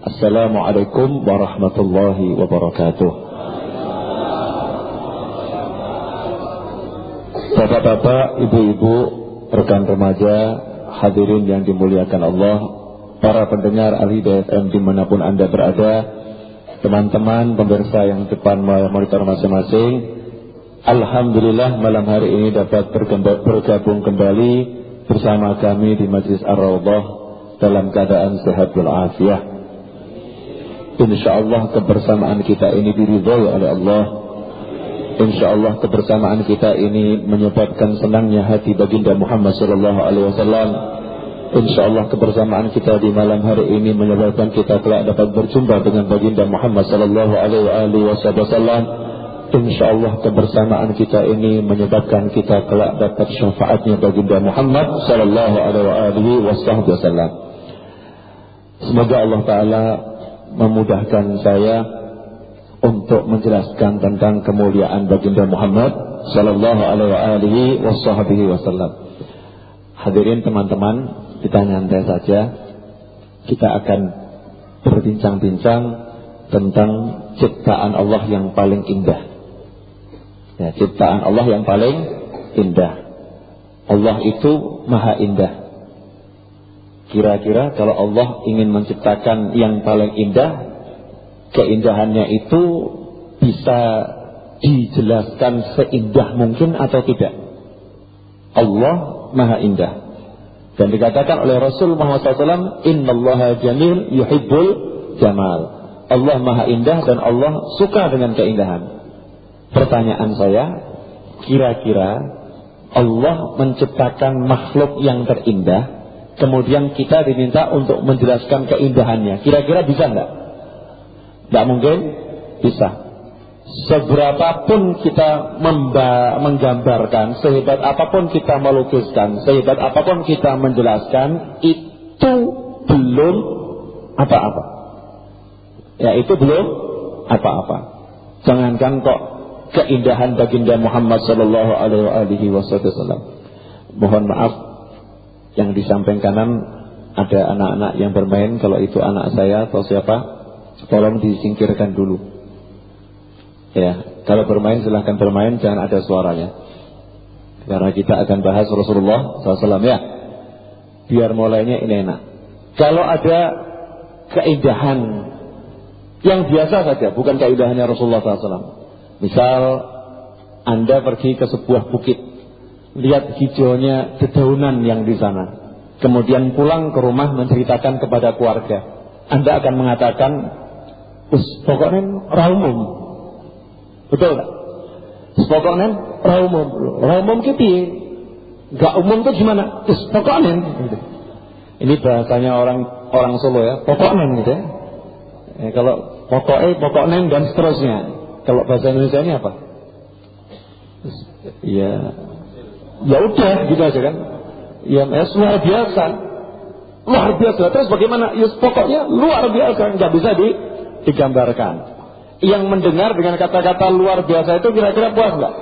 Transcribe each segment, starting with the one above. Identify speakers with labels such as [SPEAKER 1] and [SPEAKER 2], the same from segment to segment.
[SPEAKER 1] Assalamualaikum warahmatullahi wabarakatuh. Bapak-bapak, ibu-ibu, rekan remaja, hadirin yang dimuliakan Allah, para pendengar BFM di mana pun Anda berada, teman-teman pemirsa yang depan monitor masing-masing, Alhamdulillah malam hari ini dapat bergabung kembali bersama kami di Majlis Ar-Rawdah dalam keadaan sehat walafiat. InsyaAllah kebersamaan kita ini diridhoi oleh Allah. InsyaAllah kebersamaan kita ini menyebabkan senangnya hati baginda Muhammad wasallam. InsyaAllah kebersamaan kita di malam hari ini menyebabkan kita telah dapat berjumpa dengan baginda Muhammad sallallahu alaihi wasallam Insya Allah kebersamaan kita ini menyebabkan kita kelak dapat syafaatnya baginda Muhammad Sallallahu Alaihi Wasallam. Semoga Allah Taala memudahkan saya untuk menjelaskan tentang kemuliaan baginda Muhammad Sallallahu Alaihi Wasallam. Hadirin teman-teman, kita nyantai saja. Kita akan berbincang-bincang tentang ciptaan Allah yang paling indah. Ya, ciptaan Allah yang paling indah. Allah itu maha indah. Kira-kira kalau Allah ingin menciptakan yang paling indah, keindahannya itu bisa dijelaskan seindah mungkin atau tidak? Allah maha indah. Dan dikatakan oleh Rasul Muhammad SAW, Inna Allah jamil yuhibbul jamal. Allah maha indah dan Allah suka dengan keindahan. Pertanyaan saya, kira-kira Allah menciptakan makhluk yang terindah, kemudian kita diminta untuk menjelaskan keindahannya. Kira-kira bisa nggak? Nggak mungkin bisa. Seberapapun kita menggambarkan, sehebat apa pun kita melukiskan, sehebat apa pun kita menjelaskan, itu belum apa-apa. Ya itu belum apa-apa. Jangankan kok keindahan baginda Muhammad sallallahu alaihi wasallam. Mohon maaf yang di samping kanan ada anak-anak yang bermain kalau itu anak saya atau siapa tolong disingkirkan dulu. Ya, kalau bermain silahkan bermain jangan ada suaranya. Karena kita akan bahas Rasulullah SAW ya. Biar mulainya ini enak. Kalau ada keindahan yang biasa saja, bukan keindahannya Rasulullah SAW. Misal Anda pergi ke sebuah bukit, lihat hijaunya dedaunan yang di sana. Kemudian pulang ke rumah menceritakan kepada keluarga. Anda akan mengatakan, Us, pokoknya raumum. Betul tak? Pokoknya raumum. Raumum kipi. Gak umum itu gimana? Us, pokoknya. Ini bahasanya orang orang Solo ya. Pokoknya gitu ya. Eh, kalau pokoknya, pokoknya dan seterusnya. Kalau bahasa Indonesia ini apa? Ya, ya udah gitu aja kan. Ya, ya luar biasa. Luar biasa. Terus bagaimana? Ya pokoknya luar biasa. Nggak bisa di, digambarkan. Yang mendengar dengan kata-kata luar biasa itu kira-kira puas nggak?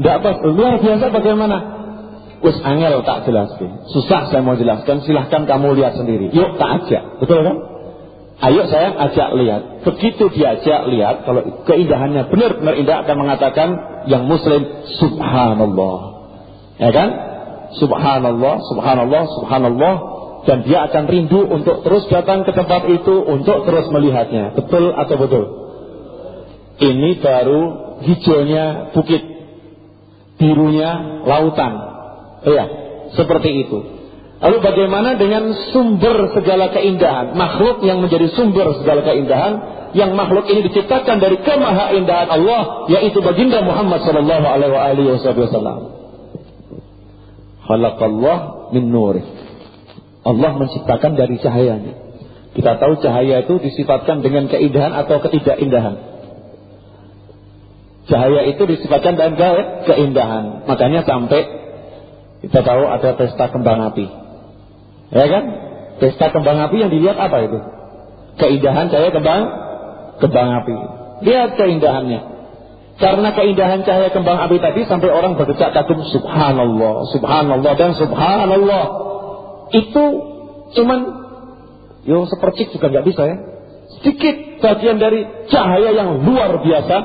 [SPEAKER 1] Nggak puas. Luar biasa bagaimana? Wis angel tak jelaskan. Susah saya mau jelaskan. Silahkan kamu lihat sendiri. Yuk tak aja. Betul kan? Ayo saya ajak lihat. Begitu diajak lihat, kalau keindahannya benar-benar indah akan mengatakan yang muslim subhanallah. Ya kan? Subhanallah, subhanallah, subhanallah dan dia akan rindu untuk terus datang ke tempat itu untuk terus melihatnya. Betul atau betul? Ini baru hijaunya bukit, birunya lautan. Iya, seperti itu. Lalu bagaimana dengan sumber segala keindahan? Makhluk yang menjadi sumber segala keindahan, yang makhluk ini diciptakan dari kemahaindahan Allah, yaitu baginda Muhammad sallallahu alaihi wasallam. Khalaqallah min nur. Allah menciptakan dari cahayanya. Kita tahu cahaya itu disifatkan dengan keindahan atau ketidakindahan. Cahaya itu disifatkan dengan keindahan. Makanya sampai kita tahu ada pesta kembang api. Ya kan? Pesta kembang api yang dilihat apa itu? Keindahan cahaya kembang kembang api. Lihat keindahannya. Karena keindahan cahaya kembang api tadi sampai orang berdecak kagum subhanallah, subhanallah dan subhanallah. Itu cuman Yo sepercik juga nggak bisa ya. Sedikit bagian dari cahaya yang luar biasa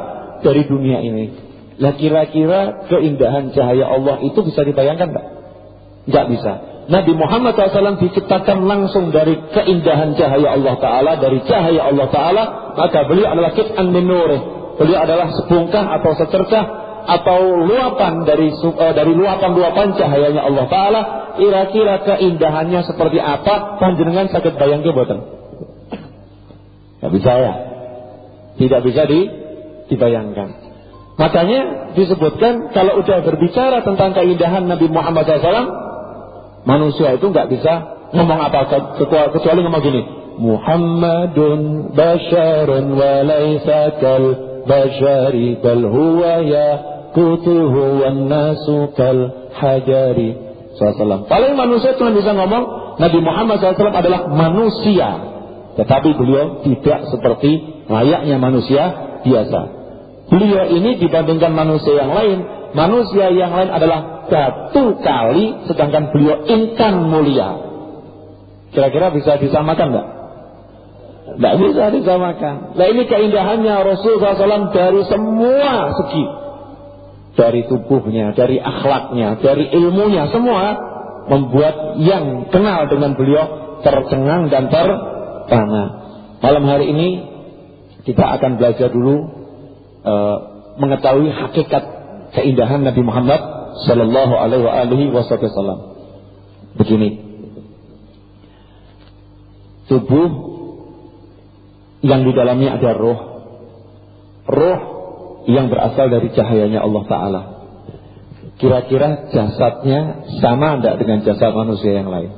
[SPEAKER 1] dari dunia ini. Lah kira-kira keindahan cahaya Allah itu bisa dibayangkan nggak? Nggak bisa. Nabi Muhammad SAW diciptakan langsung dari keindahan cahaya Allah Ta'ala, dari cahaya Allah Ta'ala, maka beliau adalah kit'an minurih. Beliau adalah sebungkah atau secercah atau luapan dari uh, dari luapan-luapan cahayanya Allah Ta'ala. Kira-kira keindahannya seperti apa? Panjenengan sakit bayang boten? Tidak bisa ya? Tidak bisa di, dibayangkan. Makanya disebutkan kalau udah berbicara tentang keindahan Nabi Muhammad SAW manusia itu nggak bisa ngomong apa kecuali ngomong gini Muhammadun basharun wa laisa kal bashari bal huwa ya kutuhu wan nasu kal hajari SAW. Paling manusia cuma bisa ngomong Nabi Muhammad SAW adalah manusia. Tetapi beliau tidak seperti layaknya manusia biasa. Beliau ini dibandingkan manusia yang lain, manusia yang lain adalah batu kali, sedangkan beliau intan mulia. Kira-kira bisa disamakan enggak? Tidak bisa disamakan. Nah ini keindahannya Rasulullah SAW dari semua segi dari tubuhnya, dari akhlaknya, dari ilmunya semua membuat yang kenal dengan beliau tercengang dan terpana. Malam hari ini kita akan belajar dulu uh, mengetahui hakikat keindahan Nabi Muhammad Sallallahu Alaihi Wasallam. Begini, tubuh yang di dalamnya ada roh, roh yang berasal dari cahayanya Allah Ta'ala. Kira-kira jasadnya sama tidak dengan jasad manusia yang lain?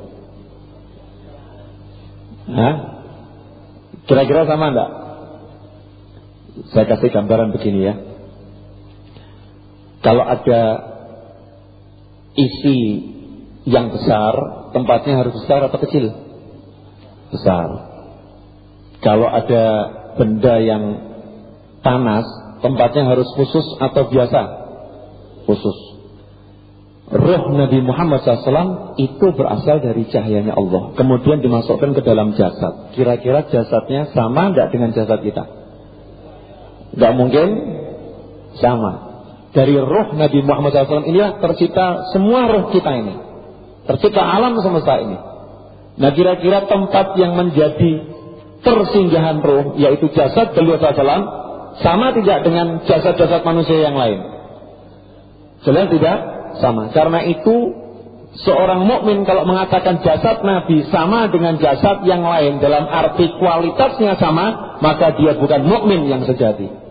[SPEAKER 1] Hah? Kira-kira sama tidak? Saya kasih gambaran begini ya. Kalau ada isi yang besar, tempatnya harus besar atau kecil? Besar. Kalau ada benda yang panas, tempatnya harus khusus atau biasa? Khusus. Roh Nabi Muhammad SAW itu berasal dari cahayanya Allah. Kemudian dimasukkan ke dalam jasad. Kira-kira jasadnya sama tidak dengan jasad kita? Tidak mungkin sama. Dari roh Nabi Muhammad SAW inilah tercipta semua roh kita ini. Tercipta alam semesta ini. Nah kira-kira tempat yang menjadi persinggahan roh yaitu jasad beliau SAW sama tidak dengan jasad-jasad manusia yang lain? Jelas tidak sama. Karena itu seorang mukmin kalau mengatakan jasad Nabi sama dengan jasad yang lain dalam arti kualitasnya sama, maka dia bukan mukmin yang sejati.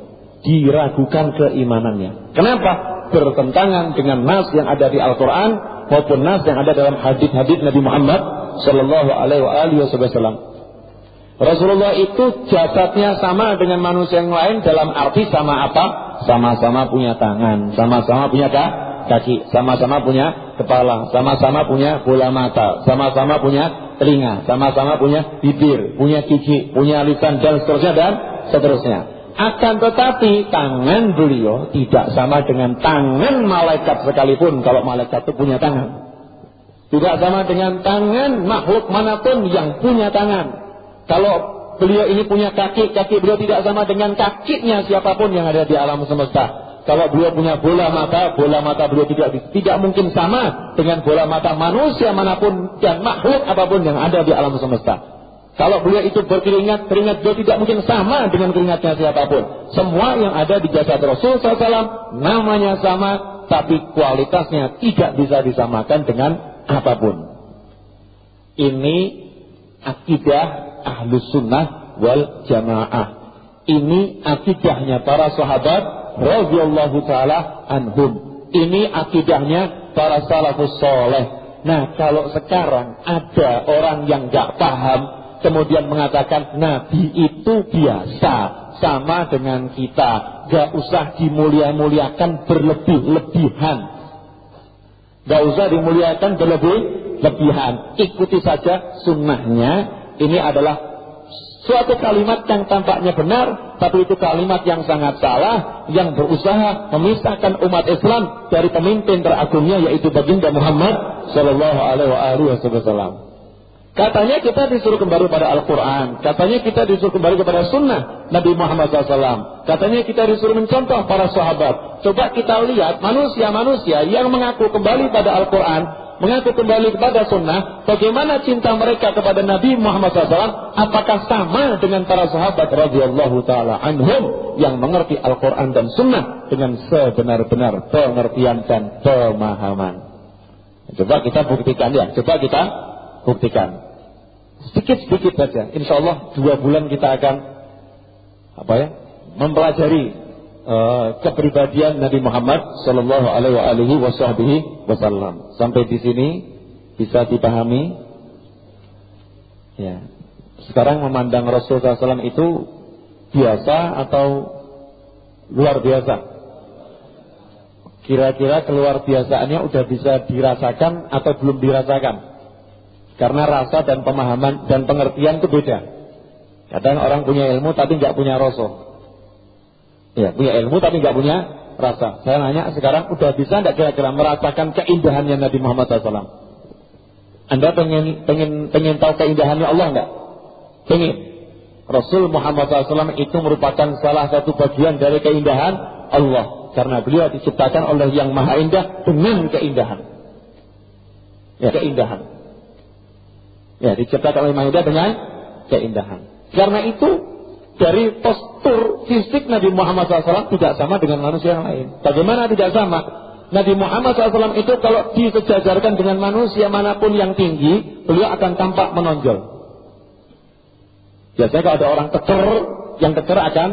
[SPEAKER 1] Diragukan keimanannya. Kenapa? Bertentangan dengan nas yang ada di Al-Quran maupun nas yang ada dalam hadis-hadis Nabi Muhammad Sallallahu Alaihi Wasallam. Rasulullah itu jasadnya sama dengan manusia yang lain dalam arti sama apa? Sama-sama punya tangan, sama-sama punya kaki, sama-sama punya kepala, sama-sama punya bola mata, sama-sama punya telinga, sama-sama punya bibir, punya gigi, punya lisan dan seterusnya dan seterusnya. Akan tetapi tangan beliau tidak sama dengan tangan malaikat sekalipun kalau malaikat itu punya tangan. Tidak sama dengan tangan makhluk mana pun yang punya tangan. Kalau beliau ini punya kaki, kaki beliau tidak sama dengan kakinya siapa pun yang ada di alam semesta. Kalau beliau punya bola mata, bola mata beliau tidak tidak mungkin sama dengan bola mata manusia mana pun dan makhluk apa pun yang ada di alam semesta. Kalau beliau itu berkeringat, keringat beliau tidak mungkin sama dengan keringatnya siapa pun. Semua yang ada di jasad Rasul SAW namanya sama, tapi kualitasnya tidak bisa disamakan dengan apa pun. Ini akidah ahlus sunnah wal jamaah. Ini akidahnya para sahabat radhiyallahu taala anhum. Ini akidahnya para salafus soleh. Nah kalau sekarang ada orang yang gak paham kemudian mengatakan Nabi itu biasa sama dengan kita, gak usah dimulia-muliakan berlebih-lebihan. Gak usah dimuliakan berlebih-lebihan. Ikuti saja sunnahnya ini adalah suatu kalimat yang tampaknya benar, tapi itu kalimat yang sangat salah, yang berusaha memisahkan umat Islam dari pemimpin teragungnya yaitu baginda Muhammad Shallallahu Alaihi Wasallam. Katanya kita disuruh kembali pada Al-Quran. Katanya kita disuruh kembali kepada sunnah Nabi Muhammad SAW. Katanya kita disuruh mencontoh para sahabat. Coba kita lihat manusia-manusia yang mengaku kembali pada Al-Quran. Mengaku kembali kepada sunnah. Bagaimana cinta mereka kepada Nabi Muhammad SAW. Apakah sama dengan para sahabat radhiyallahu ta'ala anhum. Yang mengerti Al-Quran dan sunnah. Dengan sebenar-benar pengertian dan pemahaman. Coba kita buktikan ya. Coba kita buktikan. Sedikit-sedikit saja. Insya Allah dua bulan kita akan apa ya mempelajari uh, kepribadian Nabi Muhammad Shallallahu Alaihi Wasallam. Sampai di sini bisa dipahami. Ya. Sekarang memandang Rasulullah SAW itu biasa atau luar biasa? Kira-kira keluar biasaannya udah bisa dirasakan atau belum dirasakan? Karena rasa dan pemahaman dan pengertian itu beda. Kadang orang punya ilmu tapi nggak punya rasa. Ya, punya ilmu tapi nggak punya rasa. Saya nanya sekarang udah bisa nggak kira-kira merasakan keindahannya Nabi Muhammad SAW? Anda pengen pengen pengen tahu keindahannya Allah nggak? Pengen. Rasul Muhammad SAW itu merupakan salah satu bagian dari keindahan Allah karena beliau diciptakan oleh yang maha indah dengan keindahan. Ya, keindahan. Ya, diciptakan oleh manusia dengan keindahan. Karena itu dari postur fisik Nabi Muhammad SAW tidak sama dengan manusia yang lain. Bagaimana tidak sama? Nabi Muhammad SAW itu kalau disejajarkan dengan manusia mana pun yang tinggi, beliau akan tampak menonjol. Biasanya kalau ada orang keker, yang keker akan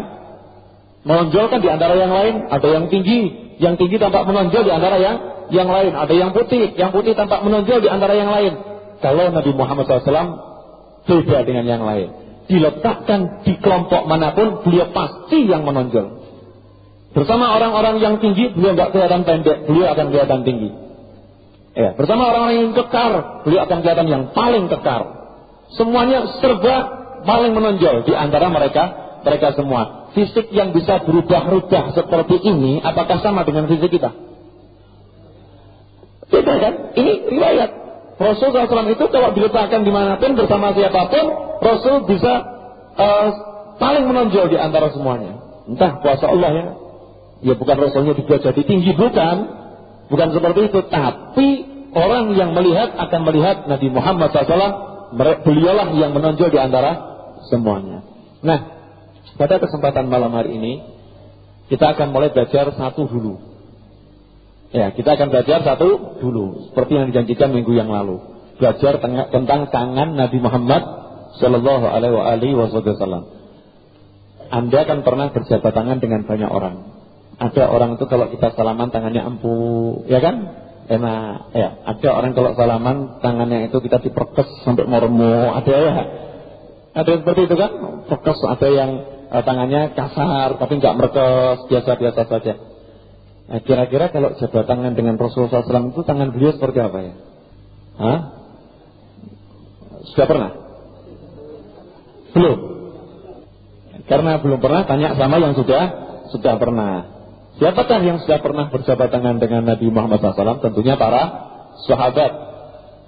[SPEAKER 1] menonjolkan di antara yang lain. Ada yang tinggi, yang tinggi tampak menonjol di antara yang yang lain. Ada yang putih, yang putih tampak menonjol di antara yang lain. Kalau Nabi Muhammad SAW beda dengan yang lain. Diletakkan di kelompok mana pun, beliau pasti yang menonjol. Bersama orang-orang yang tinggi, beliau nggak kelihatan pendek, beliau akan kelihatan tinggi. Ya, bersama orang-orang yang kekar, beliau akan kelihatan yang paling kekar. Semuanya serba paling menonjol di antara mereka, mereka semua. Fisik yang bisa berubah-ubah seperti ini, apakah sama dengan fisik kita? Beda kan? Ini riwayat. Rasul SAW itu kalau diletakkan di mana pun bersama siapa pun, Rasul bisa uh, paling menonjol di antara semuanya. Entah kuasa Allah ya. Ya bukan Rasulnya juga jadi tinggi, bukan. Bukan seperti itu. Tapi orang yang melihat akan melihat Nabi Muhammad SAW, beliaulah yang menonjol di antara semuanya. Nah, pada kesempatan malam hari ini, kita akan mulai belajar satu dulu. Ya, kita akan belajar satu dulu, seperti yang dijanjikan minggu yang lalu. Belajar tentang tangan Nabi Muhammad Shallallahu Alaihi Wasallam. Anda kan pernah berjabat tangan dengan banyak orang. Ada orang itu kalau kita salaman tangannya empuk, ya kan? Enak, ya. Ada orang kalau salaman tangannya itu kita diperkes sampai mormo, ada ya. Ada yang seperti itu kan? Perkes, ada yang uh, tangannya kasar tapi nggak merkes, biasa-biasa saja. Nah, kira-kira kalau jabat tangan dengan Rasulullah SAW itu tangan beliau seperti apa ya? Hah? Sudah pernah? Belum. Karena belum pernah tanya sama yang sudah sudah pernah. Siapakah yang sudah pernah berjabat tangan dengan Nabi Muhammad SAW? Tentunya para sahabat.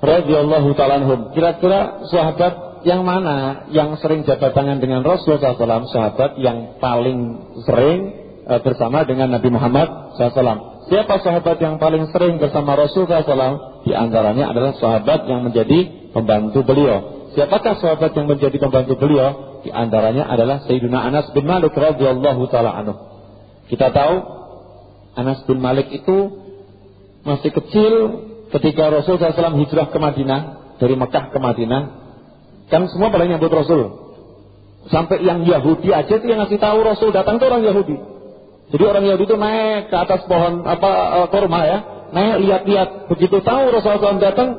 [SPEAKER 1] Radiyallahu ta'ala Kira-kira sahabat yang mana yang sering jabat tangan dengan Rasulullah SAW? Sahabat yang paling sering Eh, bersama dengan Nabi Muhammad SAW. Siapa sahabat yang paling sering bersama Rasul SAW? Di antaranya adalah sahabat yang menjadi pembantu beliau. Siapakah sahabat yang menjadi pembantu beliau? Di antaranya adalah Sayyidina Anas bin Malik radhiyallahu taala anhu. Kita tahu Anas bin Malik itu masih kecil ketika Rasul SAW hijrah ke Madinah dari Mekah ke Madinah. Kan semua pada nyambut Rasul. Sampai yang Yahudi aja itu yang ngasih tahu Rasul datang itu orang Yahudi. Jadi orang Yahudi itu naik ke atas pohon apa uh, korma ya, naik lihat-lihat. Begitu tahu Rasulullah SAW datang,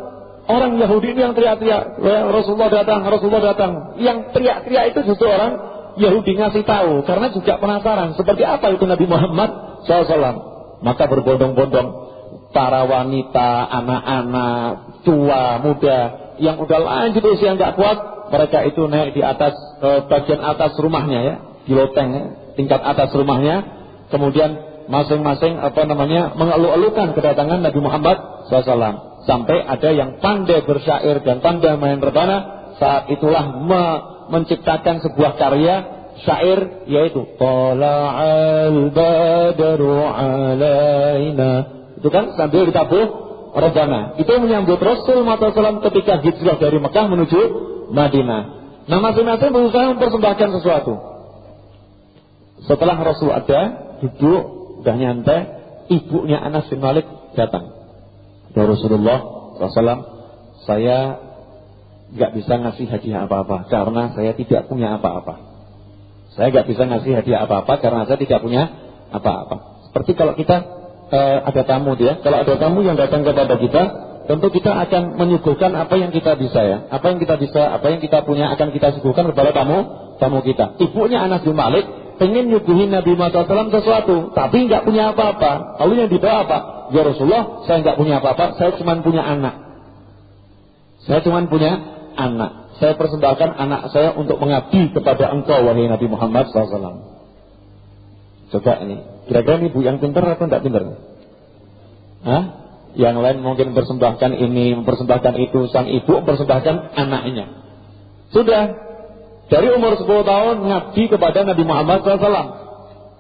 [SPEAKER 1] orang Yahudi ini yang teriak-teriak, ya, Rasulullah datang, Rasulullah datang. Yang teriak-teriak itu justru orang Yahudi ngasih tahu, karena juga penasaran seperti apa itu Nabi Muhammad SAW. Maka berbondong-bondong para wanita, anak-anak, tua, muda yang udah lanjut usia nggak kuat, mereka itu naik di atas eh, bagian atas rumahnya ya, di loteng ya, tingkat atas rumahnya kemudian masing-masing apa namanya mengeluh-elukan kedatangan Nabi Muhammad SAW sampai ada yang pandai bersyair dan pandai main rebana saat itulah me menciptakan sebuah karya syair yaitu Tala'al badru alaina. Itu kan sambil ditabuh rebana. Itu menyambut Rasul SAW ketika hijrah dari Mekah menuju Madinah. Nah masing-masing berusaha mempersembahkan sesuatu setelah Rasul ada duduk udah nyantai ibunya Anas bin Malik datang ya Rasulullah SAW saya nggak bisa ngasih hadiah apa-apa karena saya tidak punya apa-apa. Saya nggak bisa ngasih hadiah apa-apa karena saya tidak punya apa-apa. Seperti kalau kita eh, ada tamu dia, kalau ada tamu yang datang kepada kita, tentu kita akan menyuguhkan apa yang kita bisa ya, apa yang kita bisa, apa yang kita punya akan kita suguhkan kepada tamu tamu kita. Ibunya Anas bin Malik pengen nyuguhin Nabi Muhammad SAW sesuatu, tapi nggak punya apa-apa. Lalu yang dibawa apa? Ya Rasulullah, saya nggak punya apa-apa, saya cuma punya anak. Saya cuma punya anak. Saya persembahkan anak saya untuk mengabdi kepada engkau wahai Nabi Muhammad SAW. Coba ini, kira-kira ini ibu yang pintar atau tidak pintar? Hah? Yang lain mungkin mempersembahkan ini, mempersembahkan itu, sang ibu mempersembahkan anaknya. Sudah, dari umur 10 tahun ngabdi kepada Nabi Muhammad SAW.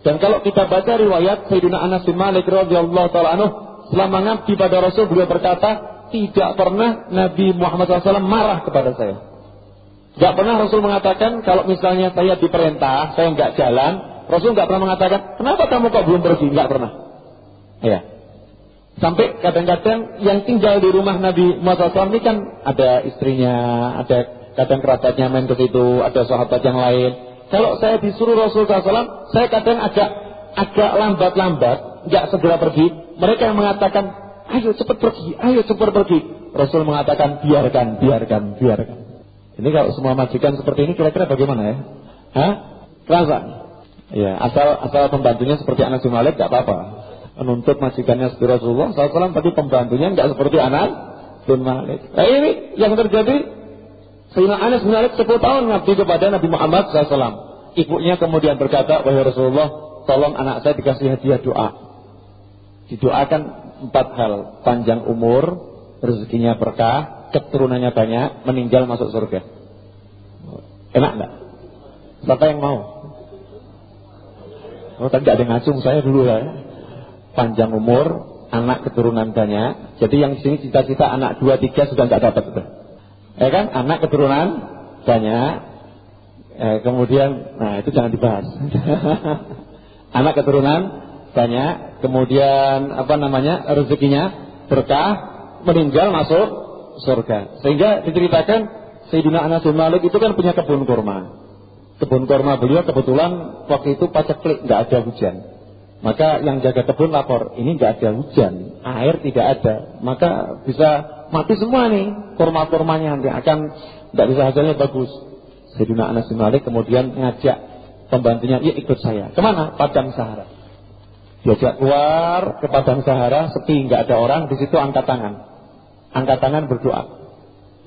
[SPEAKER 1] Dan kalau kita baca riwayat Sayyidina Anas bin Malik radhiyallahu taala anhu selama ngabdi pada Rasul beliau berkata, tidak pernah Nabi Muhammad SAW marah kepada saya. Tidak pernah Rasul mengatakan kalau misalnya saya diperintah, saya nggak jalan, Rasul nggak pernah mengatakan kenapa kamu kok belum pergi, nggak pernah. Ya. Sampai kadang-kadang yang tinggal di rumah Nabi Muhammad SAW ini kan ada istrinya, ada kadang kerabatnya main ke situ, ada sahabat yang lain. Kalau saya disuruh Rasul SAW, saya kadang agak agak lambat-lambat, nggak segera pergi. Mereka yang mengatakan ayo cepat pergi, ayo cepat pergi. Rasul mengatakan biarkan, biarkan, biarkan. Ini kalau semua majikan seperti ini kira-kira bagaimana ya? Hah? Kerasa? Ya, asal asal pembantunya seperti Anas bin Malik gak apa-apa. Menuntut majikannya seperti Rasulullah SAW tapi pembantunya nggak seperti Anas Malik. Nah ini yang terjadi Sayyidina Anas bin Malik 10 tahun ngabdi kepada Nabi Muhammad SAW. Ibunya kemudian berkata, wahai Rasulullah, tolong anak saya dikasih hadiah doa. Didoakan empat hal. Panjang umur, rezekinya berkah, keturunannya banyak, meninggal masuk surga. Enak enggak? Siapa yang mau? Oh, tadi ada ngacung saya dulu ya. Panjang umur, anak keturunan banyak. Jadi yang sini cita-cita anak dua tiga sudah nggak dapat sudah. Ya kan? Anak keturunan banyak. Eh, kemudian, nah itu jangan dibahas. anak keturunan banyak, kemudian apa namanya rezekinya berkah, meninggal masuk surga. Sehingga diceritakan Sayyidina Anas bin Malik itu kan punya kebun kurma. Kebun kurma beliau kebetulan waktu itu paceklik nggak ada hujan. Maka yang jaga kebun lapor, ini nggak ada hujan, air tidak ada, maka bisa mati semua nih kurma-kurmanya nanti akan nggak bisa hasilnya bagus. Sayyidina Anas bin Malik kemudian ngajak pembantunya, ya ikut saya. Ke mana? Padang Sahara. Diajak keluar ke padang Sahara, sepi, nggak ada orang, di situ angkat tangan. Angkat tangan berdoa.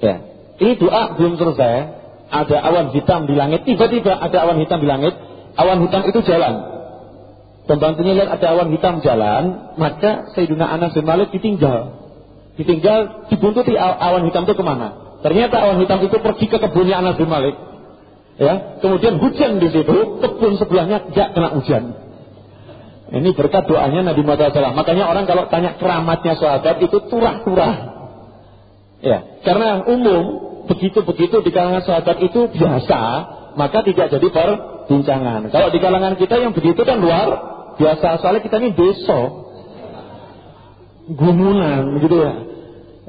[SPEAKER 1] Ya. Ini doa belum selesai. Ada awan hitam di langit, tiba-tiba ada awan hitam di langit. Awan hitam itu jalan. Pembantunya lihat ada awan hitam jalan, maka Sayyidina Anas bin Malik ditinggal. Ditinggal, dibuntuti awan hitam itu ke mana? Ternyata awan hitam itu pergi ke kebunnya Anas bin Malik. Ya, kemudian hujan di situ, kebun sebelahnya gak kena hujan. Ini berkat doanya Nabi Muhammad SAW. Makanya orang kalau tanya keramatnya sahabat itu turah-turah. Ya, karena umum begitu-begitu di kalangan sahabat itu biasa, maka tidak jadi perbincangan. Kalau di kalangan kita yang begitu kan luar biasa. Soalnya kita ini desa, gumunan gitu ya.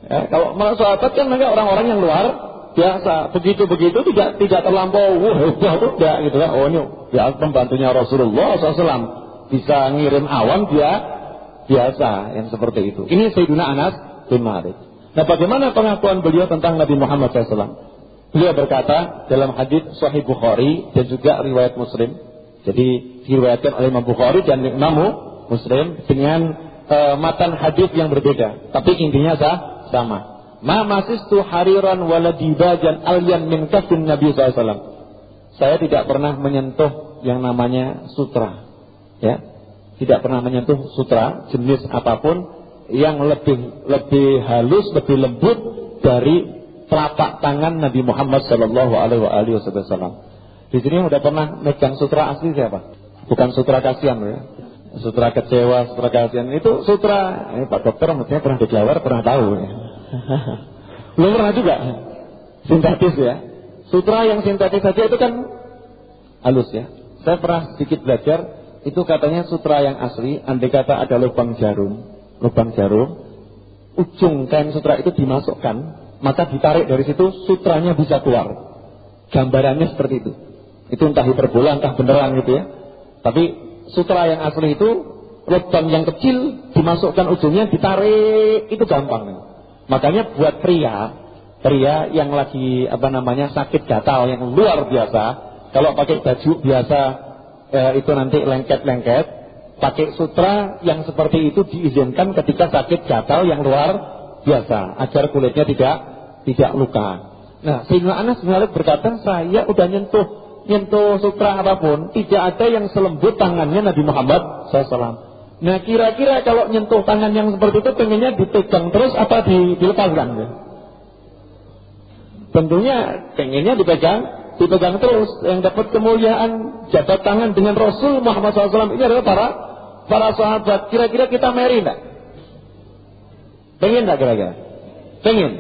[SPEAKER 1] Ya kalau malah sahabat kan mereka orang-orang yang luar biasa. Begitu-begitu tidak tidak terlampau wah hebat tidak gitu ya. Oh ini ya pembantunya Rasulullah SAW bisa ngirim awan dia biasa yang seperti itu. Ini Sayyidina Anas bin Malik. Nah bagaimana pengakuan beliau tentang Nabi Muhammad SAW? Beliau berkata dalam hadis Sahih Bukhari dan juga riwayat Muslim. Jadi diriwayatkan oleh Imam Bukhari dan Imam Muslim dengan uh, matan hadis yang berbeda, tapi intinya sah, sama. Ma masistu hariran waladibajan alyan min kafin Nabi SAW. Saya tidak pernah menyentuh yang namanya sutra ya tidak pernah menyentuh sutra jenis apa pun yang lebih lebih halus, lebih lembut dari telapak tangan Nabi Muhammad Shallallahu Alaihi Wasallam. Di sini udah pernah megang sutra asli siapa? Bukan sutra kasihan ya. Sutra kecewa, sutra kasihan itu sutra. Ini Pak Dokter mestinya pernah digelawar, pernah tahu ya. Belum pernah juga. Sintetis ya. Sutra yang sintetis saja itu kan halus ya. Saya pernah sedikit belajar, itu katanya sutra yang asli, andai kata ada lubang jarum, lubang jarum, ujung kain sutra itu dimasukkan, maka ditarik dari situ sutranya bisa keluar. Gambarannya seperti itu. Itu entah hiperbola, entah beneran gitu ya. Tapi sutra yang asli itu lubang yang kecil dimasukkan ujungnya ditarik itu gampang. Makanya buat pria, pria yang lagi apa namanya sakit gatal yang luar biasa, kalau pakai baju biasa eh, itu nanti lengket-lengket, pakai sutra yang seperti itu diizinkan ketika sakit gatal yang luar biasa agar kulitnya tidak tidak luka. Nah, sehingga Anas Malik berkata, saya udah nyentuh nyentuh sutra apa pun, tidak ada yang selembut tangannya Nabi Muhammad SAW. Nah kira-kira kalau nyentuh tangan yang seperti itu pengennya dipegang terus apa di, dilepaskan? Ya? Tentunya pengennya dipegang, dipegang terus. Yang dapat kemuliaan jabat tangan dengan Rasul Muhammad SAW ini adalah para para sahabat. Kira-kira kita meri enggak? Pengen enggak kira-kira? Pengen.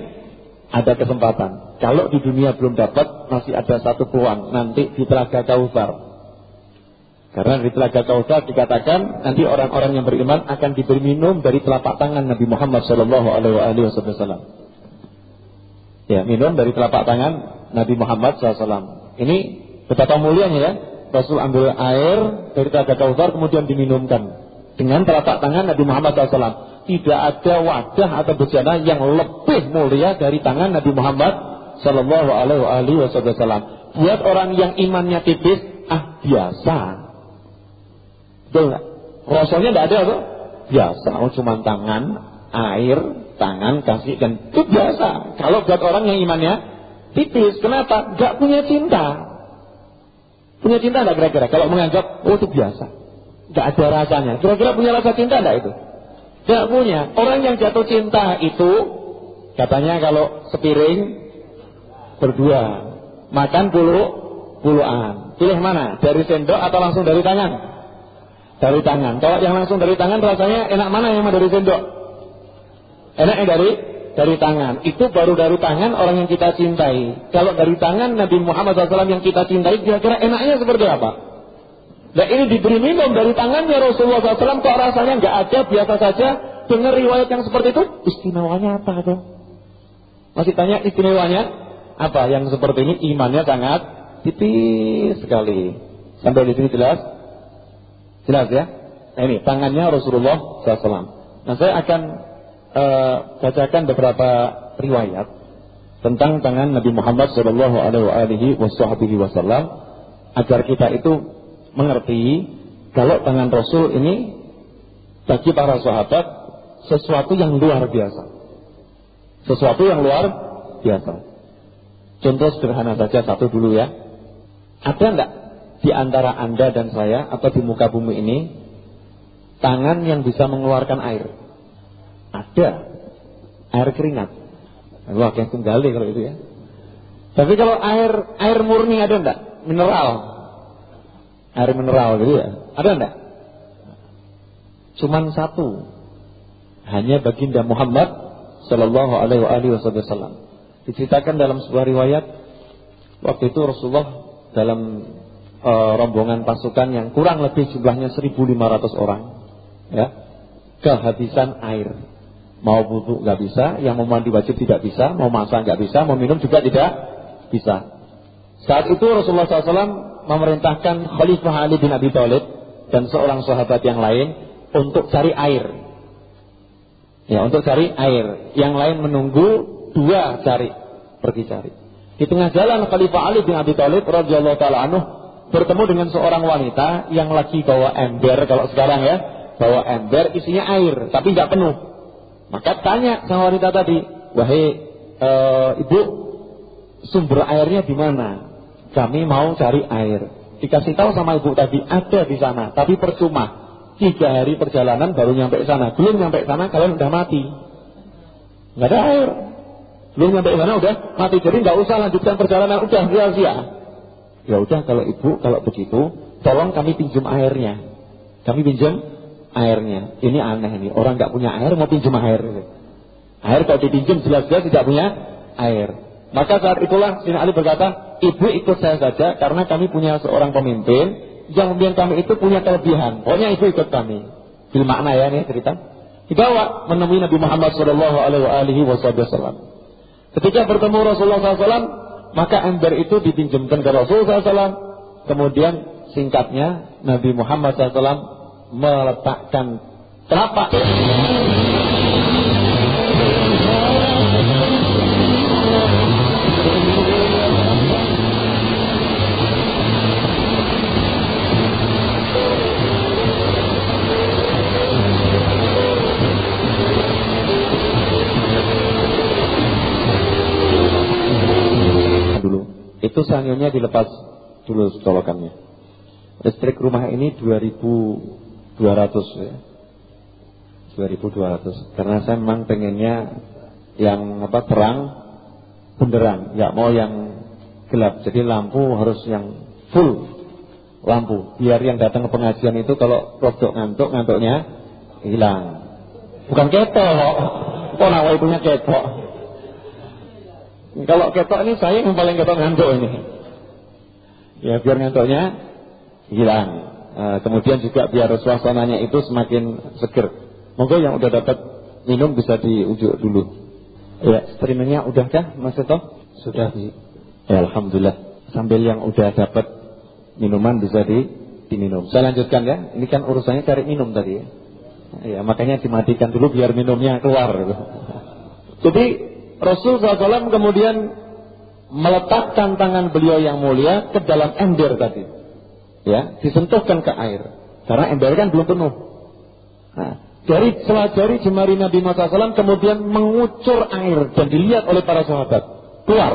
[SPEAKER 1] Ada kesempatan. Kalau di dunia belum dapat, masih ada satu peluang nanti di Telaga Kautsar. Karena di Telaga Kautsar dikatakan nanti orang-orang yang beriman akan diberi minum dari telapak tangan Nabi Muhammad Wasallam. Ya, minum dari telapak tangan Nabi Muhammad SAW. Ini betapa mulianya ya. Rasul ambil air dari Telaga Kautsar kemudian diminumkan dengan telapak tangan Nabi Muhammad SAW. Tidak ada wadah atau bejana yang lebih mulia dari tangan Nabi Muhammad Sallallahu Alaihi Wasallam. Buat orang yang imannya tipis, ah biasa. Betul nggak? Rasulnya tidak ada apa? Biasa, oh cuma tangan, air, tangan kasih dan itu biasa. Kalau buat orang yang imannya tipis, kenapa? Gak punya cinta. Punya cinta enggak kira-kira? Kalau menganggap, oh itu biasa. Gak ada rasanya. Kira-kira punya rasa cinta enggak itu? Gak punya. Orang yang jatuh cinta itu, katanya kalau sepiring berdua. Makan puluh puluhan. Pilih mana? Dari sendok atau langsung dari tangan? Dari tangan. Kalau yang langsung dari tangan rasanya enak mana yang dari sendok? Enaknya dari dari tangan. Itu baru dari tangan orang yang kita cintai. Kalau dari tangan Nabi Muhammad SAW yang kita cintai, kira-kira enaknya seperti apa? Nah ini diberi minum dari tangannya Rasulullah SAW kok rasanya nggak ada biasa saja. Dengar riwayat yang seperti itu, istimewanya apa tuh? Masih tanya istimewanya? Apa yang seperti ini imannya sangat tipis sekali. Sampai di sini jelas? Jelas ya? Nah ini tangannya Rasulullah SAW. Nah saya akan uh, bacakan beberapa riwayat tentang tangan Nabi Muhammad Wasallam agar kita itu mengerti kalau tangan Rasul ini bagi para sahabat sesuatu yang luar biasa, sesuatu yang luar biasa. Contoh sederhana saja satu dulu ya. Ada enggak di antara Anda dan saya atau di muka bumi ini tangan yang bisa mengeluarkan air? Ada. Air keringat. Wah, kayak tunggali kalau itu ya. Tapi kalau air air murni ada enggak? Mineral. Air mineral gitu ya. Ada enggak? Cuman satu. Hanya baginda Muhammad sallallahu alaihi wasallam. Diceritakan dalam sebuah riwayat waktu itu Rasulullah dalam e, rombongan pasukan yang kurang lebih jumlahnya 1.500 orang, ya, kehabisan air. Mau wudhu nggak bisa, yang mau mandi wajib tidak bisa, mau masak nggak bisa, mau minum juga tidak bisa. Saat itu Rasulullah SAW memerintahkan Khalifah Ali bin Abi Thalib dan seorang sahabat yang lain untuk cari air. Ya, untuk cari air. Yang lain menunggu dua cari, pergi cari. Di tengah jalan Khalifah Ali bin Abi Thalib radhiyallahu taala anhu bertemu dengan seorang wanita yang lagi bawa ember kalau sekarang ya, bawa ember isinya air tapi nggak penuh. Maka tanya sama wanita tadi, "Wahai e, ibu, sumber airnya di mana? Kami mau cari air." Dikasih tahu sama ibu tadi, "Ada di sana, tapi percuma." Tiga hari perjalanan baru nyampe sana. Belum nyampe sana kalian udah mati. Nggak ada air. Belum nyampe sana udah mati. Jadi nggak usah lanjutkan perjalanan. Udah sia-sia. Ya udah kalau ibu kalau begitu, tolong kami pinjam airnya. Kami pinjam airnya. Ini aneh nih. Orang nggak punya air mau pinjam air. Air kalau dipinjam jelas-jelas tidak punya air. Maka saat itulah Sina Ali berkata, ibu ikut saya saja karena kami punya seorang pemimpin yang kemudian kami itu punya kelebihan. Pokoknya ibu ikut kami. Bil makna ya nih cerita. Dibawa menemui Nabi Muhammad Shallallahu Alaihi Wasallam. Ketika bertemu Rasulullah SAW, maka ember itu dipinjamkan ke Rasulullah SAW. Kemudian singkatnya Nabi Muhammad SAW meletakkan telapak itu sanyonya dilepas dulu colokannya. Listrik rumah ini 2200 ya. 2200. Karena saya memang pengennya yang apa terang beneran, nggak mau yang gelap. Jadi lampu harus yang full lampu. Biar yang datang ke pengajian itu kalau rodok ngantuk, ngantuknya hilang. Bukan ketok. Kok nawa punya ketok? Kalau ketok ini saya yang paling ketok ngantuk ini. Ya biar ngantuknya hilang. E, kemudian juga biar suasananya itu semakin seger. Monggo yang udah dapat minum bisa diujuk dulu. Ya, streamingnya udah kah Mas Seto?
[SPEAKER 2] Sudah.
[SPEAKER 1] Ya, Alhamdulillah. Sambil yang udah dapat minuman bisa di, diminum. Saya lanjutkan ya. Ini kan urusannya cari minum tadi ya. Ya, makanya dimatikan dulu biar minumnya keluar. Jadi Rasul SAW kemudian meletakkan tangan beliau yang mulia ke dalam ember tadi. Ya, disentuhkan ke air. Karena ember kan belum penuh. Nah, dari jari jemari Nabi Muhammad SAW kemudian mengucur air dan dilihat oleh para sahabat. Keluar.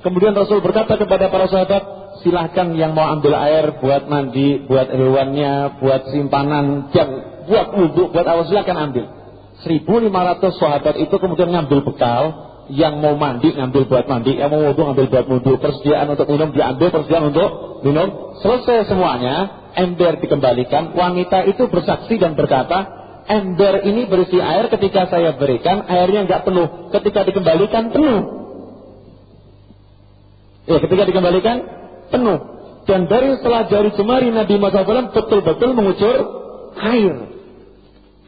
[SPEAKER 1] Kemudian Rasul berkata kepada para sahabat, silahkan yang mau ambil air buat mandi, buat hewannya, buat simpanan, buat wudhu, buat awal silahkan ambil. 1500 sahabat itu kemudian ngambil bekal yang mau mandi ngambil buat mandi, yang mau wudhu ngambil buat wudhu, persediaan untuk minum diambil, persediaan untuk minum. Selesai semuanya, ember dikembalikan. Wanita itu bersaksi dan berkata, ember ini berisi air ketika saya berikan, airnya nggak penuh. Ketika dikembalikan penuh. Ya, ketika dikembalikan penuh. Dan dari setelah jari jemari Nabi Muhammad SAW betul-betul mengucur air.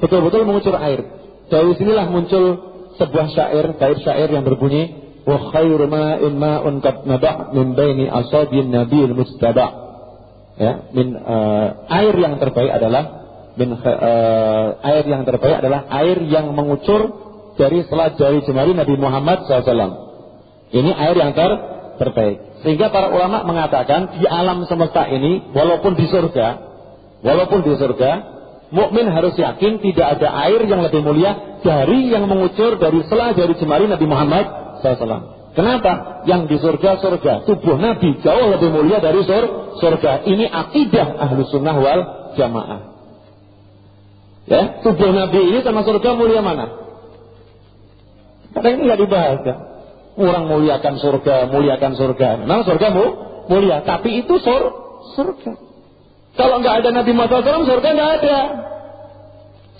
[SPEAKER 1] Betul-betul mengucur air. Dari sinilah muncul sebuah syair, bait syair yang berbunyi wa khairu ma'in ma'un qad nada' min baini asabin nabiyil mustaba. Ya, min uh, air yang terbaik adalah min uh, air yang terbaik adalah air yang mengucur dari selat jari jemari Nabi Muhammad SAW. Ini air yang ter terbaik. Sehingga para ulama mengatakan di alam semesta ini, walaupun di surga, walaupun di surga, Mukmin harus yakin tidak ada air yang lebih mulia dari yang mengucur dari selah dari jemari Nabi Muhammad SAW. Kenapa? Yang di surga surga tubuh Nabi jauh lebih mulia dari sur surga. Ini akidah ahlu sunnah wal jamaah. Ya, tubuh Nabi ini sama surga mulia mana? Karena ini nggak dibahas ya. Orang muliakan surga, muliakan surga. Memang surga mu, mulia, tapi itu sur surga. Kalau nggak ada Nabi Muhammad SAW, surga nggak ada.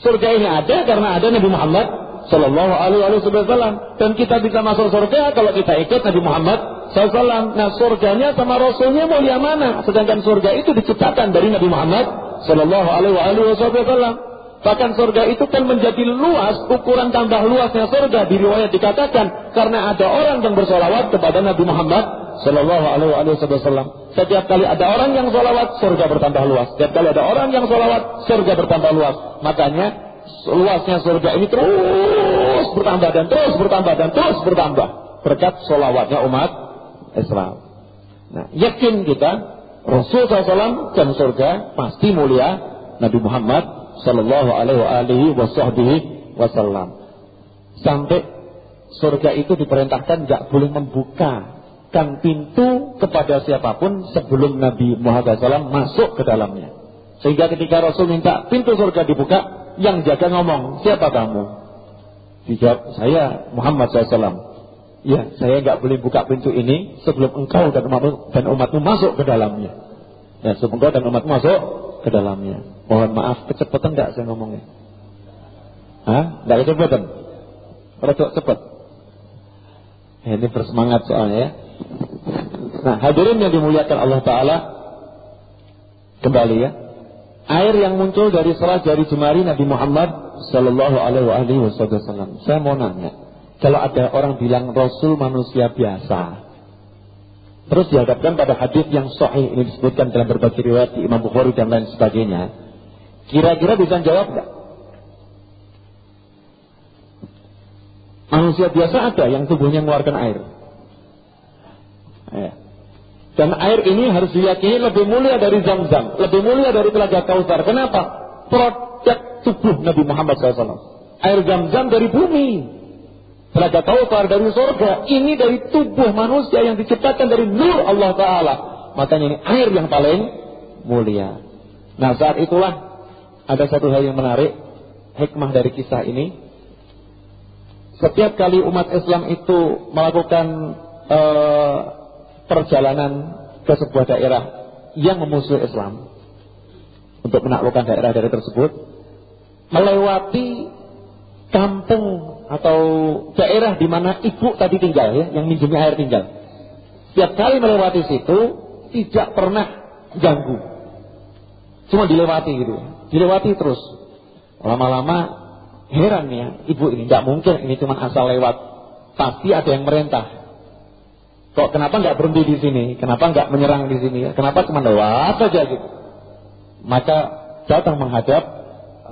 [SPEAKER 1] Surga ini ada karena ada Nabi Muhammad Sallallahu Alaihi Wasallam. Dan kita bisa masuk surga kalau kita ikut Nabi Muhammad SAW. Nah surganya sama Rasulnya mulia mana? Sedangkan surga itu diciptakan dari Nabi Muhammad Sallallahu Alaihi Wasallam. Bahkan surga itu kan menjadi luas, ukuran tambah luasnya surga. Di riwayat dikatakan karena ada orang yang bersolawat kepada Nabi Muhammad Sallallahu Alaihi Wasallam. Setiap kali ada orang yang solawat, surga bertambah luas. Setiap kali ada orang yang solawat, surga bertambah luas. Makanya luasnya surga ini terus bertambah dan terus bertambah dan terus bertambah berkat solawatnya umat Islam. Nah, yakin kita Rasul SAW dan surga pasti mulia Nabi Muhammad Sallallahu Alaihi Wasallam. Sampai surga itu diperintahkan nggak boleh membuka kan pintu kepada siapa pun sebelum Nabi Muhammad SAW masuk ke dalamnya. Sehingga ketika Rasul minta pintu surga dibuka, yang jaga ngomong, siapa kamu? Dijawab, saya Muhammad SAW. Ya, saya nggak boleh buka pintu ini sebelum engkau dan umatmu, dan umatmu masuk ke dalamnya. Ya, sebelum engkau dan umatmu masuk ke dalamnya. Mohon maaf, kecepatan nggak saya ngomongnya? Hah? Nggak kecepatan? Rada cepat. Ya, ini bersemangat soalnya ya. Nah, hadirin yang dimuliakan Allah Ta'ala, kembali ya. Air yang muncul dari salah jari jemari Nabi Muhammad Sallallahu Alaihi Wasallam. Saya mau nanya, kalau ada orang bilang Rasul manusia biasa. Terus dihadapkan pada hadis yang sahih ini disebutkan dalam berbagai riwayat Imam Bukhari dan lain sebagainya. Kira-kira bisa jawab nggak? Manusia biasa ada yang tubuhnya mengeluarkan air. Ya. Dan air ini harus diyakini lebih mulia dari zam-zam, lebih mulia dari telaga kautsar. Kenapa? Produk tubuh Nabi Muhammad SAW. Air zam-zam dari bumi. Telaga Kautsar dari surga. Ini dari tubuh manusia yang diciptakan dari nur Allah Ta'ala. Makanya ini air yang paling mulia. Nah saat itulah ada satu hal yang menarik. Hikmah dari kisah ini. Setiap kali umat Islam itu melakukan uh, perjalanan ke sebuah daerah yang memusuhi Islam. Untuk menaklukkan daerah-daerah tersebut. Melewati kampung atau daerah di mana ibu tadi tinggal ya, yang minjemi air tinggal. Setiap kali melewati situ tidak pernah ganggu. Cuma dilewati gitu. Dilewati terus. Lama-lama heran ya, ibu ini nggak mungkin ini cuma asal lewat. Pasti ada yang merintah. Kok kenapa nggak berhenti di sini? Kenapa nggak menyerang di sini? Kenapa cuma lewat saja gitu? Maka datang menghadap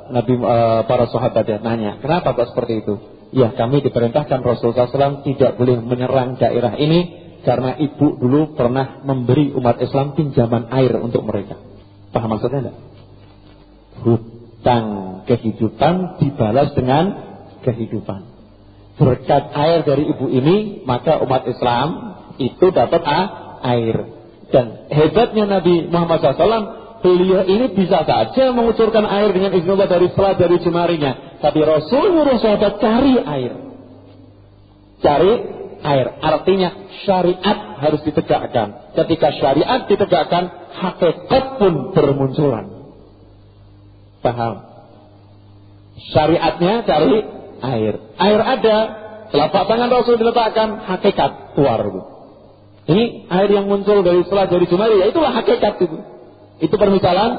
[SPEAKER 1] Nabi uh, para sahabat ya nanya, kenapa kok seperti itu? Ya kami diperintahkan Rasulullah SAW tidak boleh menyerang daerah ini karena ibu dulu pernah memberi umat Islam pinjaman air untuk mereka. Paham maksudnya enggak? Hutang kehidupan dibalas dengan kehidupan. Berkat air dari ibu ini, maka umat Islam itu dapat air. Dan hebatnya Nabi Muhammad SAW beliau ini bisa saja mengucurkan air dengan izin Allah dari selat dari jemarinya. Tapi Rasul nyuruh sahabat cari air. Cari air. Artinya syariat harus ditegakkan. Ketika syariat ditegakkan, hakikat pun bermunculan. Paham? Syariatnya cari air. Air ada, telapak tangan Rasul diletakkan, hakikat keluar. Ini air yang muncul dari selat dari jemari, ya itulah hakikat itu. Itu permisalan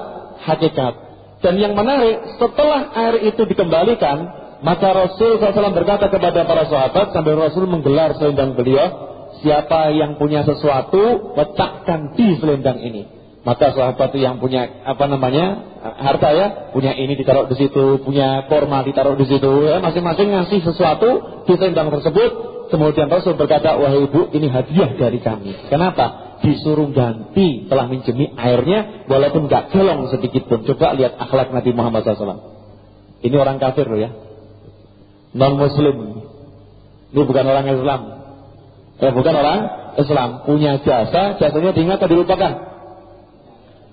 [SPEAKER 1] hakikat. Dan yang menarik, setelah air itu dikembalikan, maka Rasul SAW berkata kepada para sahabat sambil Rasul menggelar selendang beliau, siapa yang punya sesuatu, letakkan di selendang ini. Maka sahabat yang punya apa namanya harta ya, punya ini ditaruh di situ, punya korma ditaruh di situ, ya masing-masing ngasih sesuatu di selendang tersebut. Kemudian Rasul berkata, wahai ibu, ini hadiah dari kami. Kenapa? disuruh ganti telah minjemi airnya walaupun nggak colong sedikit pun. Coba lihat akhlak Nabi Muhammad SAW. Ini orang kafir loh ya. Non muslim. Ini bukan orang Islam. Eh bukan orang Islam. Punya jasa, jasanya diingat atau dilupakan?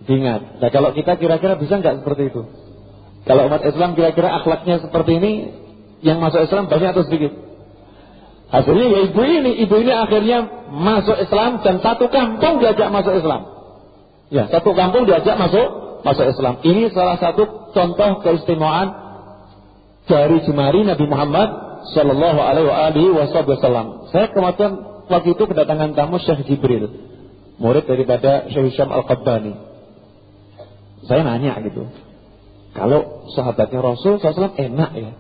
[SPEAKER 1] Diingat. Nah kalau kita kira-kira bisa nggak seperti itu? Kalau umat Islam kira-kira akhlaknya seperti ini, yang masuk Islam banyak atau sedikit? Hasilnya ya ibu ini, ibu ini akhirnya masuk Islam dan satu kampung diajak masuk Islam. Ya, satu kampung diajak masuk masuk Islam. Ini salah satu contoh keistimewaan dari jemari Nabi Muhammad Shallallahu Alaihi Wasallam. Saya kemarin waktu itu kedatangan tamu Syekh Jibril, murid daripada Syekh Hisham Al Qabbani. Saya nanya gitu, kalau sahabatnya Rasul SAW enak ya,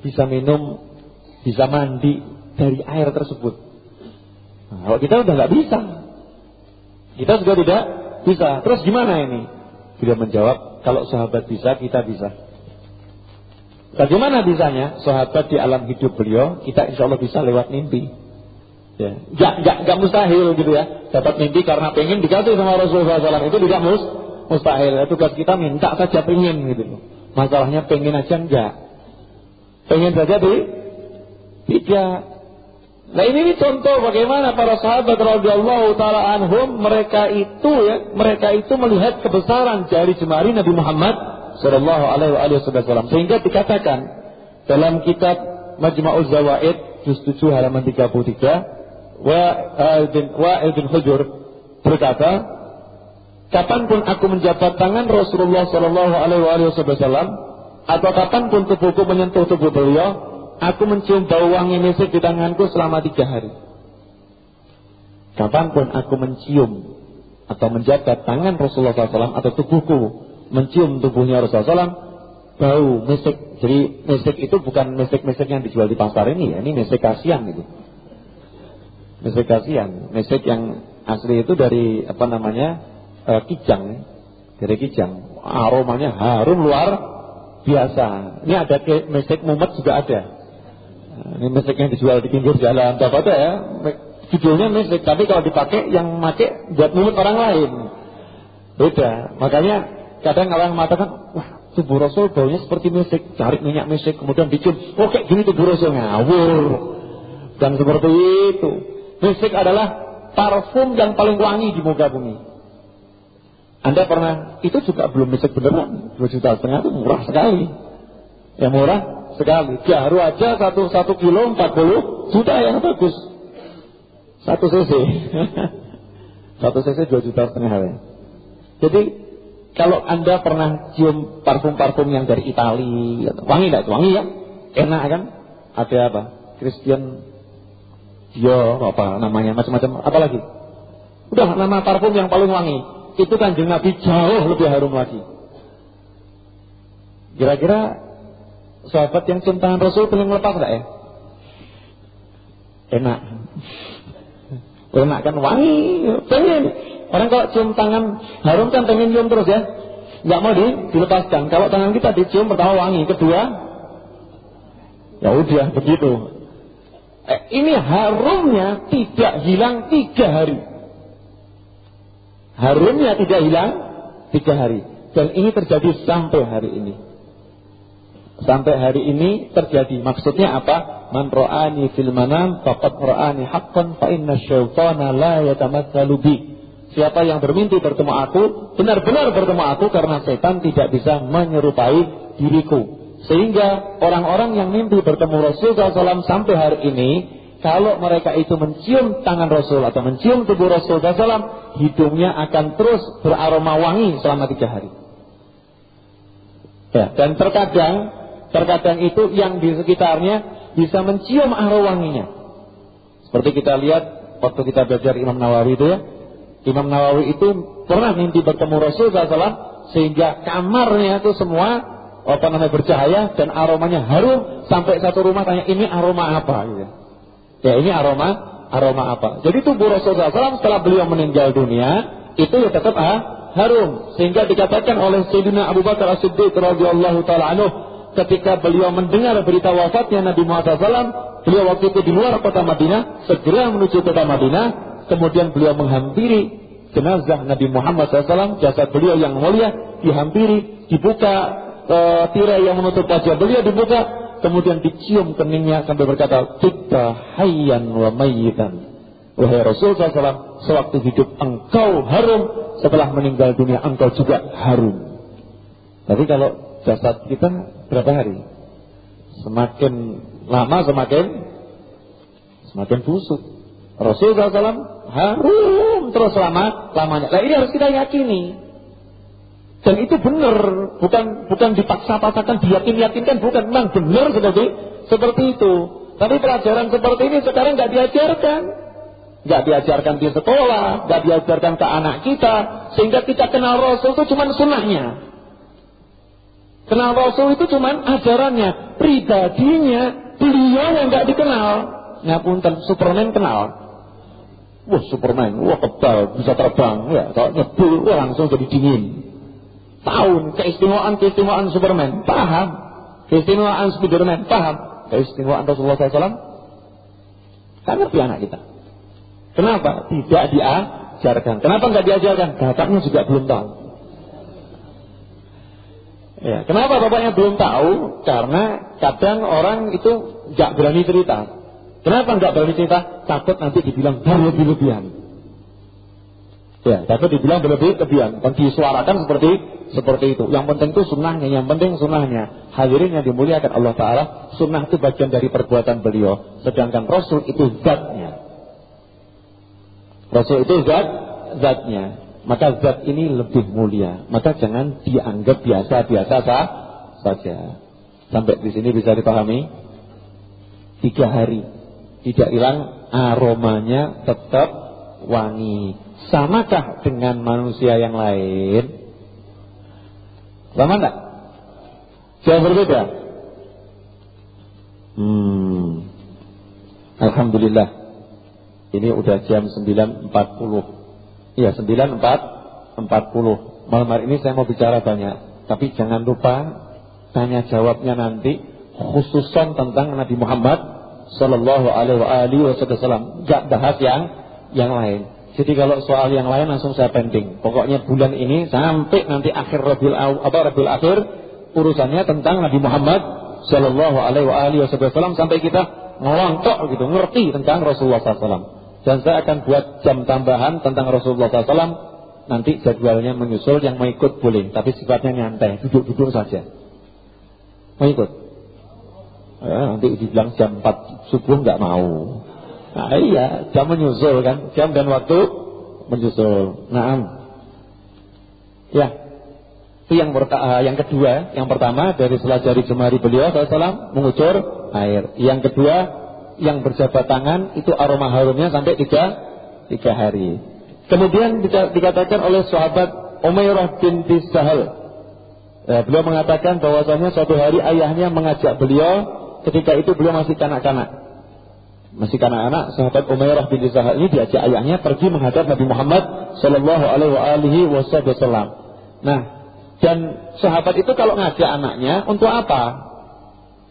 [SPEAKER 1] bisa minum, bisa mandi, dari air tersebut. Nah, kalau kita udah nggak bisa, kita juga tidak bisa. Terus gimana ini? Dia menjawab, kalau sahabat bisa, kita bisa. Bagaimana bisanya sahabat di alam hidup beliau, kita insya Allah bisa lewat mimpi. Ya, gak, gak, gak mustahil gitu ya. Dapat mimpi karena pengen dikasih sama Rasulullah SAW itu tidak mus, mustahil. Ya, tugas kita minta saja pengen gitu. Masalahnya pengen aja enggak. Pengen saja di tidak. Nah ini, ini contoh bagaimana para sahabat radhiyallahu taala anhum mereka itu ya, mereka itu melihat kebesaran jari jemari Nabi Muhammad sallallahu alaihi wasallam sehingga dikatakan dalam kitab Majma'uz Zawaid juz 7 halaman 33 wa bin Wa'il bin Hujur berkata kapan pun aku menjabat tangan Rasulullah sallallahu alaihi wasallam atau kapan pun tubuhku menyentuh tubuh beliau Aku mencium bau wangi misik di tanganku selama tiga hari. Kapan pun aku mencium atau menjabat tangan Rasulullah SAW atau tubuhku mencium tubuhnya Rasulullah SAW, bau misik. Jadi misik itu bukan misik-misik yang dijual di pasar ini ya, ini misik kasihan gitu. Misik kasihan, misik yang asli itu dari apa namanya e, kijang, dari kijang. Aromanya harum luar biasa. Ini ada misik mumet juga ada. Ini musik yang dijual di pinggir jalan, apa ada ya? Judulnya musik, tapi kalau dipakai yang make buat mulut orang lain. Beda. Makanya kadang orang mengatakan, wah tubuh Rasul baunya seperti musik, cari minyak musik, kemudian dicium, oh kayak gini tubuh Rasul ngawur. Dan seperti itu. Musik adalah parfum yang paling wangi di muka bumi. Anda pernah, itu juga belum musik beneran, 2 juta setengah itu murah sekali. Ya murah, sekali. Jaru aja satu satu kilo empat puluh juta yang bagus. Satu cc. satu cc dua juta setengah ya. Jadi kalau anda pernah cium parfum-parfum yang dari Itali, wangi nggak? Wangi ya, enak kan? Ada apa? Christian Dior apa namanya macam-macam. Apa lagi? Udah nama parfum yang paling wangi. Itu kan Nabi jauh lebih harum lagi. Kira-kira sahabat yang cium tangan Rasul pengen lepas enggak ya? Enak. Enak kan wangi, pengen. Orang kalau cium tangan harum kan pengen cium terus ya. Enggak mau di, dilepaskan. Kalau tangan kita dicium pertama wangi, kedua ya udah begitu. Eh, ini harumnya tidak hilang tiga hari. Harumnya tidak hilang tiga hari. Dan ini terjadi sampai hari ini. Sampai hari ini terjadi. Maksudnya apa? Man ra'ani fil manam faqad ra'ani haqqan fa inna syaitana la yatamatsalu bi. Siapa yang bermimpi bertemu aku, benar-benar bertemu aku karena setan tidak bisa menyerupai diriku. Sehingga orang-orang yang mimpi bertemu Rasul SAW sampai hari ini, kalau mereka itu mencium tangan Rasul atau mencium tubuh Rasul SAW, hidungnya akan terus beraroma wangi selama tiga hari. Ya, dan terkadang Terkadang itu yang di sekitarnya bisa mencium aroma wanginya. Seperti kita lihat waktu kita belajar Imam Nawawi itu ya. Imam Nawawi itu pernah mimpi bertemu Rasul SAW sehingga kamarnya itu semua apa namanya bercahaya dan aromanya harum sampai satu rumah tanya ini aroma apa gitu. Ya ini aroma aroma apa. Jadi tubuh Rasul SAW setelah beliau meninggal dunia itu ya tetap ah, harum sehingga dikatakan oleh Sayyidina Abu Bakar As-Siddiq radhiyallahu taala ketika beliau mendengar berita wafatnya Nabi Muhammad SAW, beliau waktu itu di luar kota Madinah, segera menuju kota Madinah, kemudian beliau menghampiri jenazah Nabi Muhammad SAW, jasad beliau yang mulia, dihampiri, dibuka e, tirai yang menutup wajah beliau dibuka, kemudian dicium keningnya sampai berkata, Tibta hayyan wa mayyitan. Wahai Rasul SAW, sewaktu hidup engkau harum, setelah meninggal dunia engkau juga harum. Tapi kalau jasad kita berapa hari? Semakin lama semakin semakin busuk. Rasulullah SAW harum terus lama lamanya. Nah ini harus kita yakini. Dan itu benar, bukan bukan dipaksa-paksakan, diyakin-yakinkan, bukan memang benar seperti seperti itu. Tapi pelajaran seperti ini sekarang nggak diajarkan, nggak diajarkan di sekolah, nggak diajarkan ke anak kita, sehingga kita kenal Rasul itu cuma sunnahnya. Kenal Rasul itu cuma ajarannya, pribadinya, beliau yang nggak dikenal. Ngapunten, Superman kenal. Wah Superman, wah kebal, bisa terbang, ya kalau nyebul, wah langsung jadi dingin. Tahun keistimewaan keistimewaan Superman, paham? Keistimewaan Spiderman, paham? Keistimewaan Rasulullah SAW, kan ngerti anak kita. Kenapa? Tidak diajarkan. Kenapa nggak diajarkan? Bapaknya juga belum tahu. Ya, kenapa bapaknya belum tahu? Karena kadang orang itu nggak berani cerita. Kenapa nggak berani cerita? Takut nanti dibilang berlebih-lebihan. Ya, takut dibilang berlebih-lebihan. Dan disuarakan seperti seperti itu. Yang penting itu sunnahnya, yang penting sunnahnya. Hadirin yang dimuliakan Allah Ta'ala, sunnah itu bagian dari perbuatan beliau. Sedangkan Rasul itu zatnya. Rasul itu zat, zatnya. Maka zat ini lebih mulia. Maka jangan dianggap biasa-biasa saja. Sampai di sini bisa dipahami? Tiga hari tidak hilang aromanya tetap wangi. Samakah dengan manusia yang lain? Sama enggak? Jauh berbeda. Hmm. Alhamdulillah. Ini udah jam 9.40. Iya, 9.40. Malam hari ini saya mau bicara banyak. Tapi jangan lupa tanya jawabnya nanti khususan tentang Nabi Muhammad Sallallahu Alaihi Wasallam. Gak bahas yang yang lain. Jadi kalau soal yang lain langsung saya pending. Pokoknya bulan ini sampai nanti akhir Rabiul apa Rabiul Akhir urusannya tentang Nabi Muhammad Sallallahu Alaihi Wasallam sampai kita ngelontok gitu, ngerti tentang Rasulullah SAW. Dan saya akan buat jam tambahan tentang Rasulullah SAW. Nanti jadwalnya menyusul yang mau ikut boleh, tapi sifatnya nyantai, duduk-duduk saja. Mau ikut? Ya, nanti dibilang jam 4 subuh nggak mau. Nah iya, jam menyusul kan, jam dan waktu menyusul. Nah, ya, itu yang pertama, yang kedua, yang pertama dari selajari jemari beliau salam mengucur air. Yang kedua, yang berjabat tangan itu aroma harumnya sampai tiga tiga hari. Kemudian dikatakan oleh sahabat Umairah binti Sahal. Ya, beliau mengatakan bahwasanya suatu hari ayahnya mengajak beliau ketika itu beliau masih kanak-kanak. Masih kanak-kanak, sahabat Umairah bin Zahal ini diajak ayahnya pergi menghadap Nabi Muhammad Shallallahu Alaihi Wasallam. Nah, dan sahabat itu kalau ngajak anaknya untuk apa?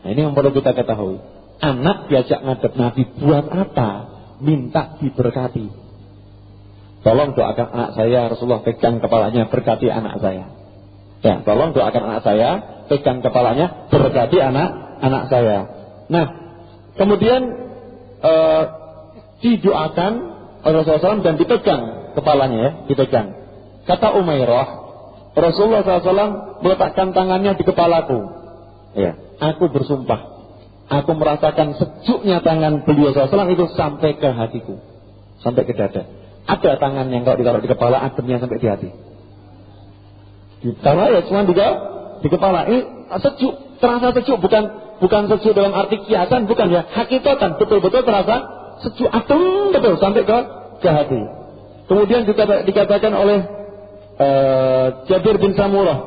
[SPEAKER 1] Nah, ini yang perlu kita ketahui. Anak diajak ngadep Nabi buat apa? Minta diberkati. Tolong doakan anak saya, Rasulullah pegang kepalanya, berkati anak saya. Ya, tolong doakan anak saya, pegang kepalanya, berkati anak anak saya. Nah, kemudian uh, didoakan oleh Rasulullah SAW dan dipegang kepalanya ya, dipegang. Kata Umairah, Rasulullah SAW meletakkan tangannya di kepalaku. Ya, aku bersumpah, aku merasakan sejuknya tangan beliau SAW itu sampai ke hatiku, sampai ke dada. Ada tangan yang kalau ditaruh di kepala, ademnya sampai di hati. Ditaruh ya cuma di kepala. Ini sejuk, terasa sejuk, bukan bukan sejuk dalam arti kiasan, bukan ya, hakikatan betul-betul terasa sejuk adem betul sampai ke ke hati. Kemudian juga dikatakan oleh uh, Jabir bin Samurah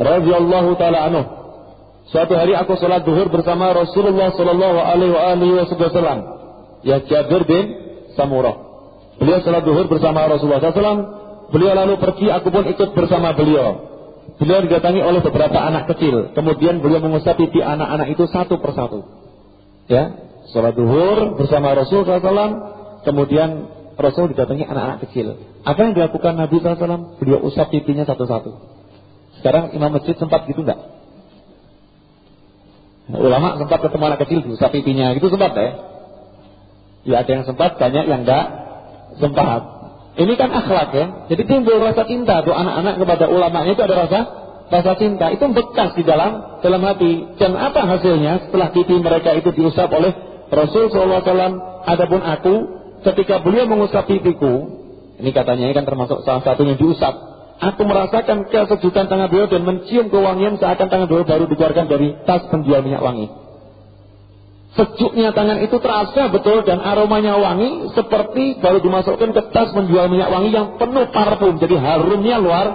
[SPEAKER 1] radhiyallahu taala anhu Suatu hari aku sholat duhur bersama Rasulullah Sallallahu Alaihi Wasallam. Ya Jabir bin Samurah. Beliau sholat duhur bersama Rasulullah SAW. Beliau lalu pergi, aku pun ikut bersama beliau. Beliau didatangi oleh beberapa anak kecil. Kemudian beliau mengusap pipi anak-anak itu satu persatu. Ya, sholat duhur bersama Rasul SAW. Kemudian Rasul didatangi anak-anak kecil. Apa yang dilakukan Nabi SAW? Beliau usap pipinya satu-satu. Sekarang imam masjid sempat gitu enggak? Ulama sempat ketemu anak kecil diusap pipinya, gitu sempat ya? Ya ada yang sempat, banyak yang enggak sempat. Ini kan akhlak ya. Jadi timbul rasa cinta tuh anak-anak kepada ulamanya itu ada rasa rasa cinta. Itu bekas di dalam dalam hati. Dan apa hasilnya setelah pipi mereka itu diusap oleh Rasul SAW. Adapun aku ketika beliau mengusap pipiku, ini katanya ini kan termasuk salah satunya diusap. Aku merasakan kesejukan tangan beliau dan mencium kewangian seakan tangan beliau baru dikeluarkan dari tas penjual minyak wangi. Sejuknya tangan itu terasa betul dan aromanya wangi seperti baru dimasukkan ke tas menjual minyak wangi yang penuh parfum. Jadi harumnya luar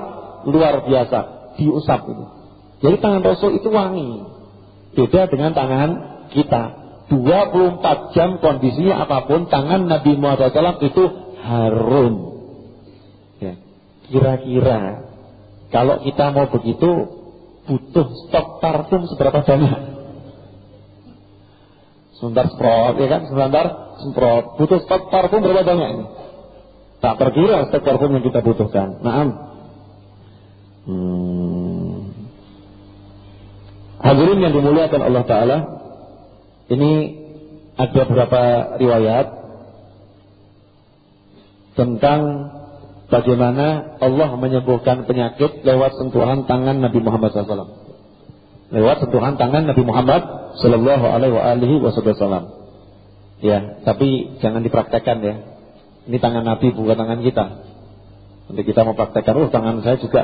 [SPEAKER 1] luar biasa. Diusap itu. Jadi tangan Rasul itu wangi. Beda dengan tangan kita. 24 jam kondisinya apa pun tangan Nabi Muhammad SAW itu harum. Ya. Kira-kira kalau kita mau begitu butuh stok parfum seberapa banyak? Sebentar semprot, ya kan? Sebentar semprot. Butuh stok parfum berapa banyak ini? Tak terkira stok parfum yang kita butuhkan. Naam. Hmm. Hadirin yang dimuliakan Allah Ta'ala. Ini ada beberapa riwayat tentang bagaimana Allah menyembuhkan penyakit lewat sentuhan tangan Nabi Muhammad SAW. Lewat sentuhan tangan Nabi Muhammad Sallallahu Alaihi Wasallam. Ya, tapi jangan dipraktekkan ya. Ini tangan Nabi bukan tangan kita. Nanti kita mau praktekkan, oh tangan saya juga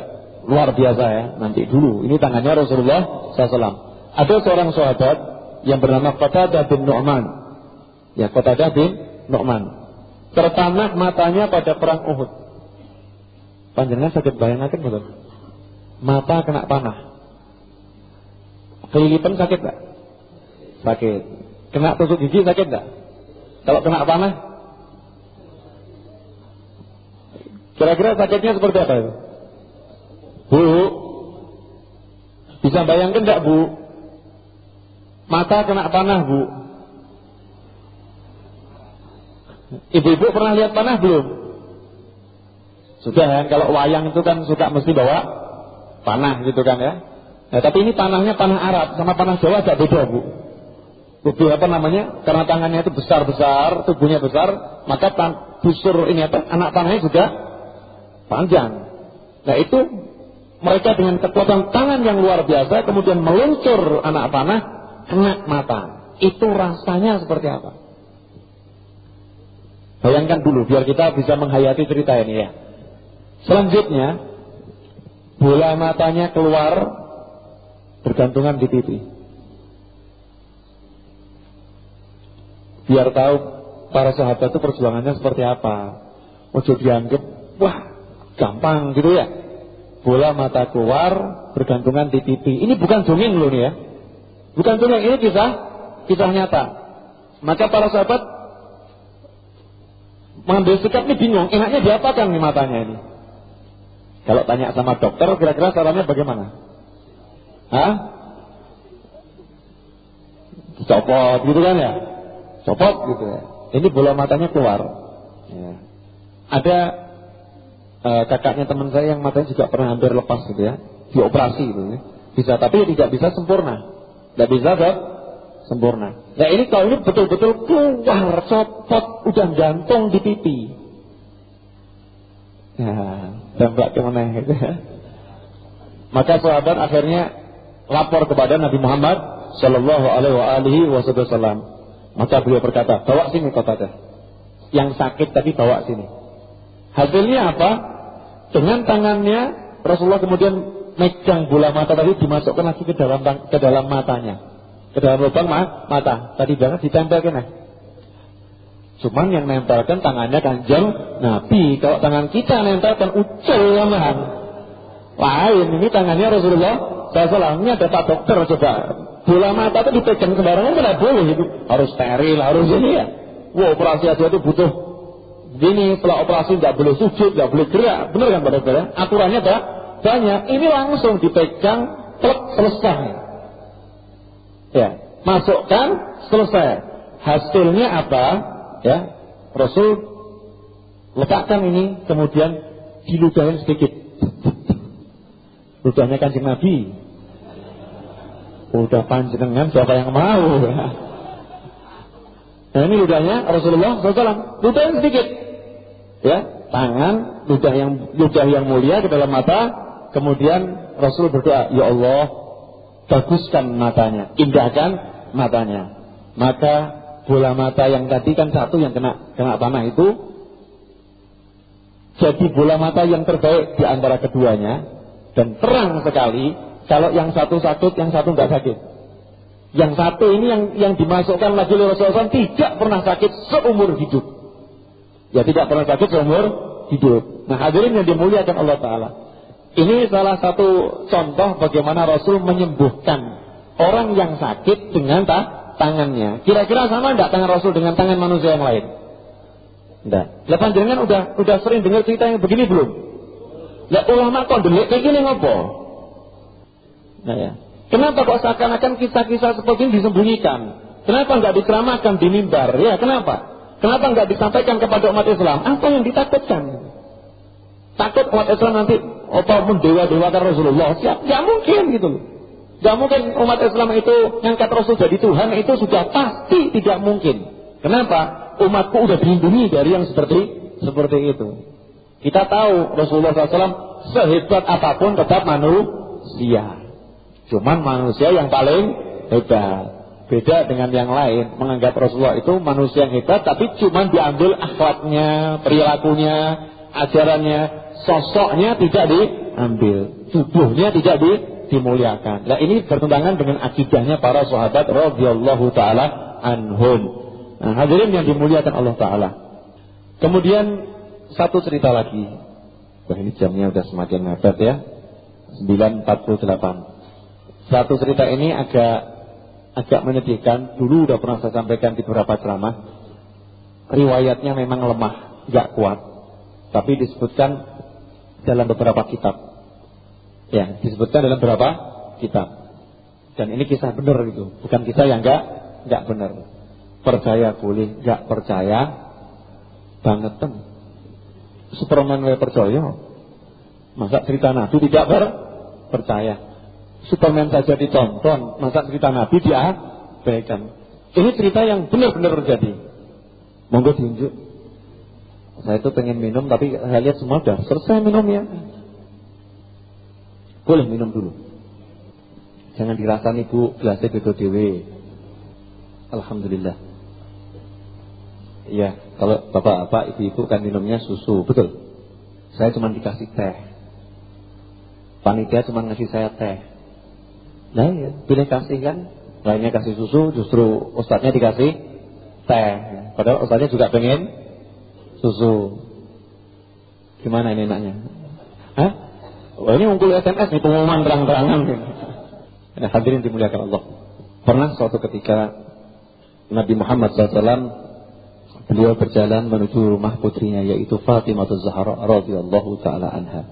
[SPEAKER 1] luar biasa ya. Nanti dulu, ini tangannya Rasulullah SAW. Ada seorang sahabat yang bernama Qatadah bin Nu'man. Ya, Qatadah bin Nu'man. Tertanah matanya pada perang Uhud. Panjangnya sakit bayangkan betul. Mata kena panah. Kelilipan sakit tak? Sakit. Kena tusuk gigi sakit tak? Kalau kena panah? Kira-kira sakitnya seperti apa itu? Bu, bisa bayangkan tidak bu? Mata kena panah bu. Ibu-ibu pernah lihat panah belum? Sudah kan, kalau wayang itu kan suka mesti bawa panah gitu kan ya. Nah, tapi ini panahnya panah Arab sama panah Jawa agak beda bu. Apa namanya? Karena tangannya itu besar-besar, tubuhnya besar, maka busur ini apa? Anak panahnya juga panjang. Nah itu mereka dengan kekuatan tangan yang luar biasa kemudian meluncur anak panah kena mata. Itu rasanya seperti apa? Bayangkan dulu biar kita bisa menghayati cerita ini ya. Selanjutnya bola matanya keluar bergantungan di pipi. Biar tahu para sahabat itu perjuangannya seperti apa. Ojo dianggap wah gampang gitu ya bola mata keluar bergantungan di pipi. Ini bukan dongeng loh nih ya. Bukan dongeng, ini kisah kisah nyata. Maka para sahabat mengambil sikap ini bingung, enaknya diapakan nih matanya ini? Kalau tanya sama dokter, kira-kira sarannya bagaimana? Hah? Copot gitu kan ya? Copot gitu ya. Ini bola matanya keluar. Ya. Ada uh, kakaknya teman saya yang matanya juga pernah hampir lepas gitu ya, dioperasi gitu ya. Bisa, tapi tidak bisa sempurna. Tidak bisa kan? Sempurna. Nah ini kalau ini betul-betul keluar, copot, udah gantung di pipi. Ya, tembak ke mana gitu ya. Maka sahabat akhirnya lapor kepada Nabi Muhammad Shallallahu Alaihi Wasallam. Maka beliau berkata, bawa sini kota Yang sakit tapi bawa sini. Hasilnya apa? Dengan tangannya Rasulullah kemudian megang bola mata tadi dimasukkan lagi ke dalam ke dalam matanya. Ke dalam lubang ma mata. Tadi banget ditempelkan nah. Cuman yang nempelkan tangannya kanjeng Nabi. Kalau tangan kita nempelkan ucul lamahan. Lain, ini tangannya Rasulullah SAW. Ini ada Pak Dokter coba. Bola mata itu dipegang sembarangan tidak boleh. Itu harus steril, harus ini ya. Wah operasi aja itu butuh Gini setelah operasi nggak boleh sujud, nggak boleh gerak, benar kan pada saudara? Aturannya ada banyak. Ini langsung dipegang, plek selesai. Ya, masukkan selesai. Hasilnya apa? Ya, Rasul letakkan ini kemudian diludahin sedikit. Ludahnya kancing Nabi. Udah panjenengan siapa yang mau? Nah ini ludahnya Rasulullah SAW. Ludahnya sedikit ya tangan ludah yang ludah yang mulia ke dalam mata kemudian Rasul berdoa ya Allah baguskan matanya indahkan matanya maka bola mata yang tadi kan satu yang kena kena panah itu jadi bola mata yang terbaik di antara keduanya dan terang sekali kalau yang satu sakit yang satu nggak sakit yang satu ini yang yang dimasukkan lagi oleh Rasulullah tidak pernah sakit seumur hidup Ya tidak pernah sakit seumur hidup. Nah hadirin yang dimuliakan Allah Ta'ala. Ini salah satu contoh bagaimana Rasul menyembuhkan orang yang sakit dengan ta tangannya. Kira-kira sama tidak tangan Rasul dengan tangan manusia yang lain? Tidak. Lepas jangan udah udah sering dengar cerita yang begini belum? Ya ulama kok kayak gini ngopo? Nah ya. Kenapa kok seakan-akan kisah-kisah seperti ini disembunyikan? Kenapa nggak diceramakan di mimbar? Ya kenapa? Kenapa nggak disampaikan kepada umat Islam? Apa yang ditakutkan? Takut umat Islam nanti apa mendewa-dewakan Rasulullah? Siap, nggak mungkin gitu. Gak mungkin umat Islam itu ngangkat Rasul jadi Tuhan itu sudah pasti tidak mungkin. Kenapa? Umatku udah dilindungi dari yang seperti seperti itu. Kita tahu Rasulullah SAW sehebat apa pun tetap manusia. Cuman manusia yang paling hebat. Beda dengan yang lain. Menganggap Rasulullah itu manusia yang hebat tapi cuma diambil akhlaknya, perilakunya, ajarannya, sosoknya tidak diambil. Tubuhnya tidak di, dimuliakan. Nah ini bertentangan dengan akidahnya para sahabat radhiyallahu taala anhum. Nah, hadirin yang dimuliakan Allah taala. Kemudian satu cerita lagi. Wah ini jamnya udah semakin mepet ya. 9.48. Satu cerita ini agak agak menyedihkan. Dulu udah pernah saya sampaikan di beberapa ceramah. Riwayatnya memang lemah, nggak kuat. Tapi disebutkan dalam beberapa kitab. Ya, disebutkan dalam beberapa kitab. Dan ini kisah benar itu, bukan kisah yang nggak nggak benar. Percaya boleh, nggak percaya banget tem. Superman percaya. Masa cerita Nabi tidak ber percaya. Superman saja ditonton, masa cerita Nabi diabaikan. Ini cerita yang benar-benar terjadi. Monggo tunjuk. Saya itu pengen minum tapi saya lihat semua sudah selesai minumnya. Boleh minum dulu. Jangan dirasakan ibu gelasnya beda dewe. Alhamdulillah. Iya, kalau bapak-bapak, ibu-ibu kan minumnya susu, betul. Saya cuma dikasih teh. Panitia cuma ngasih saya teh. Nah ya, pilih kasih kan. Lainnya kasih susu, justru ustadznya dikasih teh. Padahal ustadznya juga pengen susu. Gimana ini enaknya? Hah? Oh, ini ngumpul SMS nih pengumuman terang-terangan. Nah, hadirin dimuliakan Allah. Pernah suatu ketika Nabi Muhammad SAW beliau berjalan menuju rumah putrinya yaitu Fatimah Zahra radhiyallahu taala anha.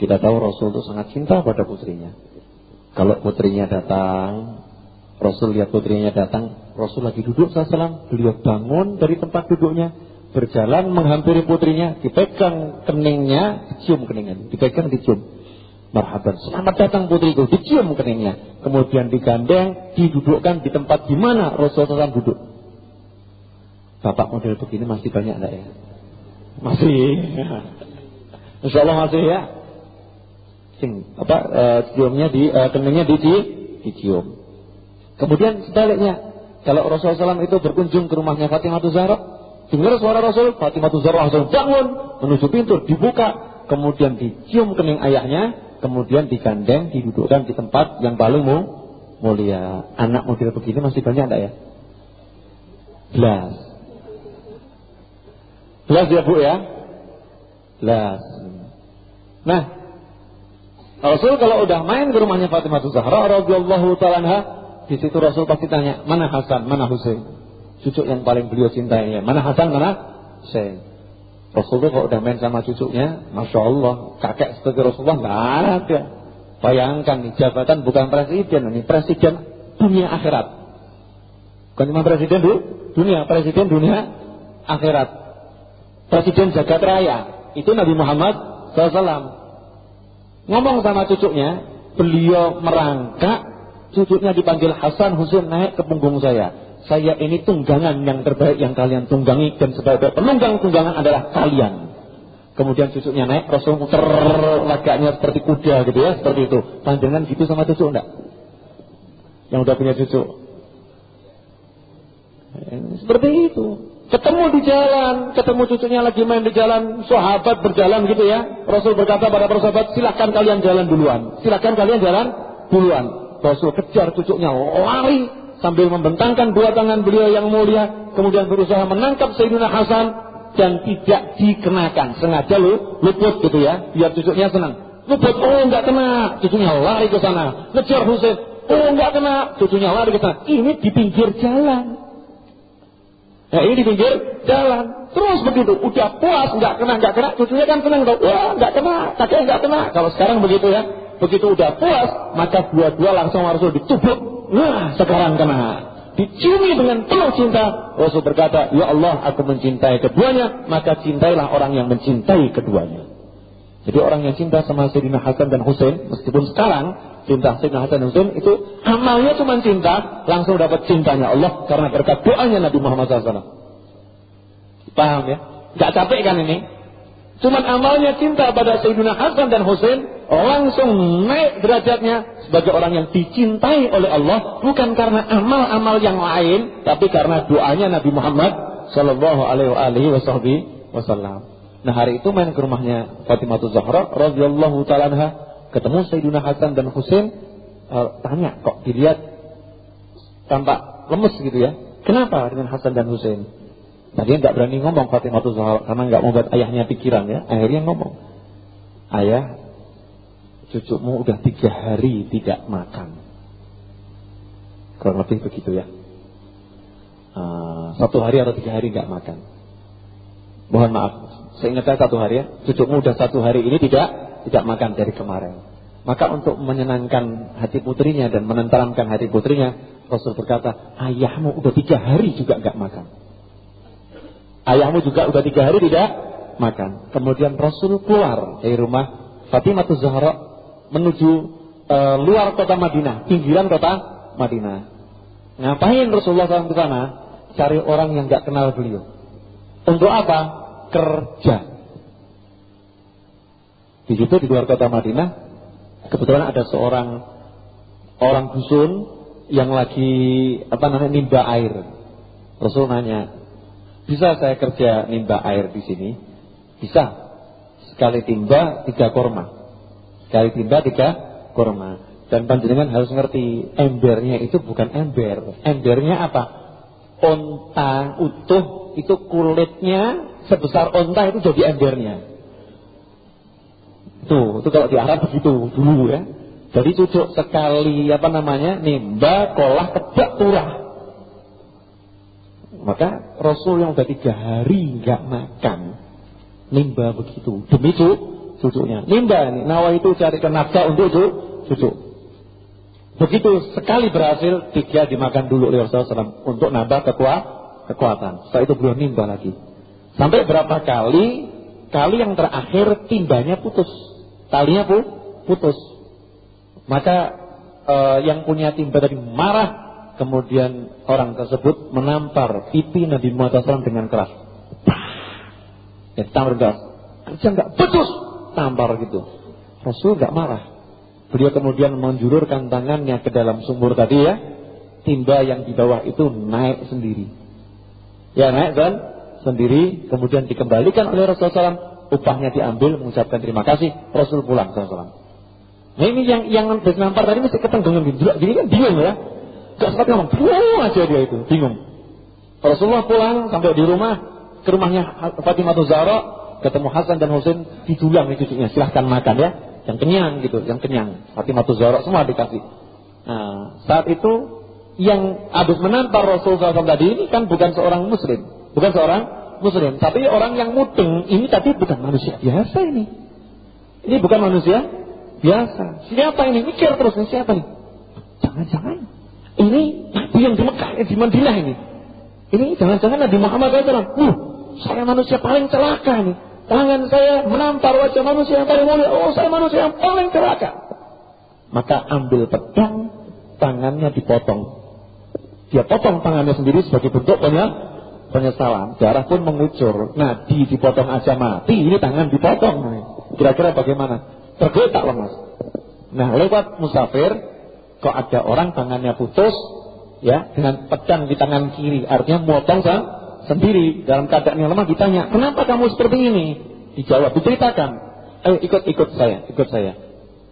[SPEAKER 1] Kita tahu Rasul itu sangat cinta pada putrinya. Kalau putrinya datang, Rasul lihat putrinya datang, Rasul lagi duduk salam, beliau bangun dari tempat duduknya, berjalan menghampiri putrinya, dipegang keningnya, dicium keningnya, dipegang dicium. Marhaban, selamat datang putriku, dicium keningnya. Kemudian digandeng, didudukkan di tempat di mana Rasul SAW duduk. Bapak model begini masih banyak enggak ya? Masih. Insya Allah masih ya sing apa uh, ciumnya di uh, keningnya di, di dicium. Kemudian sebaliknya, kalau Rasulullah SAW itu berkunjung ke rumahnya Fatimah Zahra, dengar suara Rasul, Fatimah Zahra langsung bangun menuju pintu, dibuka, kemudian dicium kening ayahnya, kemudian digandeng, didudukkan di tempat yang paling mulia. Anak model begini masih banyak enggak ya? Belas. Belas ya Bu ya? Belas. Nah, Rasul kalau udah main ke rumahnya Fatimah Zahra radhiyallahu taala di situ Rasul pasti tanya, "Mana Hasan, mana Husain?" Cucu yang paling beliau cintai ya. Mana Hasan, mana Husain? Rasul kalau udah main sama cucunya, Masya Allah, kakek seperti Rasulullah nggak ada. Bayangkan nih, jabatan bukan presiden, ini presiden dunia akhirat. Bukan cuma presiden dulu, dunia, presiden dunia akhirat. Presiden jagat raya, itu Nabi Muhammad SAW. Ngomong sama cucunya, beliau merangkak, cucunya dipanggil Hasan Husain naik ke punggung saya. Saya ini tunggangan yang terbaik yang kalian tunggangi dan sebagai penunggang tunggangan adalah kalian. Kemudian cucunya naik, Rasul muter lagaknya seperti kuda gitu ya, seperti itu. Pandangan gitu sama cucu enggak? Yang udah punya cucu. Seperti itu. Ketemu di jalan, ketemu cucunya lagi main di jalan, sahabat berjalan gitu ya. Rasul berkata pada para sahabat, silakan kalian jalan duluan. Silakan kalian jalan duluan. Rasul kejar cucunya, lari sambil membentangkan dua tangan beliau yang mulia, kemudian berusaha menangkap Sayyidina Hasan dan tidak dikenakan. Sengaja lu luput gitu ya, biar cucunya senang. Luput, oh enggak kena, cucunya lari ke sana. Ngejar Husain, oh enggak kena, cucunya lari ke sana. Ini di pinggir jalan. Nah ini di pinggir jalan. Terus begitu. Udah puas, nggak kena, nggak kena. Cucunya kan senang. Wah, nggak kena. Kakek nggak kena. Kalau sekarang begitu ya. Begitu udah puas, maka dua-dua langsung harus dicubuk. Nah, sekarang kena. Diciumi dengan penuh cinta. Rasul berkata, Ya Allah, aku mencintai keduanya. Maka cintailah orang yang mencintai keduanya. Jadi orang yang cinta sama Sayyidina Hasan dan Hussein, meskipun sekarang cinta Sayyidina Hasan dan Husain itu amalnya cuma cinta, langsung dapat cintanya Allah karena berkat doanya Nabi Muhammad SAW. Paham ya? Gak capek kan ini? Cuma amalnya cinta pada Sayyidina Hasan dan Husain langsung naik derajatnya sebagai orang yang dicintai oleh Allah bukan karena amal-amal yang lain tapi karena doanya Nabi Muhammad Shallallahu Alaihi Wasallam. Nah hari itu main ke rumahnya Fatimah Zahra radhiyallahu taala ketemu Sayyidina Hasan dan Husain uh, tanya kok dilihat tampak lemes gitu ya. Kenapa dengan Hasan dan Husain? Nah dia nggak berani ngomong Fatimah Zahra karena nggak mau buat ayahnya pikiran ya. Akhirnya ngomong, ayah cucumu udah tiga hari tidak makan. Kurang lebih begitu ya. Uh, satu hari atau tiga hari nggak makan. Mohon maaf, Seingat saya satu hari ya, cucumu udah satu hari ini tidak tidak makan dari kemarin. Maka untuk menyenangkan hati putrinya dan menenteramkan hati putrinya, Rasul berkata, ayahmu udah tiga hari juga nggak makan. Ayahmu juga udah tiga hari tidak makan. Kemudian Rasul keluar dari rumah Fatimah Zahra menuju e, luar kota Madinah, pinggiran kota Madinah. Ngapain Rasulullah SAW ke sana? Cari orang yang nggak kenal beliau. Untuk apa? kerja. Di situ di luar kota Madinah, kebetulan ada seorang orang dusun yang lagi apa namanya nimba air. Rasul nanya, bisa saya kerja nimba air di sini? Bisa. Sekali timba tiga korma. Sekali timba tiga korma. Dan panjenengan harus ngerti embernya itu bukan ember. Embernya apa? Onta utuh itu kulitnya sebesar onta itu jadi embernya. Tuh, itu kalau di Arab begitu dulu ya. Jadi cucuk sekali apa namanya nimba kolah kebak turah. Maka Rasul yang udah tiga hari nggak makan nimba begitu demi cu, cucunya. Nimba nih, nawa itu cari nafkah untuk cu, cucu. Begitu sekali berhasil tiga dimakan dulu oleh Rasulullah SAW untuk nambah kekuatan. kekuatan. Setelah itu beliau nimba lagi. Sampai berapa kali, kali yang terakhir timbanya putus. Talinya pun putus. Maka eh, yang punya timba tadi marah, kemudian orang tersebut menampar pipi Nabi Muhammad SAW dengan keras. Ya, tampar keras. Kerja enggak putus, tampar gitu. Rasul enggak marah. Beliau kemudian menjulurkan tangannya ke dalam sumur tadi ya. Timba yang di bawah itu naik sendiri. Ya naik kan? sendiri kemudian dikembalikan oleh Rasulullah SAW upahnya diambil mengucapkan terima kasih Rasul pulang SAW nah ini yang yang nampar tadi mesti ketenggengan gitu jadi kan bingung ya. Gak sempat ngomong bingung aja dia itu bingung. Rasulullah pulang sampai di rumah ke rumahnya Fatimah Zahra ketemu Hasan dan Husain didulang nih cucunya silahkan makan ya. Yang kenyang gitu yang kenyang. Fatimah Zahra semua dikasih. Nah saat itu yang habis menampar Rasulullah SAW tadi ini kan bukan seorang muslim Bukan seorang muslim. Tapi orang yang mudeng ini tadi bukan manusia biasa ini. Ini bukan manusia biasa. Siapa ini? Mikir terus ini siapa nih? Jangan-jangan ini Nabi yang di Mekah, di Madinah ini. Ini jangan-jangan Nabi Muhammad SAW. Uh, saya manusia paling celaka nih. Tangan saya menampar wajah manusia yang paling mulia. Oh, saya manusia yang paling celaka. Maka ambil pedang, tangannya dipotong. Dia potong tangannya sendiri sebagai bentuk penyesalan, darah pun mengucur. Nadi dipotong aja mati, ini tangan dipotong. Kira-kira bagaimana? Tergeletak lemas. Nah, lewat musafir, kok ada orang tangannya putus, ya, dengan pedang di tangan kiri, artinya motong sang sendiri dalam keadaan yang lemah ditanya, kenapa kamu seperti ini? Dijawab, diceritakan, ayo ikut-ikut saya, ikut saya.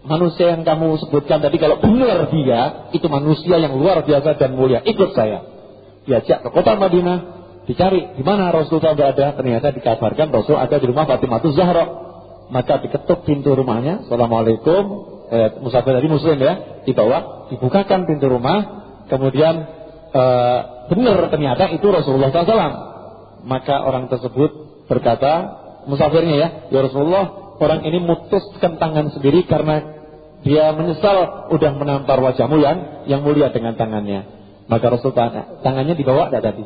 [SPEAKER 1] Manusia yang kamu sebutkan tadi kalau benar dia itu manusia yang luar biasa dan mulia, ikut saya. Diajak ke kota Madinah, Dicari di mana Rasulullah berada, ternyata dikabarkan Rasul ada di rumah Fatimah Zahra. Maka diketuk pintu rumahnya, Assalamualaikum, eh, musafir dari muslim ya, di bawah, dibukakan pintu rumah, kemudian eh, benar ternyata itu Rasulullah SAW. Maka orang tersebut berkata, musafirnya ya, ya Rasulullah, orang ini mutuskan tangan sendiri karena dia menyesal udah menampar wajahmu yang yang mulia dengan tangannya. Maka Rasul tanya, tangannya dibawa tidak tadi?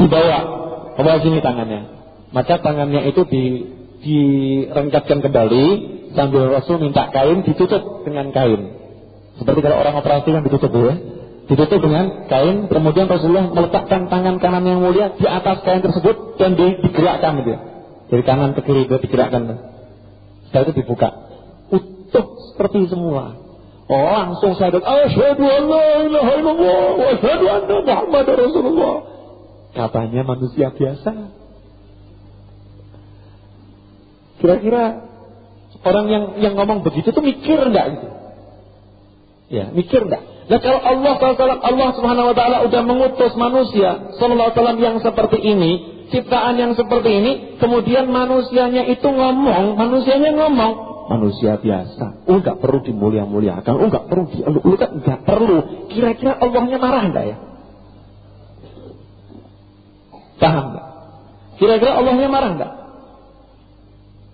[SPEAKER 1] Dibawa bawah sini tangannya. Maka tangannya itu di direngkatkan kembali sambil Rasul minta kain ditutup dengan kain. Seperti kalau orang operasi kan ditutup ya. Ditutup dengan kain, kemudian Rasulullah meletakkan tangan kanan yang mulia di atas kain tersebut dan digerakkan gitu. Dari kanan ke kiri itu digerakkan. Setelah itu dibuka. Utuh seperti semula. Oh langsung saya Asyhadu an la ilaha illallah wa asyhadu anna Muhammad Rasulullah. Katanya manusia biasa. Kira-kira orang yang yang ngomong begitu tuh mikir enggak gitu? Ya, mikir enggak? Nah kalau Allah Allah Subhanahu wa taala udah mengutus manusia sallallahu alaihi yang seperti ini, ciptaan yang seperti ini, kemudian manusianya itu ngomong, manusianya ngomong, manusia biasa. Oh perlu dimulia-muliakan, oh perlu dieluk-elukan, enggak perlu. Kira-kira Allahnya marah enggak ya? Paham enggak? Kira-kira Allahnya marah enggak?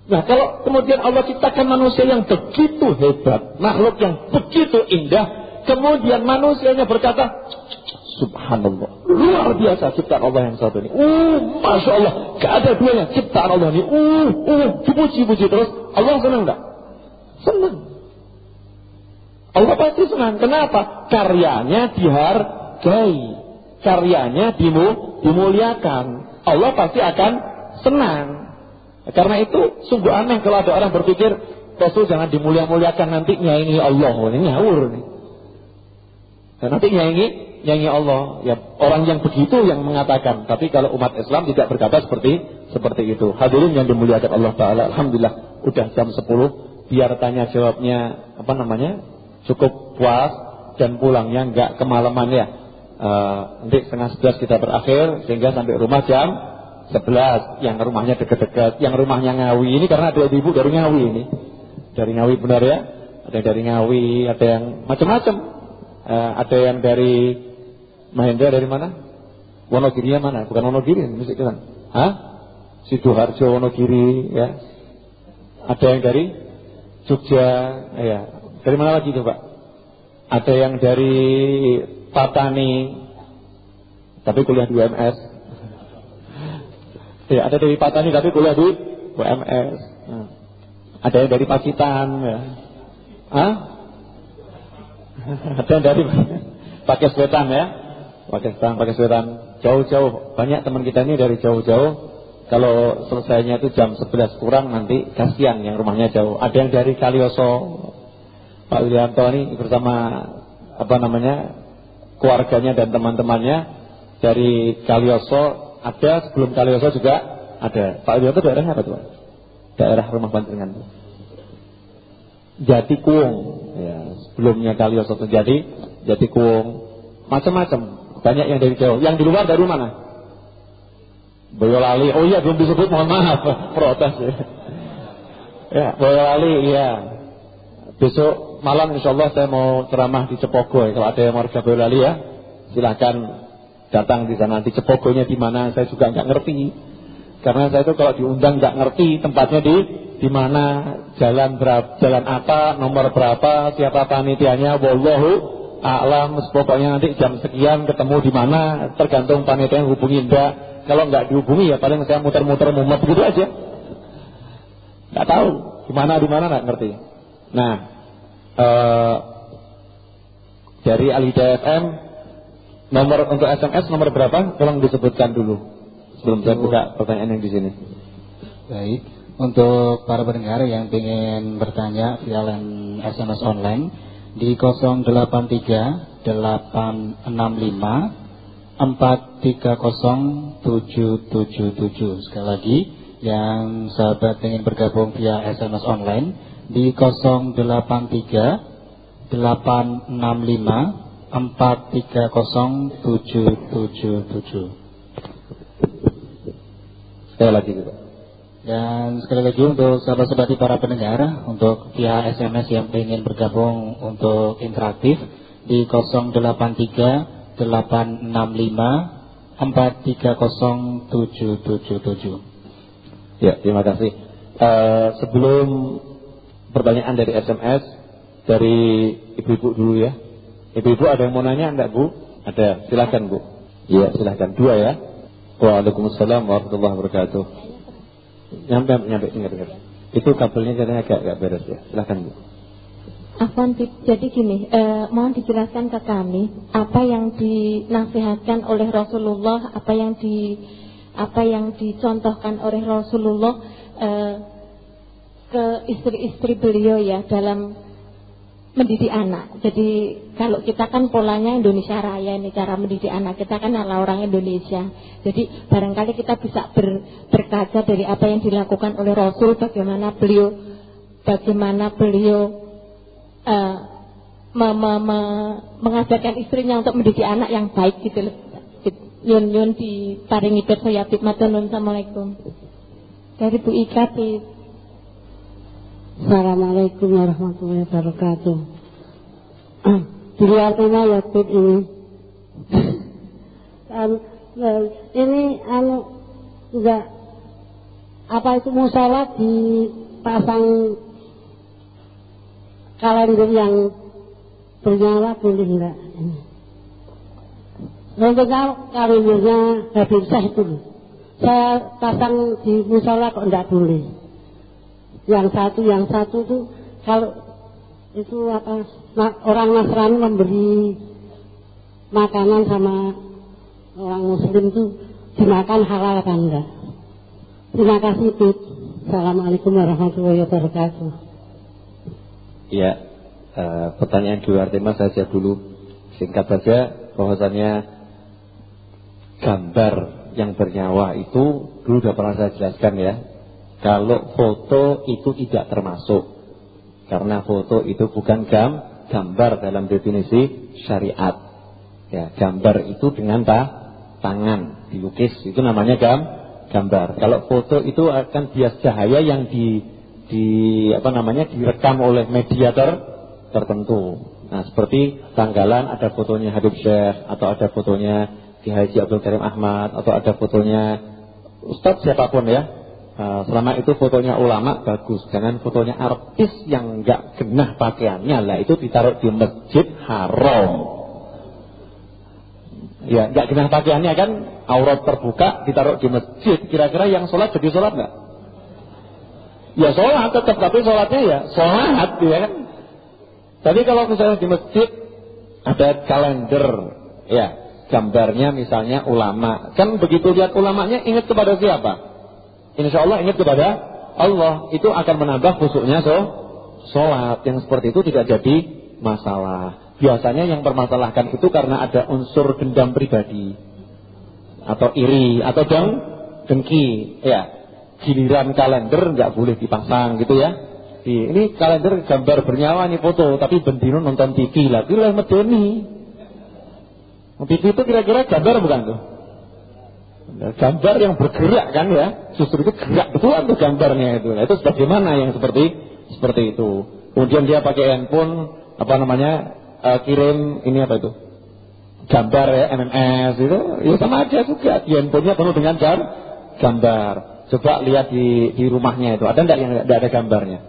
[SPEAKER 1] Nah kalau kemudian Allah ciptakan manusia yang begitu hebat, makhluk yang begitu indah, kemudian manusianya berkata, Subhanallah, luar biasa ciptaan Allah yang satu ini. Uh, masya Allah, gak ada duanya ciptaan Allah ini. Uh, uh, dipuji-puji terus. Allah senang enggak? Senang. Allah pasti senang. Kenapa? Karyanya dihargai, karyanya dimu, dimuliakan. Allah pasti akan senang. Karena itu sungguh aneh kalau ada orang berpikir Rasul jangan dimulia-muliakan nanti nyanyi Allah. Ini ngawur nih. Dan nanti nyanyi nyanyi Allah. Ya orang yang begitu yang mengatakan. Tapi kalau umat Islam tidak berkata seperti seperti itu. Hadirin yang dimuliakan Allah Taala. Alhamdulillah udah jam 10 biar tanya jawabnya apa namanya cukup puas dan pulangnya nggak kemalaman ya. Uh, nanti setengah sebelas kita berakhir sehingga sampai rumah jam sebelas yang rumahnya dekat-dekat, yang rumahnya Ngawi ini karena ada ibu dari Ngawi ini. Dari Ngawi benar ya? Ada yang dari Ngawi, ada yang macam-macam. Uh, ada yang dari Mahendra dari mana? Wonogiri mana? Bukan Wonogiri, mesti kan? Hah? Sidoarjo Wonogiri ya. Ada yang dari Jogja, ya. Dari mana lagi itu, Pak? Ada yang dari Patani, tapi kuliah di UMS. Ya, ada dari Patani tapi kuliah di WMS. Nah. Ada yang dari Pacitan. Ya. Hah? ada yang dari pakai Pakistan ya. Pakistan, Pakistan. Jauh-jauh. Banyak teman kita ini dari jauh-jauh. Kalau selesainya itu jam 11 kurang nanti kasihan yang rumahnya jauh. Ada yang dari Kalioso. Pak Wiranto ini bersama apa namanya keluarganya dan teman-temannya dari Kalioso ada sebelum Kalioso juga ada. Pak Wiyoto daerahnya apa tuh? Daerah rumah panjenengan. Jati Kuung. Ya, sebelumnya Kalioso terjadi Jati Kuung. Macam-macam. Banyak yang dari Jawa. Yang di luar dari mana? Boyolali. Oh iya belum disebut mohon maaf. Protes ya. Ya, Boyolali iya. Besok malam insya Allah saya mau ceramah di Cepogo. Ya. Kalau ada yang warga Boyolali ya, silahkan datang di sana. Di Cepogonya di mana saya juga nggak ngerti. Karena saya itu kalau diundang nggak ngerti tempatnya di di mana jalan berapa jalan apa nomor berapa siapa panitianya wallahu a'lam. Pokoknya nanti jam sekian ketemu di mana tergantung panitia yang hubungi enggak. Kalau nggak dihubungi ya paling saya muter-muter mumet gitu aja. Nggak tahu di mana di mana nggak ngerti. Nah eh, dari Alida FM Nomor untuk SMS nomor berapa? Tolong disebutkan dulu sebelum saya buka pertanyaan yang di sini.
[SPEAKER 2] Baik, untuk para pendengar yang ingin bertanya via SMS online di 083 865 430777 sekali lagi yang sahabat ingin bergabung via SMS online di 083 865 empat tiga kosong tujuh tujuh tujuh.
[SPEAKER 1] Sekali lagi gitu.
[SPEAKER 2] Dan sekali lagi untuk sahabat-sahabat para pendengar untuk via SMS yang ingin bergabung untuk interaktif di 083 865 430777.
[SPEAKER 1] Ya, terima kasih. Uh, sebelum pertanyaan dari SMS dari ibu-ibu dulu ya. Ibu-ibu ada yang mau nanya enggak Bu? Ada, silakan Bu. Iya, silakan. Dua ya. Waalaikumsalam warahmatullahi wabarakatuh. Nyampe, nyampe, dengar. Itu kabelnya jadi agak agak beres ya. Silahkan Bu.
[SPEAKER 3] Afwan, jadi gini, eh, mohon dijelaskan ke kami apa yang dinasihatkan oleh Rasulullah, apa yang di apa yang dicontohkan oleh Rasulullah eh, ke istri-istri beliau ya dalam mendidik anak. Jadi kalau kita kan polanya Indonesia Raya ini cara mendidik anak kita kan adalah orang Indonesia. Jadi barangkali kita bisa ber, berkaca dari apa yang dilakukan oleh Rasul, bagaimana beliau, bagaimana beliau uh, me, me, me, mengajarkan istrinya untuk mendidik anak yang baik gitu. Yun yun di paringi saya Matunun Assalamualaikum. Dari Bu Ika
[SPEAKER 4] Assalamualaikum warahmatullahi wabarakatuh. Di luar tema ya Tip ini. um, ini anu enggak apa itu musola dipasang kalender yang bernyala boleh enggak? Contohnya kalendernya Habib Syah itu. Saya pasang di musola kok enggak boleh yang satu yang satu tuh kalau itu apa orang Nasrani memberi makanan sama orang Muslim tuh dimakan halal kan enggak? Terima kasih Pit. Assalamualaikum warahmatullahi wabarakatuh.
[SPEAKER 1] Iya, pertanyaan di luar tema saya siap dulu. Singkat saja, bahwasannya gambar yang bernyawa itu dulu sudah pernah saya jelaskan ya kalau foto itu tidak termasuk. Karena foto itu bukan gam, gambar dalam definisi syariat. Ya, Gambar itu dengan ta, tangan dilukis Itu namanya gam, gambar. Kalau foto itu akan bias cahaya yang di, di apa namanya direkam oleh mediator tertentu. Nah seperti tanggalan ada fotonya Habib Syekh Atau ada fotonya Ki Haji Abdul Karim Ahmad Atau ada fotonya Ustadz siapa pun ya Uh, selama itu fotonya ulama bagus, jangan fotonya artis yang nggak genah pakaiannya lah itu ditaruh di masjid haram. Ya, nggak genah pakaiannya kan aurat terbuka ditaruh di masjid. Kira-kira yang sholat jadi sholat nggak? Ya sholat tetap, tapi sholatnya ya sholat, ya kan? Tapi kalau misalnya di masjid ada kalender, ya gambarnya misalnya ulama, kan begitu lihat ulamanya ingat kepada siapa? Insya Allah ingat kepada Allah itu akan menambah khususnya so sholat. Yang seperti itu tidak jadi masalah. Biasanya yang permasalahkan itu karena ada unsur dendam pribadi. Atau iri atau deng dengki. Ya giliran kalender nggak boleh dipasang gitu ya. Ini kalender gambar bernyawa nih foto tapi bendino nonton TV lah. Medeni. TV itu kira-kira gambar bukan tuh Nah, gambar yang bergerak kan ya, justru itu gerak betul tuh gambarnya itu. Nah, itu sebagaimana yang seperti seperti itu. Kemudian dia pakai handphone apa namanya uh, kirim ini apa itu gambar ya MMS itu, ya sama aja juga. Di handphonenya penuh dengan jam, gambar. Coba lihat di di rumahnya itu ada enggak yang enggak ada gambarnya?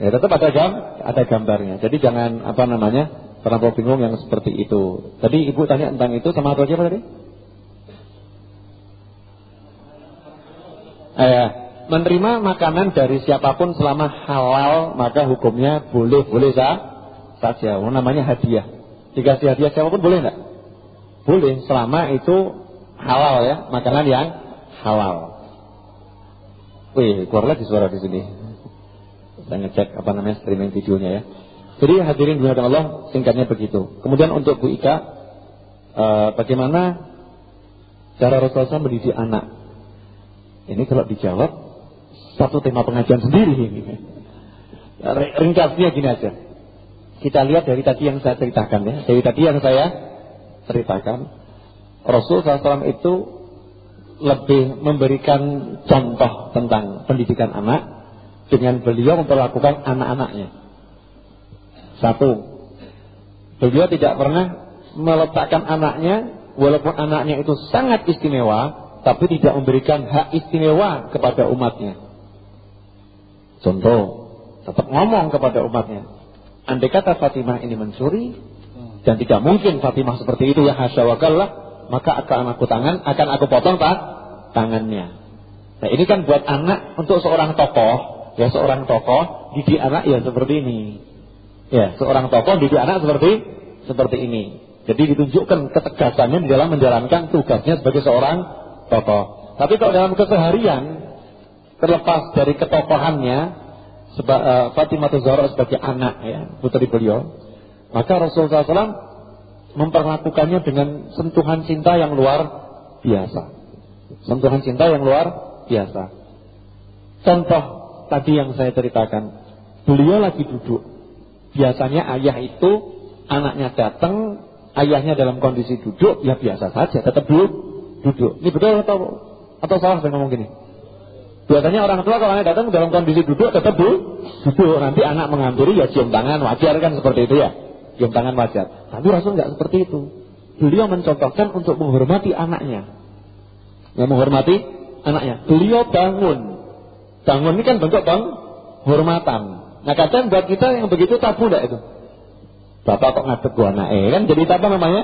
[SPEAKER 1] Ya tetap ada gam, ada gambarnya. Jadi jangan apa namanya terlampau bingung yang seperti itu. Tadi ibu tanya tentang itu sama apa aja tadi? Eh, menerima makanan dari siapa pun selama halal maka hukumnya boleh boleh sah saja. Oh, namanya hadiah. Dikasih hadiah siapa pun boleh enggak? Boleh selama itu halal ya, makanan yang halal. Wih, keluar lagi suara di sini. Saya ngecek apa namanya streaming videonya ya. Jadi hadirin dunia Allah singkatnya begitu. Kemudian untuk Bu Ika, eh, bagaimana cara Rasulullah mendidik anak? Ini kalau dijawab satu tema pengajian sendiri ini. Ringkasnya gini aja. Kita lihat dari tadi yang saya ceritakan ya. Dari tadi yang saya ceritakan. Rasul SAW itu lebih memberikan contoh tentang pendidikan anak dengan beliau memperlakukan anak-anaknya. Satu, beliau tidak pernah meletakkan anaknya walaupun anaknya itu sangat istimewa tapi tidak memberikan hak istimewa kepada umatnya. Contoh, tetap ngomong kepada umatnya. Andai kata Fatimah ini mencuri dan tidak mungkin Fatimah seperti itu ya hasya maka akan aku tangan akan aku potong tak tangannya. Nah, ini kan buat anak untuk seorang tokoh Ya seorang tokoh didik anak ya seperti ini. Ya, seorang tokoh didik anak seperti seperti ini. Jadi ditunjukkan ketegasannya dalam menjalankan tugasnya sebagai seorang tokoh. Tapi kalau dalam keseharian terlepas dari ketokohannya seba, uh, Fatimah Zahra sebagai anak ya, putri beliau, maka Rasulullah SAW memperlakukannya dengan sentuhan cinta yang luar biasa. Sentuhan cinta yang luar biasa. Contoh tadi yang saya ceritakan. Beliau lagi duduk. Biasanya ayah itu anaknya datang, ayahnya dalam kondisi duduk, ya biasa saja, tetap duduk. Duduk. Ini betul atau atau salah saya ngomong gini? Biasanya orang tua kalau anak datang dalam kondisi duduk tetap duduk. duduk. Nanti anak menghampiri ya cium tangan wajar kan seperti itu ya. Cium tangan wajar. Tapi Rasul nggak seperti itu. Beliau mencontohkan untuk menghormati anaknya. Yang menghormati anaknya. Beliau bangun Bangun ini kan bentuk penghormatan. Nah kadang buat kita yang begitu tabu enggak itu? Bapak kok ngadep gua anak eh kan jadi apa namanya?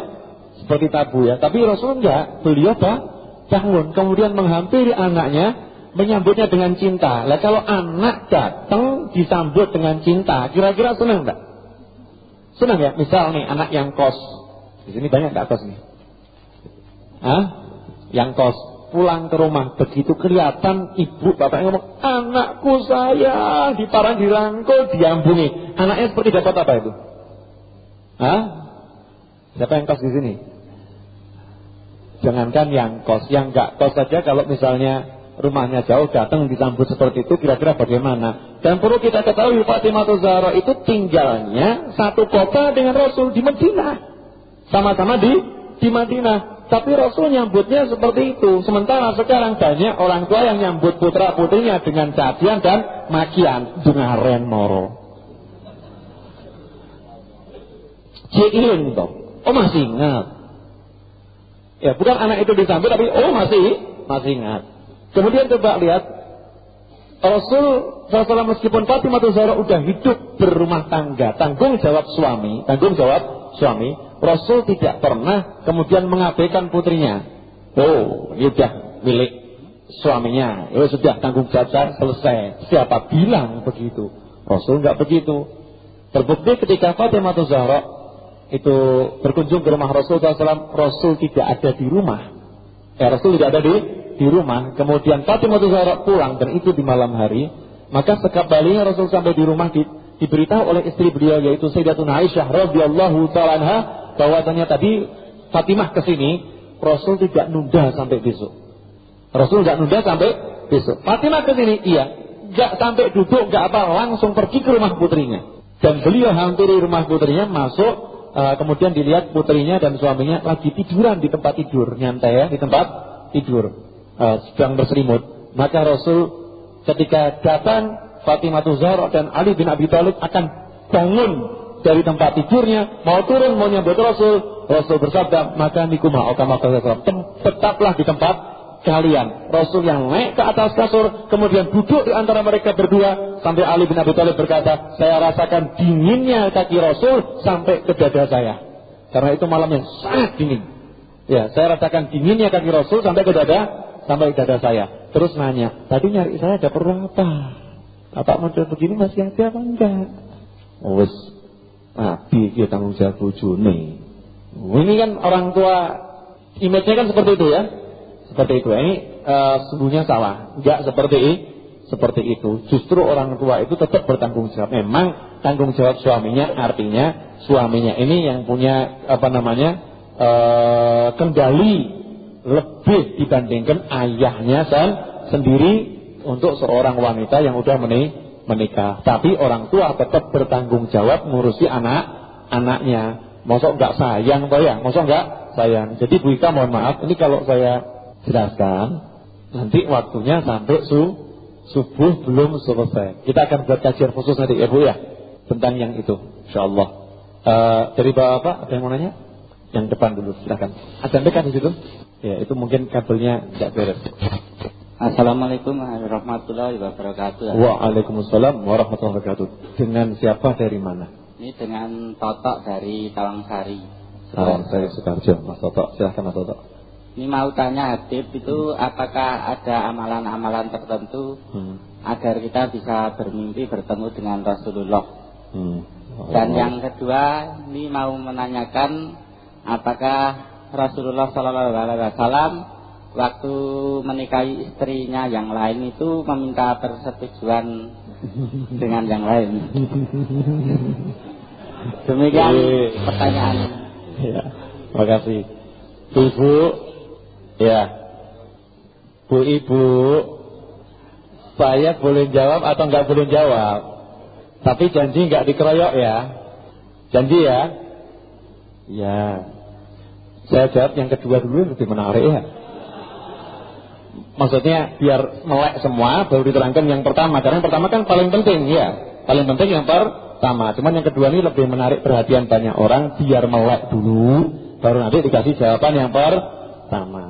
[SPEAKER 1] Seperti tabu ya. Tapi Rasul enggak, beliau apa? bangun kemudian menghampiri anaknya menyambutnya dengan cinta. Lah kalau anak datang disambut dengan cinta, kira-kira senang enggak? Senang ya? Misal nih anak yang kos. Di sini banyak enggak kos nih? Hah? Yang kos pulang ke rumah begitu kelihatan ibu bapak ngomong anakku saya diparang dirangkul diambungi anaknya seperti dapat apa itu Hah? siapa yang kos di sini jangankan yang kos yang gak kos saja kalau misalnya rumahnya jauh datang disambut seperti itu kira-kira bagaimana dan perlu kita ketahui Fatimah Zahra itu tinggalnya satu kota dengan Rasul di Madinah sama-sama di di Madinah tapi Rasul nyambutnya seperti itu. Sementara sekarang banyak orang tua yang nyambut putra putrinya dengan cacian dan makian. Dengaren moro. Ciin toh. Oh masih ingat. Ya bukan anak itu disambut tapi oh masih masih ingat. Kemudian coba lihat Rasul SAW meskipun Fatimah Zahra udah hidup berumah tangga, tanggung jawab suami, tanggung jawab suami, Rasul tidak pernah kemudian mengabaikan putrinya. Oh, ini sudah milik suaminya. Ya sudah tanggung jawab selesai. Siapa bilang begitu? Rasul enggak begitu. Terbukti ketika Fatimah Zahra itu berkunjung ke rumah Rasul SAW, Rasul tidak ada di rumah. Ya, Rasul tidak ada di di rumah. Kemudian Fatimah Zahra pulang dan itu di malam hari. Maka sekembalinya Rasul sampai di rumah di, diberitahu oleh istri beliau yaitu Sayyidatuna Aisyah radhiyallahu taala bahwasanya tadi Fatimah ke sini, Rasul tidak nunda sampai besok. Rasul tidak nunda sampai besok. Fatimah ke sini, iya. Gak sampai duduk, gak apa, langsung pergi ke rumah putrinya. Dan beliau hampiri rumah putrinya, masuk, uh, kemudian dilihat putrinya dan suaminya lagi tiduran di tempat tidur, nyantai ya, di tempat tidur, uh, sedang berselimut. Maka Rasul ketika datang Fatimah Zahra dan Ali bin Abi Thalib akan bangun dari tempat tidurnya, mau turun mau nyambut Rasul, Rasul bersabda, maka nikuma okama tetaplah di tempat kalian. Rasul yang naik ke atas kasur, kemudian duduk di antara mereka berdua, sampai Ali bin Abi Thalib berkata, saya rasakan dinginnya kaki Rasul sampai ke dada saya. Karena itu malam yang sangat dingin. Ya, saya rasakan dinginnya kaki Rasul sampai ke dada, sampai ke dada saya. Terus nanya, tadi nyari saya ada perlu apa? Bapak model begini masih ada apa enggak? Oh, Nabi kita tanggung jawab bojone. Ini kan orang tua image-nya kan seperti itu ya. Seperti itu. Ini uh, sungguhnya salah. Enggak seperti seperti itu. Justru orang tua itu tetap bertanggung jawab. Memang tanggung jawab suaminya artinya suaminya ini yang punya apa namanya uh, kendali lebih dibandingkan ayahnya dan sendiri untuk seorang wanita yang udah menikah menikah. Tapi orang tua tetap bertanggung jawab ngurusi anak-anaknya. Mosok nggak sayang toh ya? Mosok nggak sayang. Jadi Bu Ika mohon maaf, ini kalau saya jelaskan nanti waktunya sampai su subuh belum selesai. Kita akan buat kajian khusus nanti ya Bu ya tentang yang itu, Insya Allah. Uh, dari bapak ada yang mau nanya? Yang depan dulu silakan. Ada dekat di situ? Ya itu mungkin kabelnya tidak beres.
[SPEAKER 5] Assalamualaikum warahmatullahi wabarakatuh.
[SPEAKER 1] Waalaikumsalam warahmatullahi wabarakatuh. Dengan siapa dari mana?
[SPEAKER 5] Ini dengan Totok dari Tawangsari.
[SPEAKER 1] Tawangsari Sukarjo. Mas Totok, silahkan Mas Totok.
[SPEAKER 5] Ini mau tanya Habib itu apakah ada amalan-amalan tertentu hmm. agar kita bisa bermimpi bertemu dengan Rasulullah. Hmm. Oh. Dan yang kedua ini mau menanyakan apakah Rasulullah Shallallahu Alaihi Wasallam waktu menikahi istrinya yang lain itu meminta persetujuan dengan yang lain. Demikian pertanyaan.
[SPEAKER 1] Ya, terima kasih. Ibu Ya. Bu Ibu, saya boleh jawab atau nggak boleh jawab. Tapi janji nggak dikeroyok ya. Janji ya. Ya. Saya jawab yang kedua dulu lebih menarik ya. Maksudnya biar melek semua baru diterangkan yang pertama. Karena yang pertama kan paling penting ya. Paling penting yang pertama. Cuman yang kedua ini lebih menarik perhatian banyak orang biar melek dulu. Baru nanti dikasih jawaban yang pertama.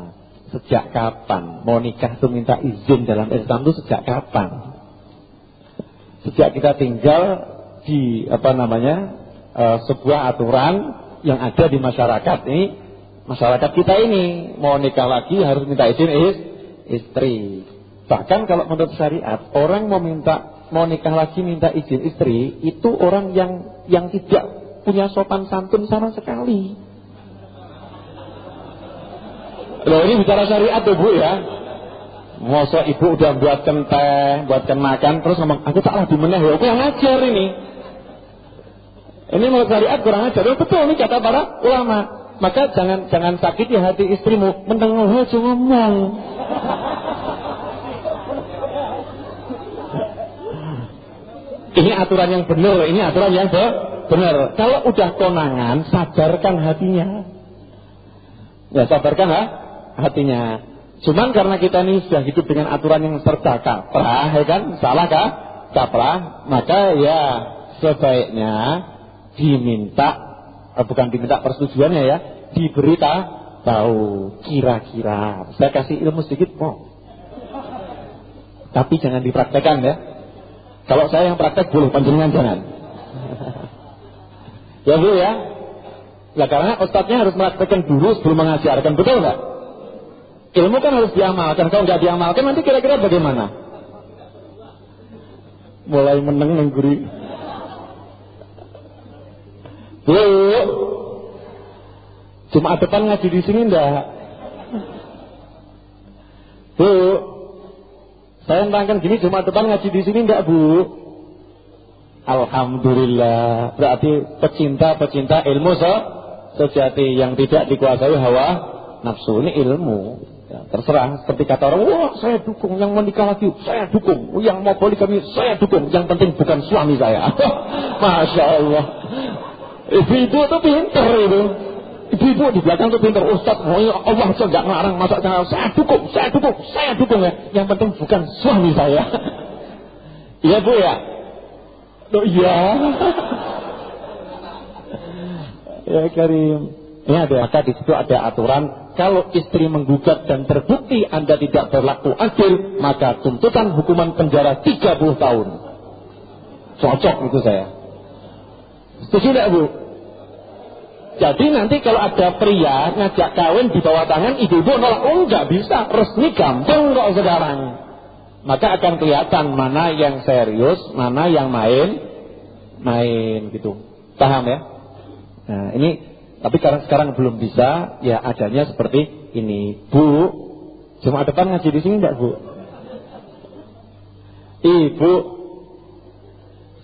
[SPEAKER 1] Sejak kapan mau nikah itu minta izin dalam Islam itu sejak kapan? Sejak kita tinggal di apa namanya uh, sebuah aturan yang ada di masyarakat ini, masyarakat kita ini mau nikah lagi harus minta izin is, istri. Bahkan kalau menurut syariat orang mau minta mau nikah lagi minta izin istri itu orang yang yang tidak punya sopan santun sama sekali. Loh ini bicara syariat tuh bu ya. Masa ibu udah buatkan teh, buatkan makan, terus ngomong, aku tak lagi meneh ya, aku yang ngajar ini. Ini menurut syariat kurang ajar. Betul ini kata para ulama. Maka jangan jangan sakit ya hati istrimu, mendengar aja ngomong. ini aturan yang benar, ini aturan yang benar. Kalau udah konangan, sadarkan hatinya. Ya sabarkan ha? Hatinya. Cuman karena kita ini sudah hidup dengan aturan yang serba kaprah, ya kan? Salah kah? Kaprah, maka ya sebaiknya diminta, eh, bukan diminta persetujuannya ya, diberita tahu kira-kira. Saya kasih ilmu sedikit, oh. Tapi jangan dipraktekkan ya. Kalau saya yang praktek boleh, panjenengan jangan. ya Bu ya. Lah karena ustadznya harus mempraktekkan dulu sebelum mengajarkan, betul nggak? Ilmu kan harus diamalkan. Kalau nggak diamalkan nanti kira-kira bagaimana? Mulai meneng mengguri. Bu, Jumat depan ngaji di sini enggak? Bu, saya nerangkan gini Jumat depan ngaji di sini enggak Bu? Alhamdulillah. Berarti pecinta-pecinta ilmu se sejati yang tidak dikuasai hawa nafsu ini ilmu. Ya, terserah seperti kata orang, wah saya dukung yang menikah lagi, saya dukung yang mau poligami, saya dukung. Yang penting bukan suami saya. Masya Allah. Ibu-ibu itu pinter itu. Ibu-ibu di belakang itu pinter. Ustaz, oh ya Allah saya nggak ngarang masa jangan saya dukung, saya dukung, saya dukung ya. Yang penting bukan suami saya. Iya bu ya. Oh iya. ya Karim. Ini ada maka di situ ada aturan kalau istri menggugat dan terbukti Anda tidak berlaku adil, maka tuntutan hukuman penjara 30 tahun. Cocok itu saya. Setuju tidak Bu? Jadi nanti kalau ada pria ngajak kawin di bawah tangan ibu-ibu nolak, oh nggak bisa, resmi gampang kok sekarang. Maka akan kelihatan mana yang serius, mana yang main, main gitu. Paham ya? Nah ini tapi karena sekarang belum bisa, ya adanya seperti ini. Bu, cuma depan ngaji di sini enggak, Bu? Ibu,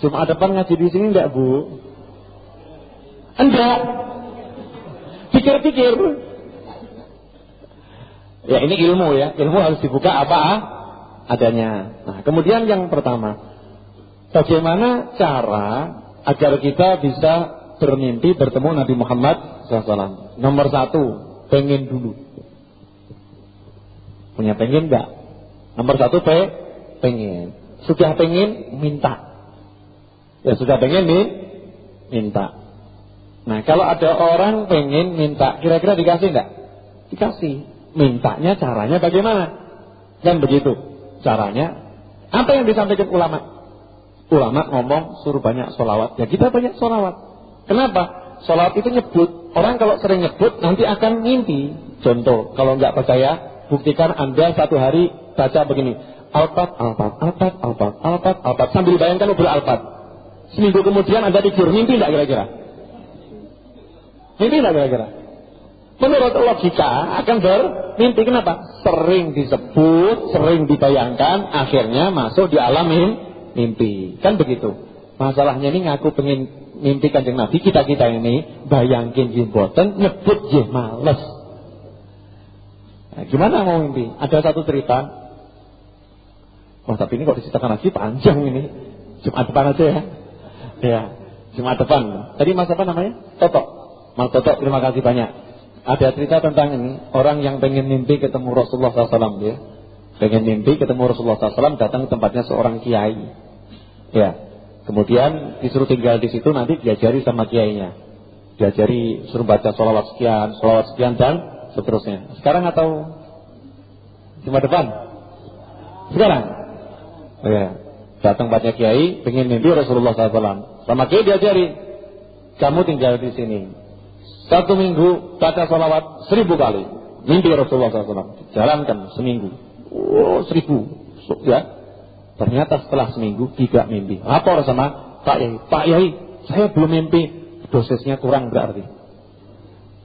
[SPEAKER 1] cuma depan ngaji di sini enggak, Bu? Enggak. Pikir-pikir. Ya ini ilmu ya, ilmu harus dibuka apa adanya. Nah, kemudian yang pertama, bagaimana cara agar kita bisa bermimpi bertemu Nabi Muhammad SAW. Nomor satu, pengen dulu. Punya pengen enggak? Nomor satu, pe, pengen. Sudah pengen, minta. Ya sudah pengen nih, minta. Nah kalau ada orang pengen minta, kira-kira dikasih enggak? Dikasih. Mintanya caranya bagaimana? Kan begitu. Caranya, apa yang disampaikan ulama? Ulama ngomong suruh banyak solawat. Ya kita banyak solawat. Kenapa? Sholat itu nyebut. Orang kalau sering nyebut nanti akan mimpi. Contoh, kalau nggak percaya, buktikan Anda satu hari baca begini. Alpat, alpat, alpat, alpat, alpat, alpat. Sambil bayangkan ubur alpat. Seminggu kemudian Anda tidur, mimpi nggak kira-kira? Mimpi nggak kira-kira? Menurut logika akan bermimpi. Kenapa? Sering disebut, sering dibayangkan, akhirnya masuk di alam mimpi. Kan begitu. Masalahnya ini ngaku pengen mimpi kanjeng Nabi kita-kita ini bayangin jimboten nyebut je males. Nah, gimana mau mimpi? Ada satu cerita. Oh tapi ini kok diceritakan lagi panjang ini. Jumat depan aja ya. Ya, Jumat depan. Tadi mas apa namanya? Toto. Mas Toto, terima kasih banyak. Ada cerita tentang ini orang yang pengen mimpi ketemu Rasulullah SAW ya. Pengen mimpi ketemu Rasulullah SAW datang ke tempatnya seorang kiai. Ya, Kemudian disuruh tinggal di situ nanti diajari sama kiainya. Diajari suruh baca sholawat sekian, sholawat sekian dan seterusnya. Sekarang atau cuma depan? Sekarang. Oh, ya. Datang baca kiai, pengen mimpi Rasulullah SAW. Sama kiai diajari, kamu tinggal di sini. Satu minggu baca sholawat seribu kali. Mimpi Rasulullah SAW. Jalankan seminggu. Oh, seribu. Ya, Ternyata setelah seminggu tidak mimpi. Lapor sama Pak Yai. Pak Yai, saya belum mimpi. Dosisnya kurang berarti.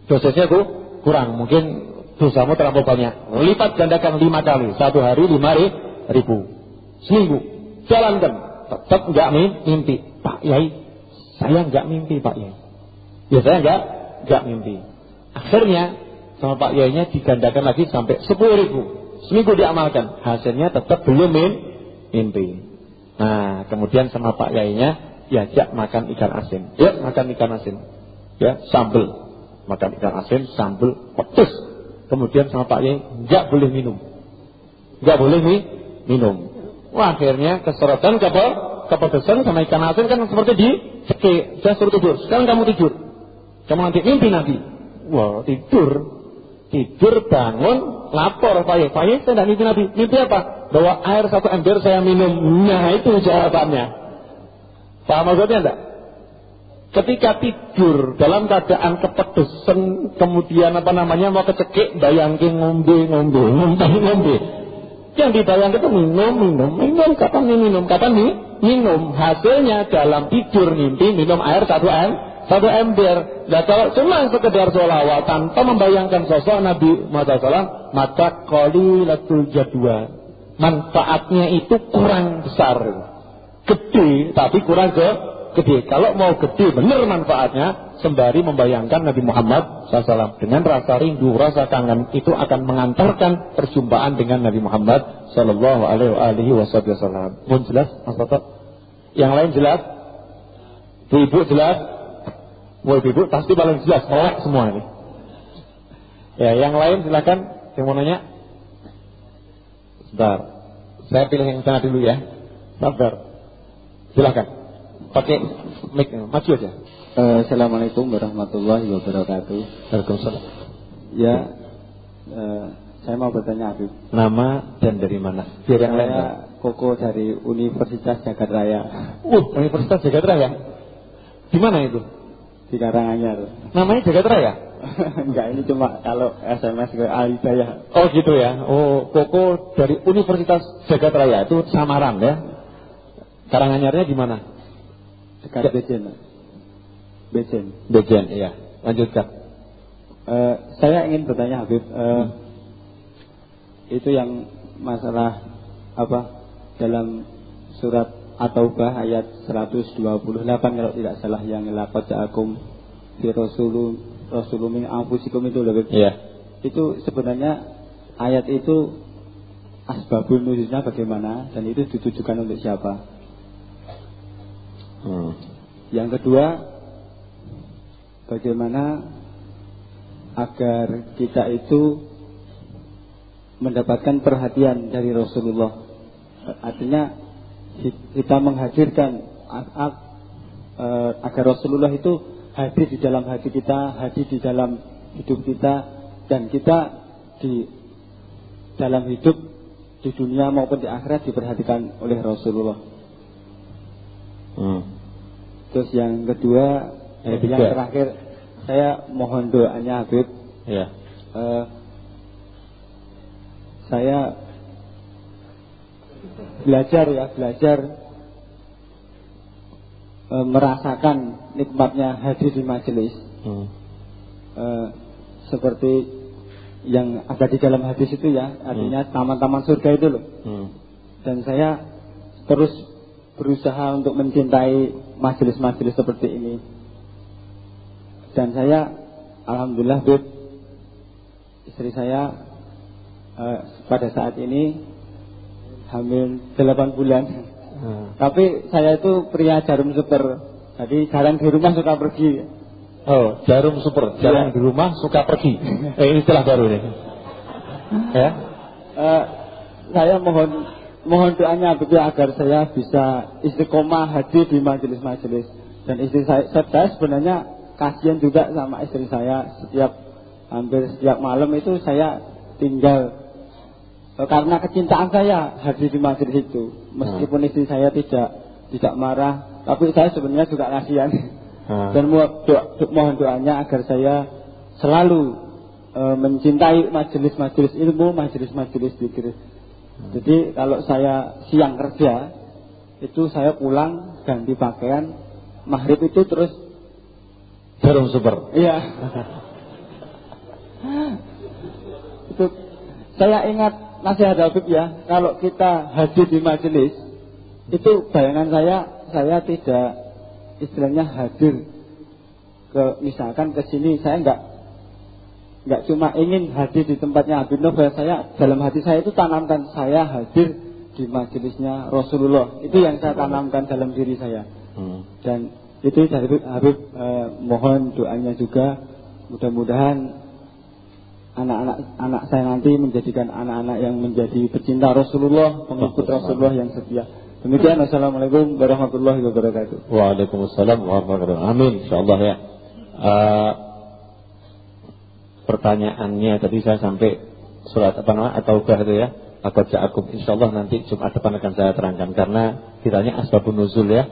[SPEAKER 1] Dosisnya itu kurang. Mungkin dosamu terlalu banyak. Lipat gandakan lima kali. Satu hari lima ribu. Seminggu. Jalankan. Tetap nggak mimpi. Pak Yai, saya nggak mimpi Pak Yai. Ya saya nggak nggak mimpi. Akhirnya sama Pak Yainya digandakan lagi sampai sepuluh ribu. Seminggu diamalkan. Hasilnya tetap belum mimpi mimpi. Nah, kemudian sama Pak Yainya diajak makan ikan asin. Ya, makan ikan asin. Ya, sambel. Makan ikan asin, sambel, pedes. Kemudian sama Pak Yai, nggak boleh minum. Nggak boleh nih minum. Wah, akhirnya keserotan ke kepedesan sama ikan asin kan seperti di cekik. Saya suruh tidur. Sekarang kamu tidur. Kamu nanti mimpi nanti. Wah, tidur. Tidur, bangun, lapor Pak Yai. Pak Yai, saya tidak mimpi nanti. Mimpi apa? Bahwa air satu ember saya minum. Nah itu jawabannya. Paham maksudnya enggak? Ketika tidur dalam keadaan kepedesan, kemudian apa namanya mau kecekik, bayangin ngombe, ngombe, ngombe, ngombe. Yang dibayangkan itu minum, minum, minum, kapan minum, kapan nih minum. Hasilnya dalam tidur mimpi minum air satu em, satu ember. Nah kalau cuma sekedar sholawat tanpa membayangkan sosok Nabi Muhammad SAW, maka koli latul jadwa manfaatnya itu kurang besar. Gede tapi kurang ke gede. Kalau mau gede benar manfaatnya sembari membayangkan Nabi Muhammad SAW dengan rasa rindu, rasa kangen itu akan mengantarkan perjumpaan dengan Nabi Muhammad Sallallahu Alaihi Wasallam. Mohon jelas, Mas Toto? Yang lain jelas? Ibu jelas? Wah ibu pasti paling jelas, melek semua ini. Ya, yang lain silakan. Yang mau nanya? Sebentar. Saya pilih yang sana dulu ya. Sabar. Silakan. Pakai mic maju aja.
[SPEAKER 6] Uh, Assalamualaikum warahmatullahi wabarakatuh.
[SPEAKER 1] Waalaikumsalam.
[SPEAKER 6] Ya, uh, saya mau bertanya Habib.
[SPEAKER 1] Nama dan dari mana? Biar yang lain.
[SPEAKER 6] Koko dari Universitas Jagat Raya.
[SPEAKER 1] Uh, Universitas Jagat Raya. Di mana itu?
[SPEAKER 6] Di Karanganyar.
[SPEAKER 1] Namanya Jagat Raya?
[SPEAKER 6] Enggak, ini cuma kalau SMS ke Alidaya.
[SPEAKER 1] Oh gitu ya. Oh, Koko dari Universitas Jagat Raya itu samaran ya. Karanganyarnya di mana?
[SPEAKER 6] Dekat Bejen. Bejen.
[SPEAKER 1] Bejen, iya. Lanjutkan.
[SPEAKER 6] Uh, saya ingin bertanya Habib, uh, hmm. itu yang masalah apa dalam surat At-Taubah ayat 128 kalau tidak salah yang laqad ja'akum fi rasulun Rasulullah anfusikum itu loh.
[SPEAKER 1] Iya.
[SPEAKER 6] Itu sebenarnya ayat itu asbabul nuzulnya bagaimana dan itu ditujukan untuk siapa? Hmm. Yang kedua, bagaimana agar kita itu mendapatkan perhatian dari Rasulullah. Artinya kita menghadirkan agar Rasulullah itu hadir di dalam hati kita, hadir di dalam hidup kita, dan kita di dalam hidup di dunia maupun di akhirat diperhatikan oleh Rasulullah. Hmm. Terus yang kedua, yang, yang terakhir, saya mohon doanya Habib.
[SPEAKER 1] Ya.
[SPEAKER 6] Uh, saya belajar ya belajar e, merasakan nikmatnya hadir di majelis hmm. e, seperti yang ada di dalam hadis itu ya artinya hmm. taman-taman hmm. surga itu loh hmm. dan saya terus berusaha untuk mencintai majelis-majelis seperti ini dan saya alhamdulillah Beb, istri saya eh, pada saat ini hamil 8 bulan hmm. tapi saya itu pria jarum super. Jadi jalan di rumah suka pergi.
[SPEAKER 1] Oh jarum super. Jalan ya. di rumah suka pergi. Eh, ini istilah baru ini. Ya?
[SPEAKER 6] Uh, saya mohon mohon doanya begitu agar saya bisa istiqomah hadir di majelis-majelis. Dan istri saya, saya sebenarnya kasihan juga sama istri saya. Setiap hampir setiap malam itu saya tinggal. Eh, karena kecintaan saya hadir di majelis itu meskipun istri saya tidak tidak marah tapi saya sebenarnya juga kasihan hmm. dan mohon doanya agar saya selalu e, mencintai majelis-majelis ilmu majelis-majelis zikir jadi kalau saya siang kerja itu saya pulang ganti pakaian maghrib itu terus
[SPEAKER 1] jarum super.
[SPEAKER 6] Iya. itu saya ingat nasihat Habib ya, kalau kita hadir di majelis itu bayangan saya saya tidak istilahnya hadir ke misalkan ke sini saya enggak nggak cuma ingin hadir di tempatnya Habib Novel saya dalam hati saya itu tanamkan saya hadir di majelisnya Rasulullah itu yang saya tanamkan dalam diri saya hmm. dan itu dari Habib eh, mohon doanya juga mudah-mudahan anak-anak anak saya nanti menjadikan anak-anak yang menjadi pecinta Rasulullah pengikut Rasulullah yang setia. Demikian Assalamualaikum warahmatullahi wabarakatuh.
[SPEAKER 1] Waalaikumsalam warahmatullahi wabarakatuh. Amin insyaallah ya. Uh, pertanyaannya tadi saya sampai surat apa nama atau itu ya. Atau ja'akum insyaallah nanti Jumat depan akan saya terangkan. Karena ditanya asbabun nuzul ya.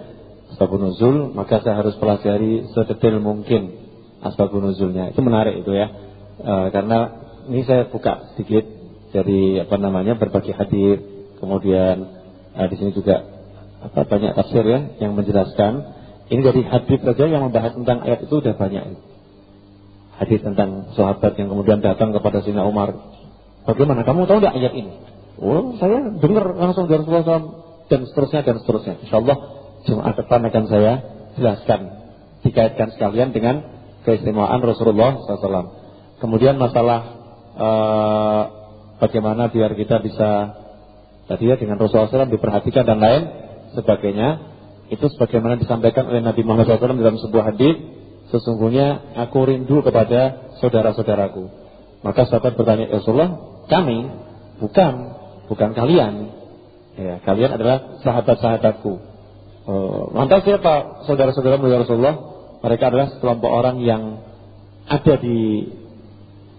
[SPEAKER 1] Asbabun nuzul maka saya harus pelajari sedetail mungkin asbabun nuzulnya. Itu menarik itu ya e, karena ini saya buka sedikit dari apa namanya berbagai hadir kemudian e, di sini juga apa banyak tafsir ya yang menjelaskan ini dari hadis saja yang membahas tentang ayat itu sudah banyak hadis tentang sahabat yang kemudian datang kepada Sina Umar. Bagaimana kamu tahu tidak ayat ini? Oh, saya dengar langsung dari Rasulullah SAW dan seterusnya dan seterusnya. Insya Allah Jumat depan akan saya jelaskan dikaitkan sekalian dengan keistimewaan Rasulullah SAW. Kemudian masalah uh, bagaimana biar kita bisa tadi ya dengan Rasulullah SAW diperhatikan dan lain sebagainya itu sebagaimana disampaikan oleh Nabi Muhammad SAW dalam sebuah hadis Sesungguhnya aku rindu kepada saudara-saudaraku. Maka sahabat bertanya, ya Rasulullah, kami bukan, bukan kalian. Ya, kalian adalah sahabat-sahabatku. Uh, lantas siapa saudara-saudara ya Rasulullah? Mereka adalah sekelompok orang yang ada di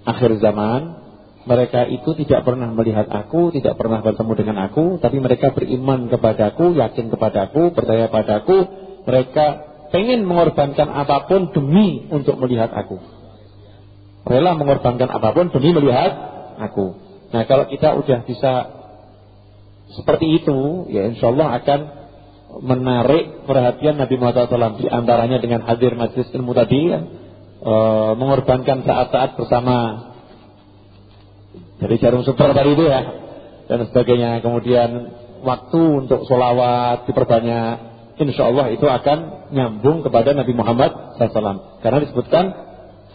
[SPEAKER 1] akhir zaman. Mereka itu tidak pernah melihat aku, tidak pernah bertemu dengan aku, tapi mereka beriman kepadaku, yakin kepadaku, percaya padaku. Mereka pengen mengorbankan apa pun demi untuk melihat aku. Rela mengorbankan apa pun demi melihat aku. Nah kalau kita udah bisa seperti itu, ya insya Allah akan menarik perhatian Nabi Muhammad SAW di antaranya dengan hadir majlis ilmu tadi, ya, e, mengorbankan saat-saat bersama dari jarum super tadi itu ya dan sebagainya. Kemudian waktu untuk sholawat diperbanyak insya Allah itu akan nyambung kepada Nabi Muhammad SAW. Karena disebutkan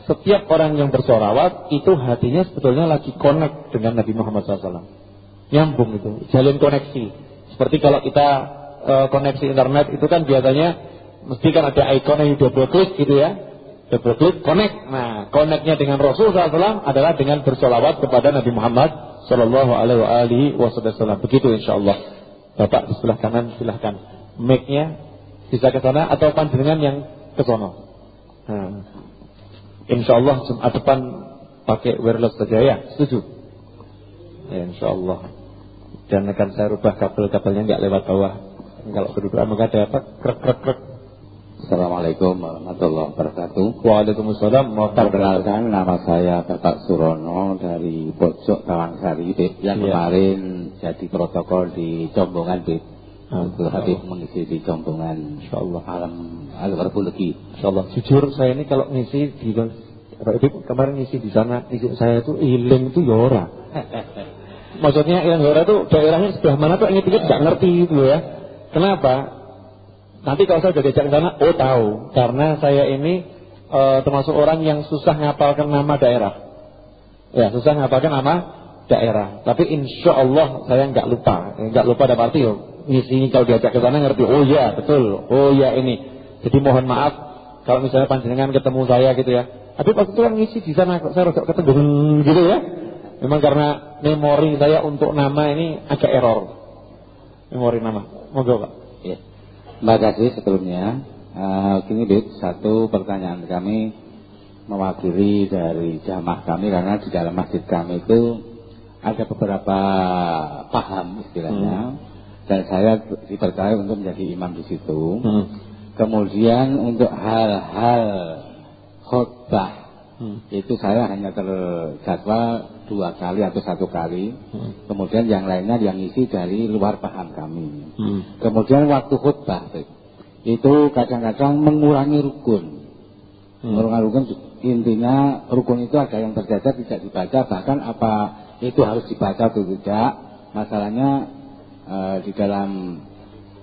[SPEAKER 1] setiap orang yang bersolawat itu hatinya sebetulnya lagi connect dengan Nabi Muhammad SAW. Nyambung itu, jalin koneksi. Seperti kalau kita e, koneksi internet itu kan biasanya mesti kan ada ikonnya yang double klik gitu ya. Double klik, connect. Nah, connectnya dengan Rasul SAW adalah dengan bersolawat kepada Nabi Muhammad Sallallahu Alaihi Wasallam. Begitu insya Allah. Bapak di sebelah kanan silahkan mic-nya bisa ke sana atau panjenengan yang ke sana. Nah, insya Allah Jumat depan pakai wireless saja ya, setuju? Ya, insya Allah. Dan akan saya rubah kabel-kabelnya nggak lewat bawah. Kalau kedudukan maka ada apa? Krek krek krek.
[SPEAKER 7] Assalamualaikum warahmatullahi wabarakatuh.
[SPEAKER 1] Waalaikumsalam
[SPEAKER 7] Perkenalkan nama saya Bapak Surono dari Pojok Tawangsari yang
[SPEAKER 1] Iya.
[SPEAKER 7] kemarin jadi protokol di Combongan Bib.
[SPEAKER 1] Masya
[SPEAKER 7] Habib mengisi di Combongan
[SPEAKER 1] Insyaallah.
[SPEAKER 7] Alam Al-Warbulegi.
[SPEAKER 1] Insyaallah. Jujur saya ini kalau ngisi di Ibib kemarin ngisi di sana, ngisi saya itu iling itu ya ora. Maksudnya iling ora itu daerahnya sebelah mana tuh ini nggak ngerti itu ya. Kenapa? Nanti kalau saya udah diajak ke sana, oh tahu. Karena saya ini eh, termasuk orang yang susah ngapalkan nama daerah. Ya, susah ngapalkan nama daerah. Tapi insya Allah saya nggak lupa. Nggak lupa dapat arti yo. Ngisi kalau diajak ke sana ngerti. Oh iya, betul. Oh iya ini. Jadi mohon maaf kalau misalnya panjenengan ketemu saya gitu ya. Tapi waktu itu kan ngisi di sana saya rada ketemu gitu ya. Memang karena memori saya untuk nama ini agak error. Memori nama. Moga Pak.
[SPEAKER 7] Ya. Terima kasih sebelumnya. Eh, gini Bib, satu pertanyaan kami mewakili dari jamaah kami karena di dalam masjid kami itu ada beberapa paham istilahnya dan saya dipercaya untuk menjadi imam di situ.
[SPEAKER 1] Hmm.
[SPEAKER 7] Kemudian untuk hal-hal khutbah
[SPEAKER 1] Hmm.
[SPEAKER 7] itu saya hanya terjadwal dua kali atau satu kali.
[SPEAKER 1] Hmm.
[SPEAKER 7] Kemudian yang lainnya yang isi dari luar paham kami.
[SPEAKER 1] Hmm.
[SPEAKER 7] Kemudian waktu khutbah itu kadang-kadang mengurangi rukun.
[SPEAKER 1] Hmm.
[SPEAKER 7] Mengurangi rukun intinya rukun itu ada yang terjaga tidak dibaca bahkan apa itu harus dibaca atau tidak. Masalahnya eh, di dalam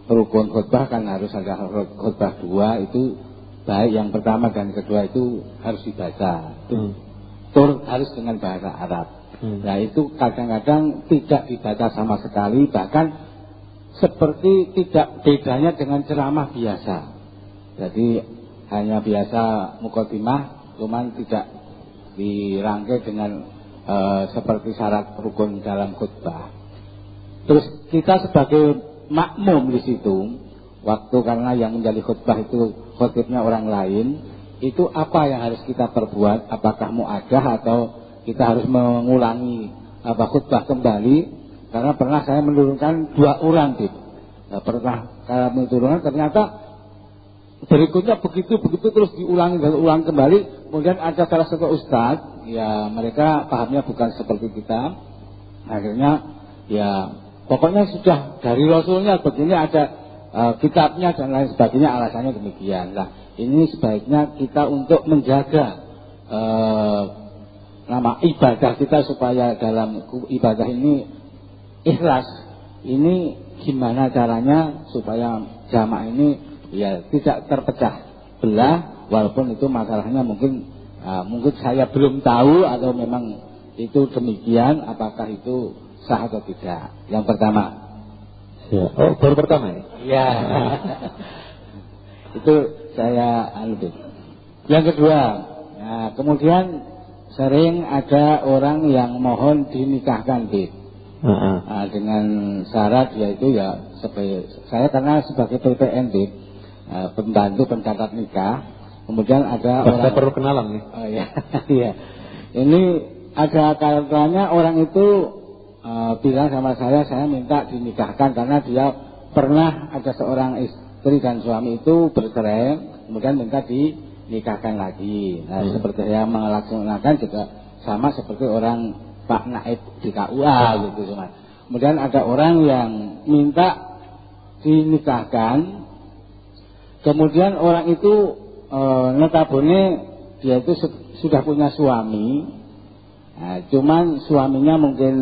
[SPEAKER 7] rukun khutbah kan harus ada khutbah dua itu baik yang pertama dan kedua itu harus dibaca.
[SPEAKER 1] Hmm.
[SPEAKER 7] Tur harus dengan bahasa Arab.
[SPEAKER 1] Hmm.
[SPEAKER 7] Nah itu kadang-kadang tidak dibaca sama sekali bahkan seperti tidak bedanya dengan ceramah biasa. Jadi hanya biasa mukotimah, cuman tidak dirangkai dengan eh, seperti syarat rukun dalam khutbah. Terus kita sebagai makmum di situ, waktu karena yang menjadi khutbah itu khutibnya orang lain, itu apa yang harus kita perbuat? Apakah muadah atau kita harus mengulangi apa khutbah kembali? Karena pernah saya menurunkan dua orang, Dik. Nah, pernah kami turunkan ternyata berikutnya begitu begitu terus diulangi dan ulang kembali. Kemudian ada salah satu ustadz, ya mereka pahamnya bukan seperti kita. Akhirnya ya pokoknya sudah dari Rasulnya begini ada eh, kitabnya dan lain sebagainya alasannya demikian. Nah ini sebaiknya kita untuk menjaga eh, nama ibadah kita supaya dalam ibadah ini ikhlas. Ini gimana caranya supaya jamaah ini ya tidak terpecah belah walaupun itu masalahnya mungkin ah, mungkin saya belum tahu atau memang itu demikian apakah itu sah atau tidak. Yang pertama.
[SPEAKER 1] Ya. Oh, baru pertama ini.
[SPEAKER 7] Ya. itu saya anu Yang kedua, nah, kemudian sering ada orang yang mohon dinikahkan, Bib.
[SPEAKER 1] Heeh.
[SPEAKER 7] Nah, dengan syarat yaitu ya sebagai saya karena sebagai PPN Bib, eh, pembantu pencatat nikah, kemudian ada
[SPEAKER 1] saya
[SPEAKER 7] orang
[SPEAKER 1] perlu kenalan nih.
[SPEAKER 7] Oh iya, iya. Ini ada kalanya orang itu eh, bilang sama saya, saya minta dinikahkan karena dia pernah ada seorang istri dan suami itu bercerai, kemudian minta dinikahkan lagi. Nah,
[SPEAKER 1] Hmm.
[SPEAKER 7] seperti saya melaksanakan juga sama seperti orang Pak Naib di KUA gitu cuma. Kemudian ada orang yang minta dinikahkan, kemudian orang itu e, notabene dia itu su- sudah punya suami, nah, cuman suaminya mungkin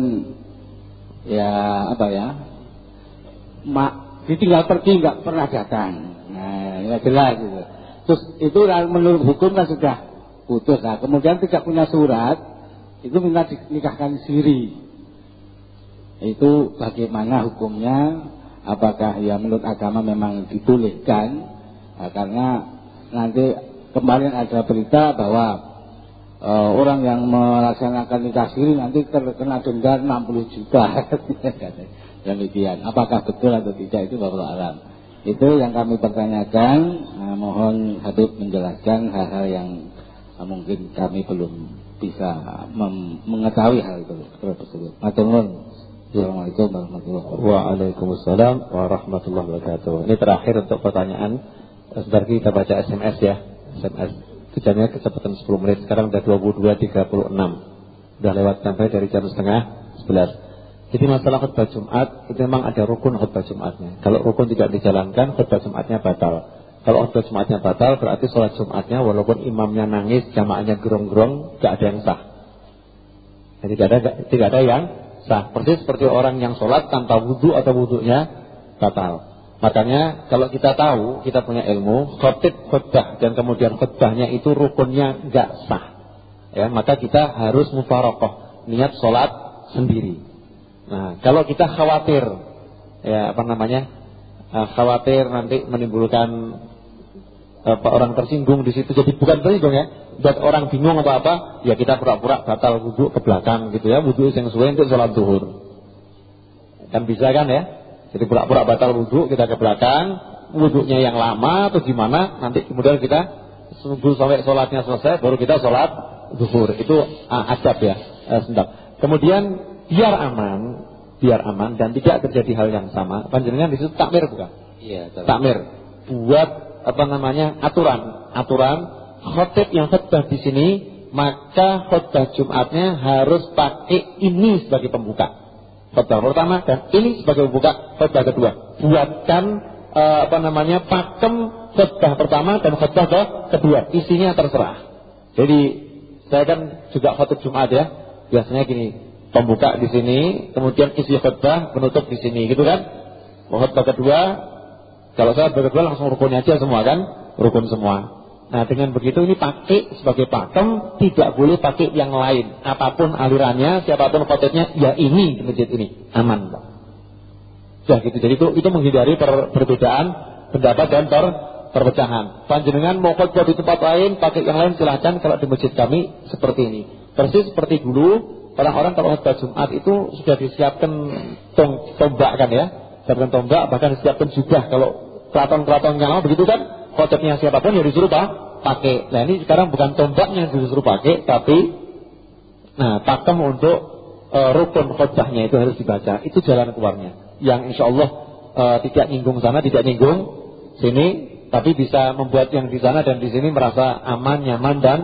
[SPEAKER 7] ya apa ya, mak ditinggal pergi nggak pernah datang, nah ya jelas gitu. Terus itu menurut hukum kan sudah putus, nah kemudian tidak punya surat, itu minta dinikahkan sendiri. Itu bagaimana hukumnya? Apakah ya menurut agama memang dibolehkan? Nah, karena nanti kemarin ada berita bahwa e, orang yang melaksanakan nikah siri nanti terkena denda 60 juta. Demikian. Apakah betul atau tidak itu bapak alam. Itu yang kami pertanyakan. Nah, mohon Habib menjelaskan hal-hal yang eh, mungkin kami belum bisa mengetahui hal itu tersebut. Matur nuwun. Assalamualaikum warahmatullahi wabarakatuh.
[SPEAKER 1] Waalaikumsalam warahmatullahi wabarakatuh. Ini terakhir untuk pertanyaan Sebentar kita baca SMS ya. SMS. Tujuannya kecepatan 10 menit. Sekarang udah 22.36. Udah lewat sampai dari jam setengah 11. Jadi masalah khutbah Jumat itu memang ada rukun khutbah Jumatnya. Kalau rukun tidak dijalankan, khutbah Jumatnya batal. Kalau khutbah Jumatnya batal, berarti sholat Jumatnya walaupun imamnya nangis, jamaahnya gerong-gerong, gak ada yang sah. Jadi tidak ada, tidak ada yang sah. Persis seperti orang yang sholat tanpa wudhu atau wudhunya batal. Makanya kalau kita tahu, kita punya ilmu, khotib khutbah dan kemudian khutbahnya itu rukunnya nggak sah. Ya, maka kita harus mufarokoh, niat sholat sendiri. Nah, kalau kita khawatir, ya apa namanya, uh, khawatir nanti menimbulkan apa, orang tersinggung di situ, jadi bukan tersinggung ya, buat orang bingung atau apa, ya kita pura-pura batal wudhu ke belakang gitu ya, wudhu yang sesuai untuk sholat zuhur. Kan bisa kan ya? Jadi pura-pura batal wudhu kita ke belakang, wudhunya yang lama atau gimana, nanti kemudian kita tunggu sampai sholatnya selesai, baru kita sholat zuhur. Itu ah, adab ya, eh, sendap. Kemudian biar aman, biar aman dan tidak terjadi hal yang sama. Panjenengan di situ takmir bukan?
[SPEAKER 5] Iya.
[SPEAKER 1] Takmir. Buat apa namanya aturan, aturan khotib yang khutbah di sini maka khutbah Jumatnya harus pakai ini sebagai pembuka khutbah pertama dan ini sebagai pembuka khutbah kedua. Buatkan uh, apa namanya pakem khutbah pertama dan khutbah ke kedua. Isinya terserah. Jadi saya kan juga khutbah Jumat ya. Biasanya gini, pembuka di sini, kemudian isi khutbah, penutup di sini, gitu kan? Khutbah kedua, kalau saya kedua langsung rukun aja semua kan, rukun semua. Nah dengan begitu ini pakai sebagai pakem tidak boleh pakai yang lain. Apa pun alirannya, siapa pun khotibnya, ya ini di masjid ini aman. Pak. Ya gitu. Jadi itu itu menghindari per, perbedaan pendapat dan per, perpecahan. Panjenengan mau khotbah di tempat lain, pakai yang lain silahkan. Kalau di masjid kami seperti ini. Persis seperti dulu orang-orang kalau khotbah Jumat itu sudah disiapkan tong, tombak kan ya, siapkan tombak bahkan disiapkan juga kalau keraton-keraton yang lama begitu kan khotibnya siapa pun ya disuruh pak, pakai. Nah ini sekarang bukan tombaknya yang disuruh pakai, tapi nah pakem untuk e, rukun khotbahnya itu harus dibaca. Itu jalan keluarnya. Yang insya Allah e, tidak nyinggung sana, tidak nyinggung sini, tapi bisa membuat yang di sana dan di sini merasa aman, nyaman dan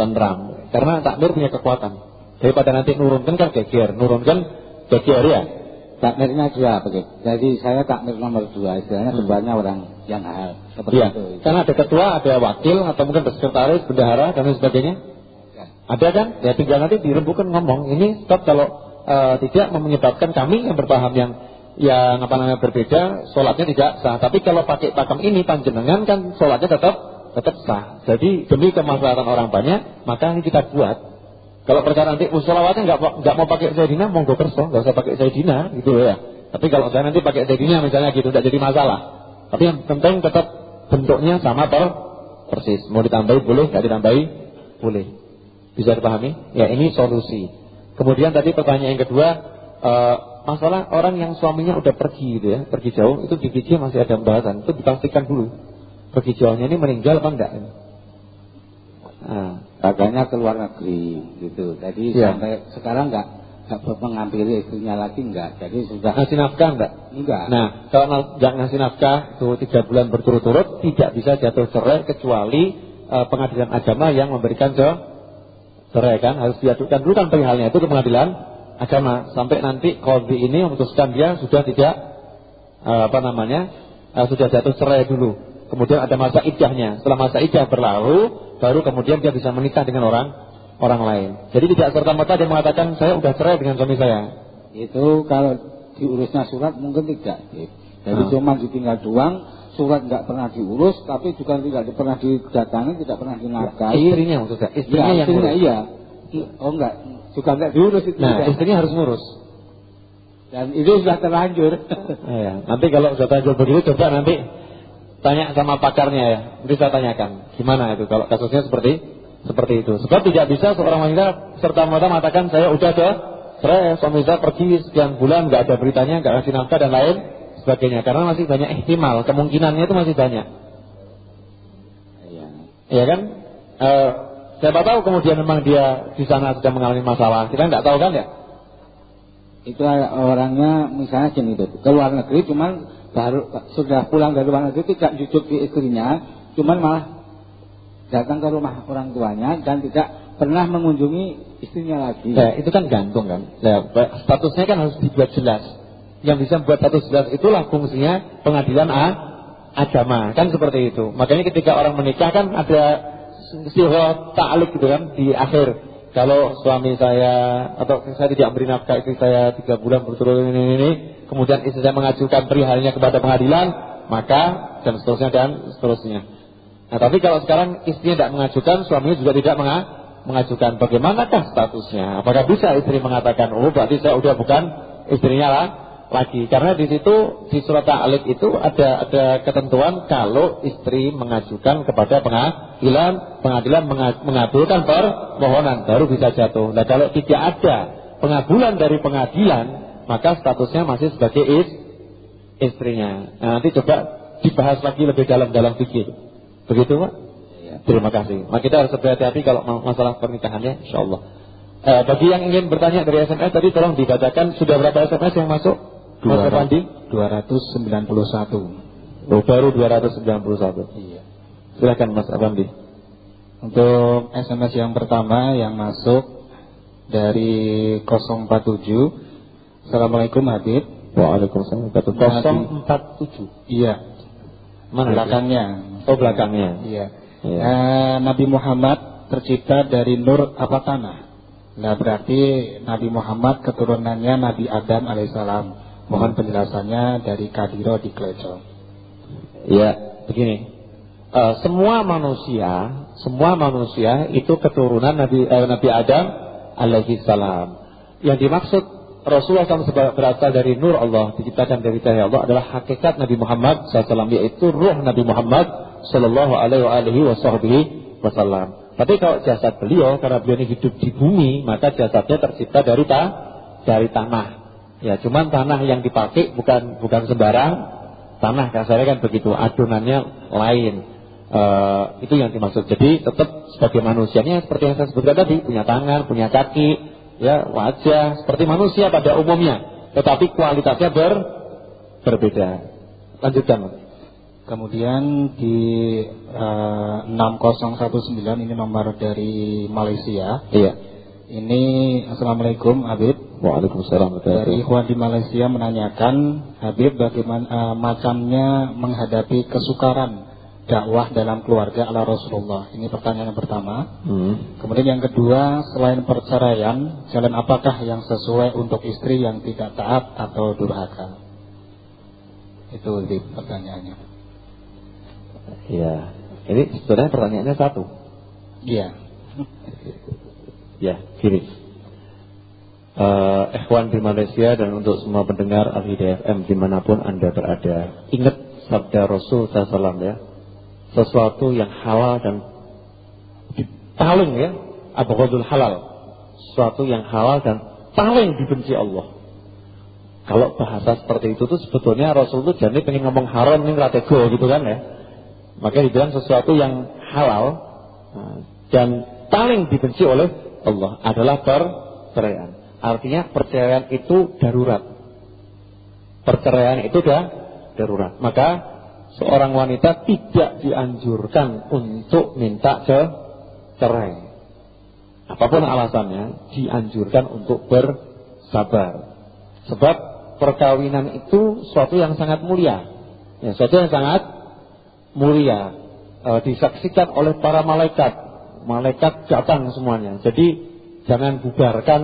[SPEAKER 1] tenang. Karena takmir punya kekuatan. Daripada nanti nurunkan kan geger, nurunkan geger ya.
[SPEAKER 7] Takmirnya dua begitu. Jadi saya takmir nomor dua, istilahnya hmm. orang yang hal
[SPEAKER 1] seperti ya. itu. Karena ada ketua, ada wakil, atau mungkin sekretaris, bendahara dan lain sebagainya. Ya. Ada kan? Ya tinggal nanti dirembukan ngomong. Ini stop kalau uh, tidak menyebabkan kami yang berpaham yang yang apa namanya berbeda, sholatnya tidak sah. Tapi kalau pakai pakem ini panjenengan kan sholatnya tetap tetap sah. Jadi demi kemaslahatan orang banyak, maka ini kita buat. Kalau perkara nanti usulawatnya nggak nggak mau pakai Zaidina, monggo kerso, nggak usah pakai Zaidina, gitu ya. Tapi kalau saya nanti pakai Zaidina misalnya gitu, tidak jadi masalah. Tapi yang penting tetap bentuknya sama per persis. Mau ditambahi boleh, nggak ditambahi boleh. Bisa dipahami? Ya ini solusi. Kemudian tadi pertanyaan yang kedua, uh, masalah orang yang suaminya udah pergi gitu ya, pergi jauh, itu di masih ada pembahasan. Itu dipastikan dulu. Pergi jauhnya ini meninggal apa enggak?
[SPEAKER 7] Nah, katanya ke luar negeri gitu. Jadi ya. sampai sekarang enggak enggak mengambil istrinya lagi enggak. Jadi sudah
[SPEAKER 1] ngasih nafkah enggak?
[SPEAKER 7] Enggak.
[SPEAKER 1] Nah, kalau enggak ngasih nafkah itu tiga bulan berturut-turut tidak bisa jatuh cerai kecuali uh, pengadilan agama yang memberikan cerai kan harus diadukan dulu kan perihalnya itu ke pengadilan agama sampai nanti kodi ini memutuskan dia sudah tidak uh, apa namanya uh, sudah jatuh cerai dulu kemudian ada masa idahnya. Setelah masa idah berlalu, baru kemudian dia bisa menikah dengan orang orang lain. Jadi tidak serta-merta dia mengatakan saya sudah cerai dengan suami saya.
[SPEAKER 7] Itu kalau diurusnya surat mungkin tidak. Jadi hmm. cuma ditinggal doang, surat nggak pernah diurus, tapi juga tidak pernah didatangi, tidak pernah dinafkahi.
[SPEAKER 1] Istrinya maksudnya, istrinya ya,
[SPEAKER 7] yang istrinya iya. Oh enggak, juga enggak diurus itu.
[SPEAKER 1] Nah, istrinya harus ngurus.
[SPEAKER 7] Dan itu sudah terlanjur.
[SPEAKER 1] ya, nanti kalau sudah terlanjur begitu coba nanti Tanya sama pakarnya ya, bisa tanyakan gimana itu kalau kasusnya seperti seperti itu. Sebab tidak bisa seorang wanita serta merta mengatakan saya udah ada cerai, suami saya pergi sekian bulan nggak ada beritanya, nggak ngasih nafkah dan lain sebagainya. Karena masih banyak ihtimal, kemungkinannya itu masih banyak. Iya. Ya kan? E, siapa tahu kemudian memang dia di sana sudah mengalami masalah. Kita nggak tahu kan ya?
[SPEAKER 7] itu orangnya misalnya gini itu ke luar negeri cuman baru sudah pulang dari luar negeri tidak jujur di istrinya cuman malah datang ke rumah orang tuanya dan tidak pernah mengunjungi istrinya lagi.
[SPEAKER 1] Nah, itu kan gantung kan. Nah, statusnya kan harus dibuat jelas. Yang bisa membuat status jelas itulah fungsinya pengadilan A, agama kan seperti itu. Makanya ketika orang menikah kan ada sihro ta'alik gitu kan di akhir kalau suami saya atau saya tidak beri nafkah istri saya tiga bulan berturut ini, ini, kemudian istri mengajukan perihalnya kepada pengadilan, maka dan seterusnya dan seterusnya. Nah, tapi kalau sekarang istrinya tidak mengajukan, suaminya juga tidak mengajukan. Bagaimanakah statusnya? Apakah bisa istri mengatakan, oh berarti saya udah bukan istrinya lah? lagi karena di situ di surat Ta'alik itu ada ada ketentuan kalau istri mengajukan kepada pengadilan pengadilan mengabulkan permohonan baru bisa jatuh. Nah kalau tidak ada pengabulan dari pengadilan maka statusnya masih sebagai is, istrinya. Nah, nanti coba dibahas lagi lebih dalam dalam fikir. Begitu Pak? Ya. Terima kasih. Maka kita harus berhati-hati kalau masalah pernikahannya, insya Allah. Eh, bagi yang ingin bertanya dari SMS tadi tolong dibacakan sudah berapa SMS yang masuk?
[SPEAKER 2] 291.
[SPEAKER 1] Oh, baru 291. Iya. Silakan Mas Afandi.
[SPEAKER 2] Untuk SMS yang pertama yang masuk dari 047. Assalamualaikum Habib.
[SPEAKER 1] Waalaikumsalam. 047.
[SPEAKER 2] Iya.
[SPEAKER 1] Mana
[SPEAKER 2] belakangnya?
[SPEAKER 1] Oh, belakangnya.
[SPEAKER 2] Iya. iya. Eh, Nabi Muhammad tercipta dari nur apa tanah? Nah berarti Nabi Muhammad keturunannya Nabi Adam alaihissalam. Mohon penjelasannya dari Kadiro di Kleco.
[SPEAKER 1] Ya, begini. Uh, semua manusia, semua manusia itu keturunan Nabi eh, Nabi Adam alaihi salam. Yang dimaksud Rasulullah SAW berasal dari nur Allah, diciptakan dari cahaya Allah adalah hakikat Nabi Muhammad SAW, yaitu ruh Nabi Muhammad Sallallahu Alaihi Wasallam. Tapi kalau jasad beliau, karena beliau ini hidup di bumi, maka jasadnya tercipta dari ta dari tanah. Ya, cuman tanah yang dipakai bukan bukan sembarang tanah kasarnya kan begitu, adonannya lain. E, itu yang dimaksud. Jadi tetap sebagai manusianya seperti yang saya sebutkan tadi, punya tangan, punya kaki, ya wajah seperti manusia pada umumnya, tetapi kualitasnya ber berbeda. Lanjutkan.
[SPEAKER 2] Kemudian di uh, e, 6019 ini nomor dari Malaysia.
[SPEAKER 1] Iya.
[SPEAKER 2] Ini Assalamualaikum Habib
[SPEAKER 1] Waalaikumsalam
[SPEAKER 2] Dari Ikhwan di Malaysia menanyakan Habib bagaimana uh, macamnya menghadapi kesukaran dakwah dalam keluarga ala Rasulullah Ini pertanyaan yang pertama hmm. Kemudian yang kedua Selain perceraian Jalan apakah yang sesuai untuk istri yang tidak taat atau durhaka Itu Habib pertanyaannya
[SPEAKER 1] Ya Ini sebenarnya pertanyaannya satu
[SPEAKER 2] Iya
[SPEAKER 1] Ya, kiri. Uh, Ikhwan di Malaysia dan untuk semua pendengar Al-Hidayah FM di mana pun Anda berada. Ingat sabda Rasul SAW ya. Sesuatu yang halal dan paling ya. Abghadul halal. Sesuatu yang halal dan paling dibenci Allah. Kalau bahasa seperti itu tuh sebetulnya Rasul itu jadi pengen ngomong haram ini ratego gitu kan ya. Maka dibilang sesuatu yang halal nah, dan paling dibenci oleh Allah adalah perceraian. Artinya perceraian itu darurat. Perceraian itu dah darurat. Maka seorang wanita tidak dianjurkan untuk minta cerai. Apa pun alasannya, dianjurkan untuk bersabar. Sebab perkawinan itu suatu yang sangat mulia. Ya, suatu yang sangat mulia. E, disaksikan oleh para malaikat malaikat datang semuanya. Jadi jangan bubarkan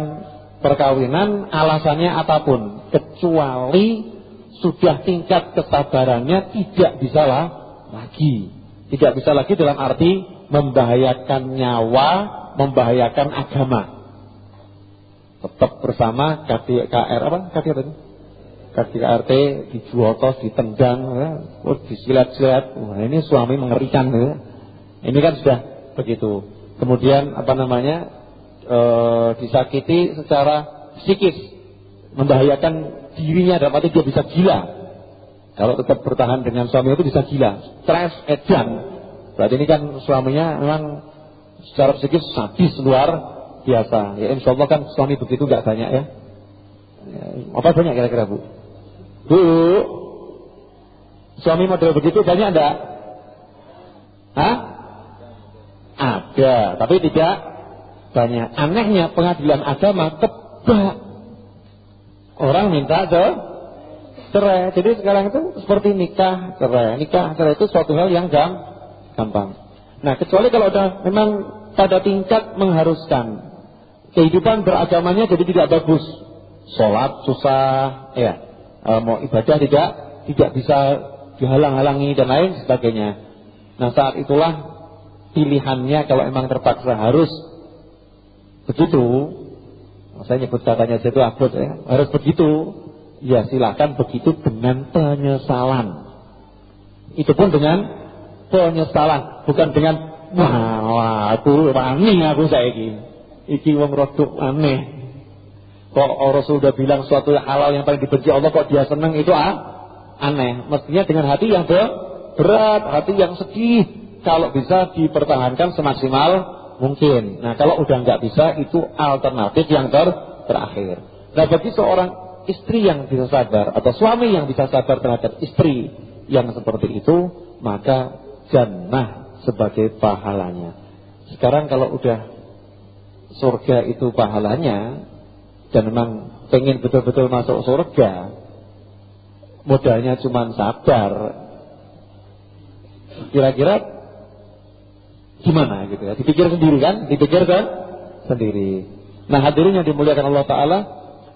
[SPEAKER 1] perkawinan alasannya apa pun kecuali sudah tingkat kesabarannya tidak bisa lagi. Tidak bisa lagi dalam arti membahayakan nyawa, membahayakan agama. Tetap bersama KDKR apa? KDKR tadi? KDKRT dijuotos, ditendang, ya, oh, disilat-silat. Wah, ini suami mengerikan ya. Ini kan sudah begitu. Kemudian apa namanya e, disakiti secara psikis, membahayakan dirinya dalam arti dia bisa gila. Kalau tetap bertahan dengan suami itu bisa gila, stres, edan. Berarti ini kan suaminya memang secara psikis sadis luar biasa. Ya insya Allah kan suami begitu nggak banyak ya. Ya, apa banyak kira-kira Bu? Bu, suami model begitu banyak enggak? Hah? Ada, tapi tidak banyak. Anehnya pengadilan agama tebak. Orang minta ke cerai. Jadi sekarang itu seperti nikah cerai. Nikah cerai itu suatu hal yang gampang. Nah, kecuali kalau udah memang pada tingkat mengharuskan kehidupan beragamanya jadi tidak bagus. Sholat susah, ya, e, mau ibadah tidak tidak bisa dihalang-halangi dan lain sebagainya. Nah saat itulah pilihannya kalau emang terpaksa harus begitu, saya nyebut katanya itu abot ya, harus begitu, ya silahkan begitu dengan penyesalan. Itu pun dengan penyesalan, bukan dengan wah aku wani aku saya ini, iki wong rodok aneh. Kok Rasul sudah bilang suatu halal yang paling dibenci Allah kok dia senang itu ah, aneh. Mestinya dengan hati yang berat, hati yang sedih. Kalau bisa dipertahankan semaksimal mungkin. Nah kalau udah nggak bisa itu alternatif yang ter terakhir. Nah bagi seorang istri yang bisa sabar atau suami yang bisa sabar terhadap istri yang seperti itu maka jannah sebagai pahalanya. Sekarang kalau udah surga itu pahalanya dan memang pengen betul-betul masuk surga modalnya cuma sabar kira-kira gimana gitu ya dipikir sendiri kan dipikir kan sendiri nah hadirin yang dimuliakan Allah Ta'ala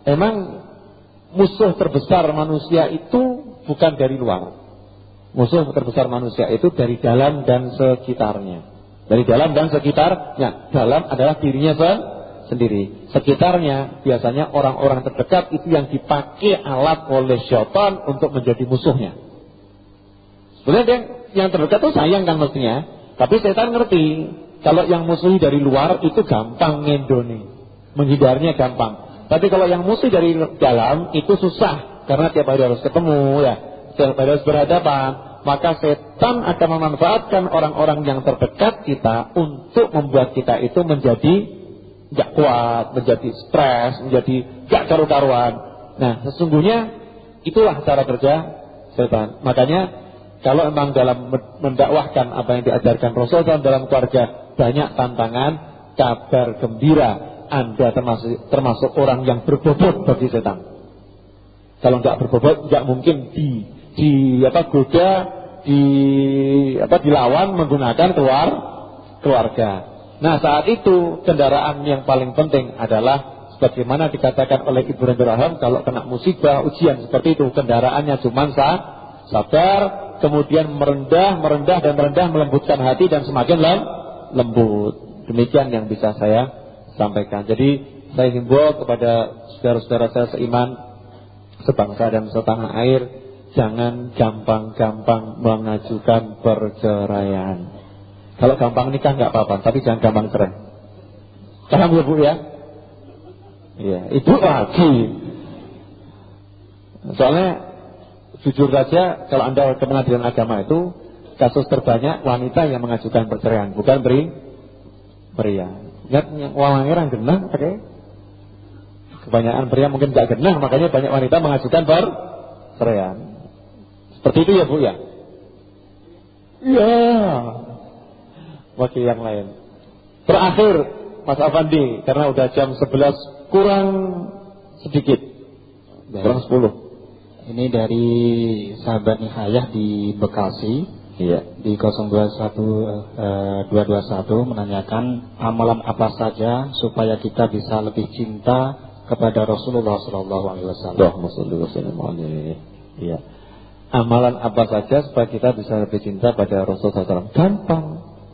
[SPEAKER 1] emang musuh terbesar manusia itu bukan dari luar musuh terbesar manusia itu dari dalam dan sekitarnya dari dalam dan sekitarnya dalam adalah dirinya sendiri sendiri. Sekitarnya biasanya orang-orang terdekat itu yang dipakai alat oleh syaitan untuk menjadi musuhnya. Sebenarnya yang terdekat itu sayang kan mestinya. Tapi setan ngerti. Kalau yang musuhi dari luar itu gampang ngendoni. Menghindarnya gampang. Tapi kalau yang musuh dari dalam itu susah. Karena tiap hari harus ketemu ya. Tiap hari harus berhadapan. Maka setan akan memanfaatkan orang-orang yang terdekat kita untuk membuat kita itu menjadi gak kuat, menjadi stres, menjadi gak karu-karuan. Nah, sesungguhnya itulah cara kerja setan. Makanya kalau memang dalam mendakwahkan apa yang diajarkan Rasulullah dalam keluarga banyak tantangan, kabar gembira, Anda termasuk termasuk orang yang berbobot bagi setan. Kalau nggak berbobot, nggak mungkin di di apa goda, di apa dilawan menggunakan keluar keluarga. Nah saat itu kendaraan yang paling penting adalah sebagaimana dikatakan oleh Ibu Rahim kalau kena musibah ujian seperti itu kendaraannya cuma sah, sabar kemudian merendah merendah dan merendah melembutkan hati dan semakin lem, lembut demikian yang bisa saya sampaikan jadi saya himbau kepada saudara-saudara saya seiman sebangsa dan setanah air jangan gampang-gampang mengajukan perceraian kalau gampang nikah nggak apa-apa, tapi jangan gampang cerai. Paham ya Bu ya? Iya, itu lagi. Soalnya jujur saja kalau Anda ke pengadilan agama itu kasus terbanyak wanita yang mengajukan perceraian, bukan beri pria. Ingat wangiran genah, oke? Kebanyakan pria mungkin nggak genah, makanya banyak wanita mengajukan perceraian. Seperti itu ya Bu ya? Iya wakil yang lain. Terakhir Mas Afandi karena udah jam 11 kurang sedikit. Kurang 10.
[SPEAKER 2] Ini dari sahabat Nihayah di Bekasi.
[SPEAKER 1] Iya.
[SPEAKER 2] Di 021 221 menanyakan amalan apa saja supaya kita bisa lebih cinta kepada Rasulullah Sallallahu Alaihi Wasallam.
[SPEAKER 1] Iya. Amalan apa saja supaya kita bisa lebih cinta pada Rasulullah SAW? Gampang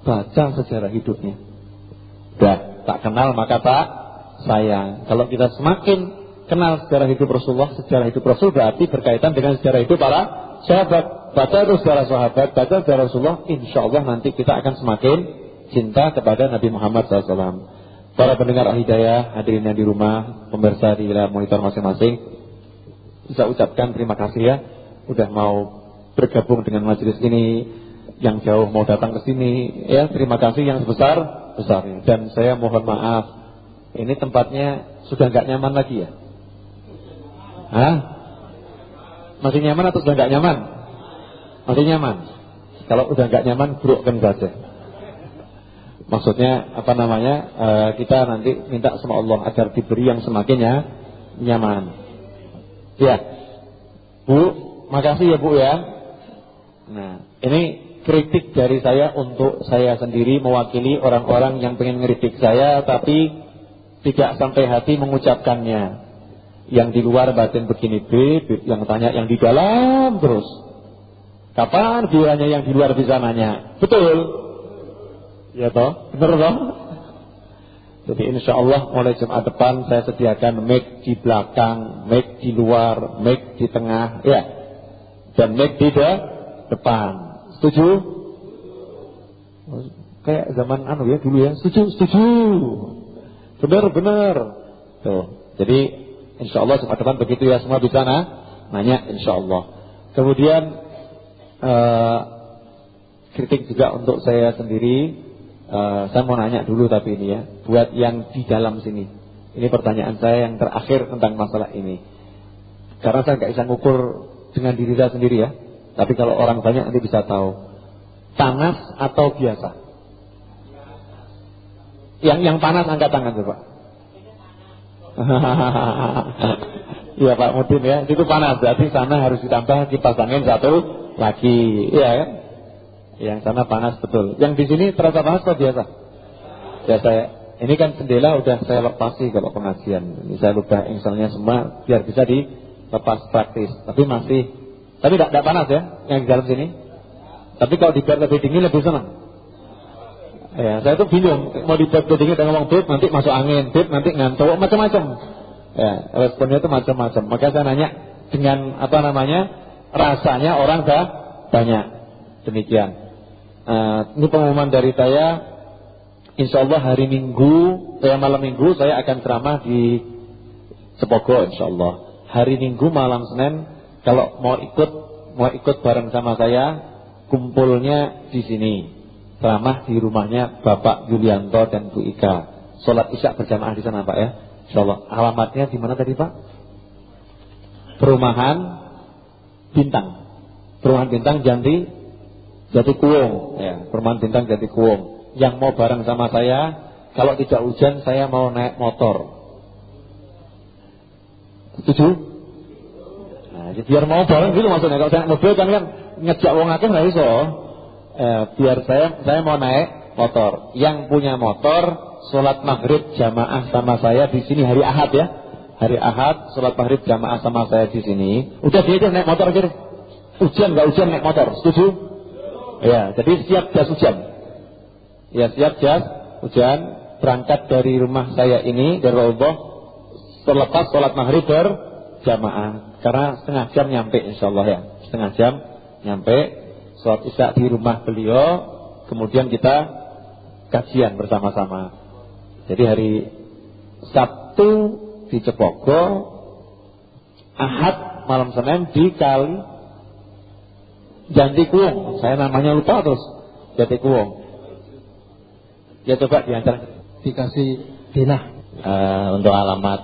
[SPEAKER 1] baca sejarah hidupnya. Dah, tak kenal maka tak sayang. Kalau kita semakin kenal sejarah hidup Rasulullah, sejarah hidup Rasul berarti berkaitan dengan sejarah hidup para sahabat. Baca terus sejarah sahabat, baca sejarah Rasulullah, insya Allah nanti kita akan semakin cinta kepada Nabi Muhammad SAW. Para pendengar hidayah, hadirin yang di rumah, pemirsa di monitor masing-masing, bisa ucapkan terima kasih ya, udah mau bergabung dengan majelis ini, yang jauh mau datang ke sini ya terima kasih yang sebesar besarnya dan saya mohon maaf ini tempatnya sudah nggak nyaman lagi ya Hah? Masih nyaman atau sudah nggak nyaman? Masih nyaman. Kalau udah nggak nyaman, burukkan saja. Maksudnya apa namanya? E, kita nanti minta sama Allah agar diberi yang semakin ya, nyaman. Ya, Bu, makasih ya Bu ya. Nah, ini kritik dari saya untuk saya sendiri mewakili orang-orang yang pengen ngeritik saya tapi tidak sampai hati mengucapkannya. Yang di luar batin begini B, yang tanya yang di dalam terus. Kapan kiranya yang di luar bisa nanya? Betul. Ya toh? Benar toh? Jadi insya Allah mulai Jumat depan saya sediakan mic di belakang, mic di luar, mic di tengah, ya. Dan mic di de depan. Setuju? Kayak zaman anu ya dulu ya. Setuju, setuju. Benar, benar. Tuh. Jadi insya Allah Jumat depan begitu ya semua bisa nah, nanya insya Allah. Kemudian uh, kritik juga untuk saya sendiri. Uh, saya mau nanya dulu tapi ini ya, buat yang di dalam sini. Ini pertanyaan saya yang terakhir tentang masalah ini. Karena saya nggak bisa ngukur dengan diri saya sendiri ya. Tapi kalau orang banyak nanti bisa tahu. Panas atau biasa? Yang yang panas angkat tangan coba. Iya Pak Mudin ya, itu panas berarti sana harus ditambah kipas angin satu lagi, iya kan? Yang sana panas betul. Yang di sini terasa panas atau biasa? Biasa ya. Ini kan jendela udah saya lepasi kalau pengajian. Ini saya lupa inselnya semua biar bisa dilepas praktis. Tapi masih, tapi tidak panas ya yang di dalam sini. Tapi kalau dibuat lebih dingin lebih senang. Ya, saya tuh bingung mau dibuat dingin dengan ngomong bib nanti masuk angin, bib nanti ngantuk, macam-macam. Ya, responnya itu macam-macam. Maka saya nanya dengan apa namanya rasanya orang dah banyak. Demikian. Uh, ini pengumuman dari saya. Insya Allah hari Minggu, saya malam Minggu saya akan ceramah di Sepogo Insya Allah. Hari Minggu malam Senin kalau mau ikut mau ikut bareng sama saya kumpulnya di sini. Ceramah di rumahnya Bapak Yulianto dan Bu Ika. Sholat isya berjamaah di sana Pak ya. Insyaallah. Alamatnya di mana tadi Pak? Perumahan Bintang. Perumahan Bintang Janti Jati Kuwung. Ya, Perumahan Bintang Jati Kuwung. Yang mau bareng sama saya, kalau tidak hujan saya mau naik motor. Setuju? Nah, biar mau bareng gitu maksudnya. Kalau saya naik mobil kan kan ngejak wong akeh nggak iso. Eh, biar saya saya mau naik motor. Yang punya motor sholat maghrib jamaah sama saya di sini hari Ahad ya. Hari Ahad sholat maghrib jamaah sama saya di sini. Udah dia naik motor aja deh. Hujan nggak hujan naik motor, setuju? Ya, jadi siap jas hujan. Ya siap jas hujan. Berangkat dari rumah saya ini dari Allah terlepas sholat maghrib berjamaah. Karena setengah jam nyampe insya Allah ya. Setengah jam nyampe sholat isya di rumah beliau. Kemudian kita kajian bersama-sama. Jadi hari Sabtu di Cepogo, Ahad malam Senin di Kali Janti Kuwung. Saya namanya lupa terus. Janti Kuwung. Ya coba diantar
[SPEAKER 2] dikasih Dina
[SPEAKER 8] uh, untuk alamat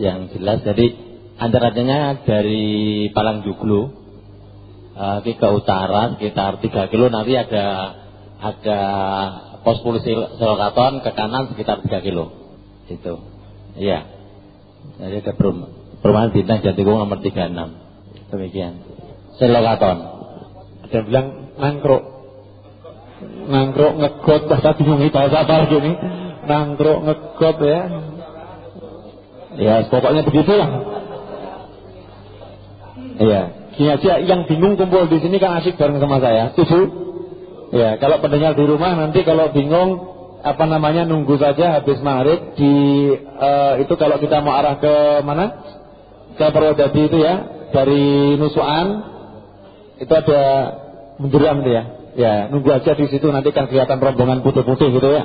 [SPEAKER 8] yang jelas. Jadi antaranya dari Palang Juglu uh, ke utara sekitar 3 kilo nanti ada ada pos polisi Selokaton ke kanan sekitar 3 kilo. Itu. Iya. Jadi ada perumahan bintang Jatigung nomor 36. Demikian. Selokaton.
[SPEAKER 1] Ada bilang nangkruk. Nangkruk ngegot bahasa bingung bahasa apa lagi ini. Nangkruk ngegot ya. Ya pokoknya begitu lah. Iya. Gini aja yang bingung kumpul di sini kan asik bareng sama saya. Tujuh. Ya, kalau pendengar di rumah nanti kalau bingung apa namanya nunggu saja habis maghrib di uh, itu kalau kita mau arah ke mana? Ke Purwodadi itu ya, dari Nusuan itu ada menjeram ya. Ya, nunggu aja di situ nanti kan kelihatan rombongan putih-putih gitu ya.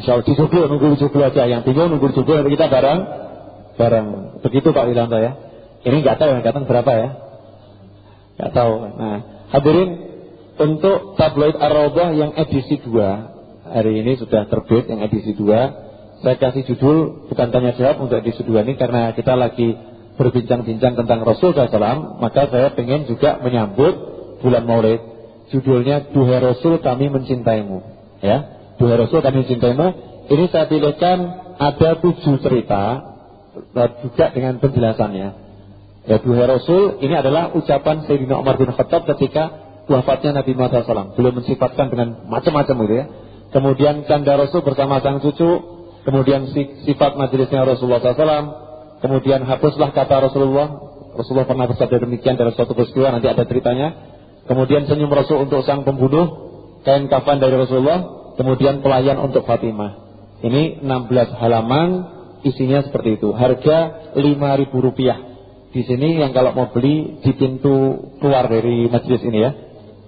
[SPEAKER 1] Insya Allah di nunggu di aja. Yang bingung nunggu di nanti kita bareng bareng. Begitu Pak Wilanto ya. Ini nggak tahu yang datang berapa ya. Nggak tahu. Nah, hadirin untuk tabloid Ar-Rawdah yang edisi 2 Hari ini sudah terbit yang edisi 2 Saya kasih judul bukan tanya jawab untuk edisi 2 ini Karena kita lagi berbincang-bincang tentang Rasul SAW, maka saya ingin juga menyambut bulan Maulid. Judulnya Duhai Rasul kami mencintaimu. Ya, Duhai Rasul kami mencintaimu. Ini saya pilihkan ada tujuh cerita juga dengan penjelasannya. Ya Duhai Rasul ini adalah ucapan Sayyidina Umar bin Khattab ketika wafatnya Nabi Muhammad SAW. Beliau mensifatkan dengan macam-macam gitu ya. Kemudian canda Rasul bersama sang cucu, kemudian sifat majelisnya Rasulullah SAW, kemudian hapuslah kata Rasulullah. Rasulullah pernah bersabda demikian dari suatu peristiwa, nanti ada ceritanya. Kemudian senyum Rasul untuk sang pembunuh, kain kafan dari Rasulullah, kemudian pelayan untuk Fatimah. Ini 16 halaman, isinya seperti itu. Harga 5.000 rupiah. Di sini yang kalau mau beli di pintu keluar dari majelis ini ya.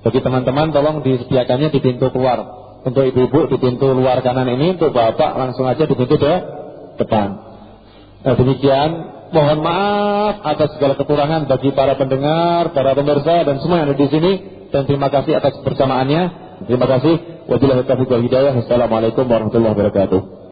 [SPEAKER 1] Bagi teman-teman tolong disediakannya di pintu keluar untuk ibu-ibu di pintu luar kanan ini, untuk bapak langsung aja di pintu de depan. Nah, demikian, mohon maaf atas segala kekurangan bagi para pendengar, para pemirsa dan semua yang ada di sini dan terima kasih atas kebersamaannya. Terima kasih. Wabillahi taufiq wal hidayah. Wassalamualaikum warahmatullahi wabarakatuh.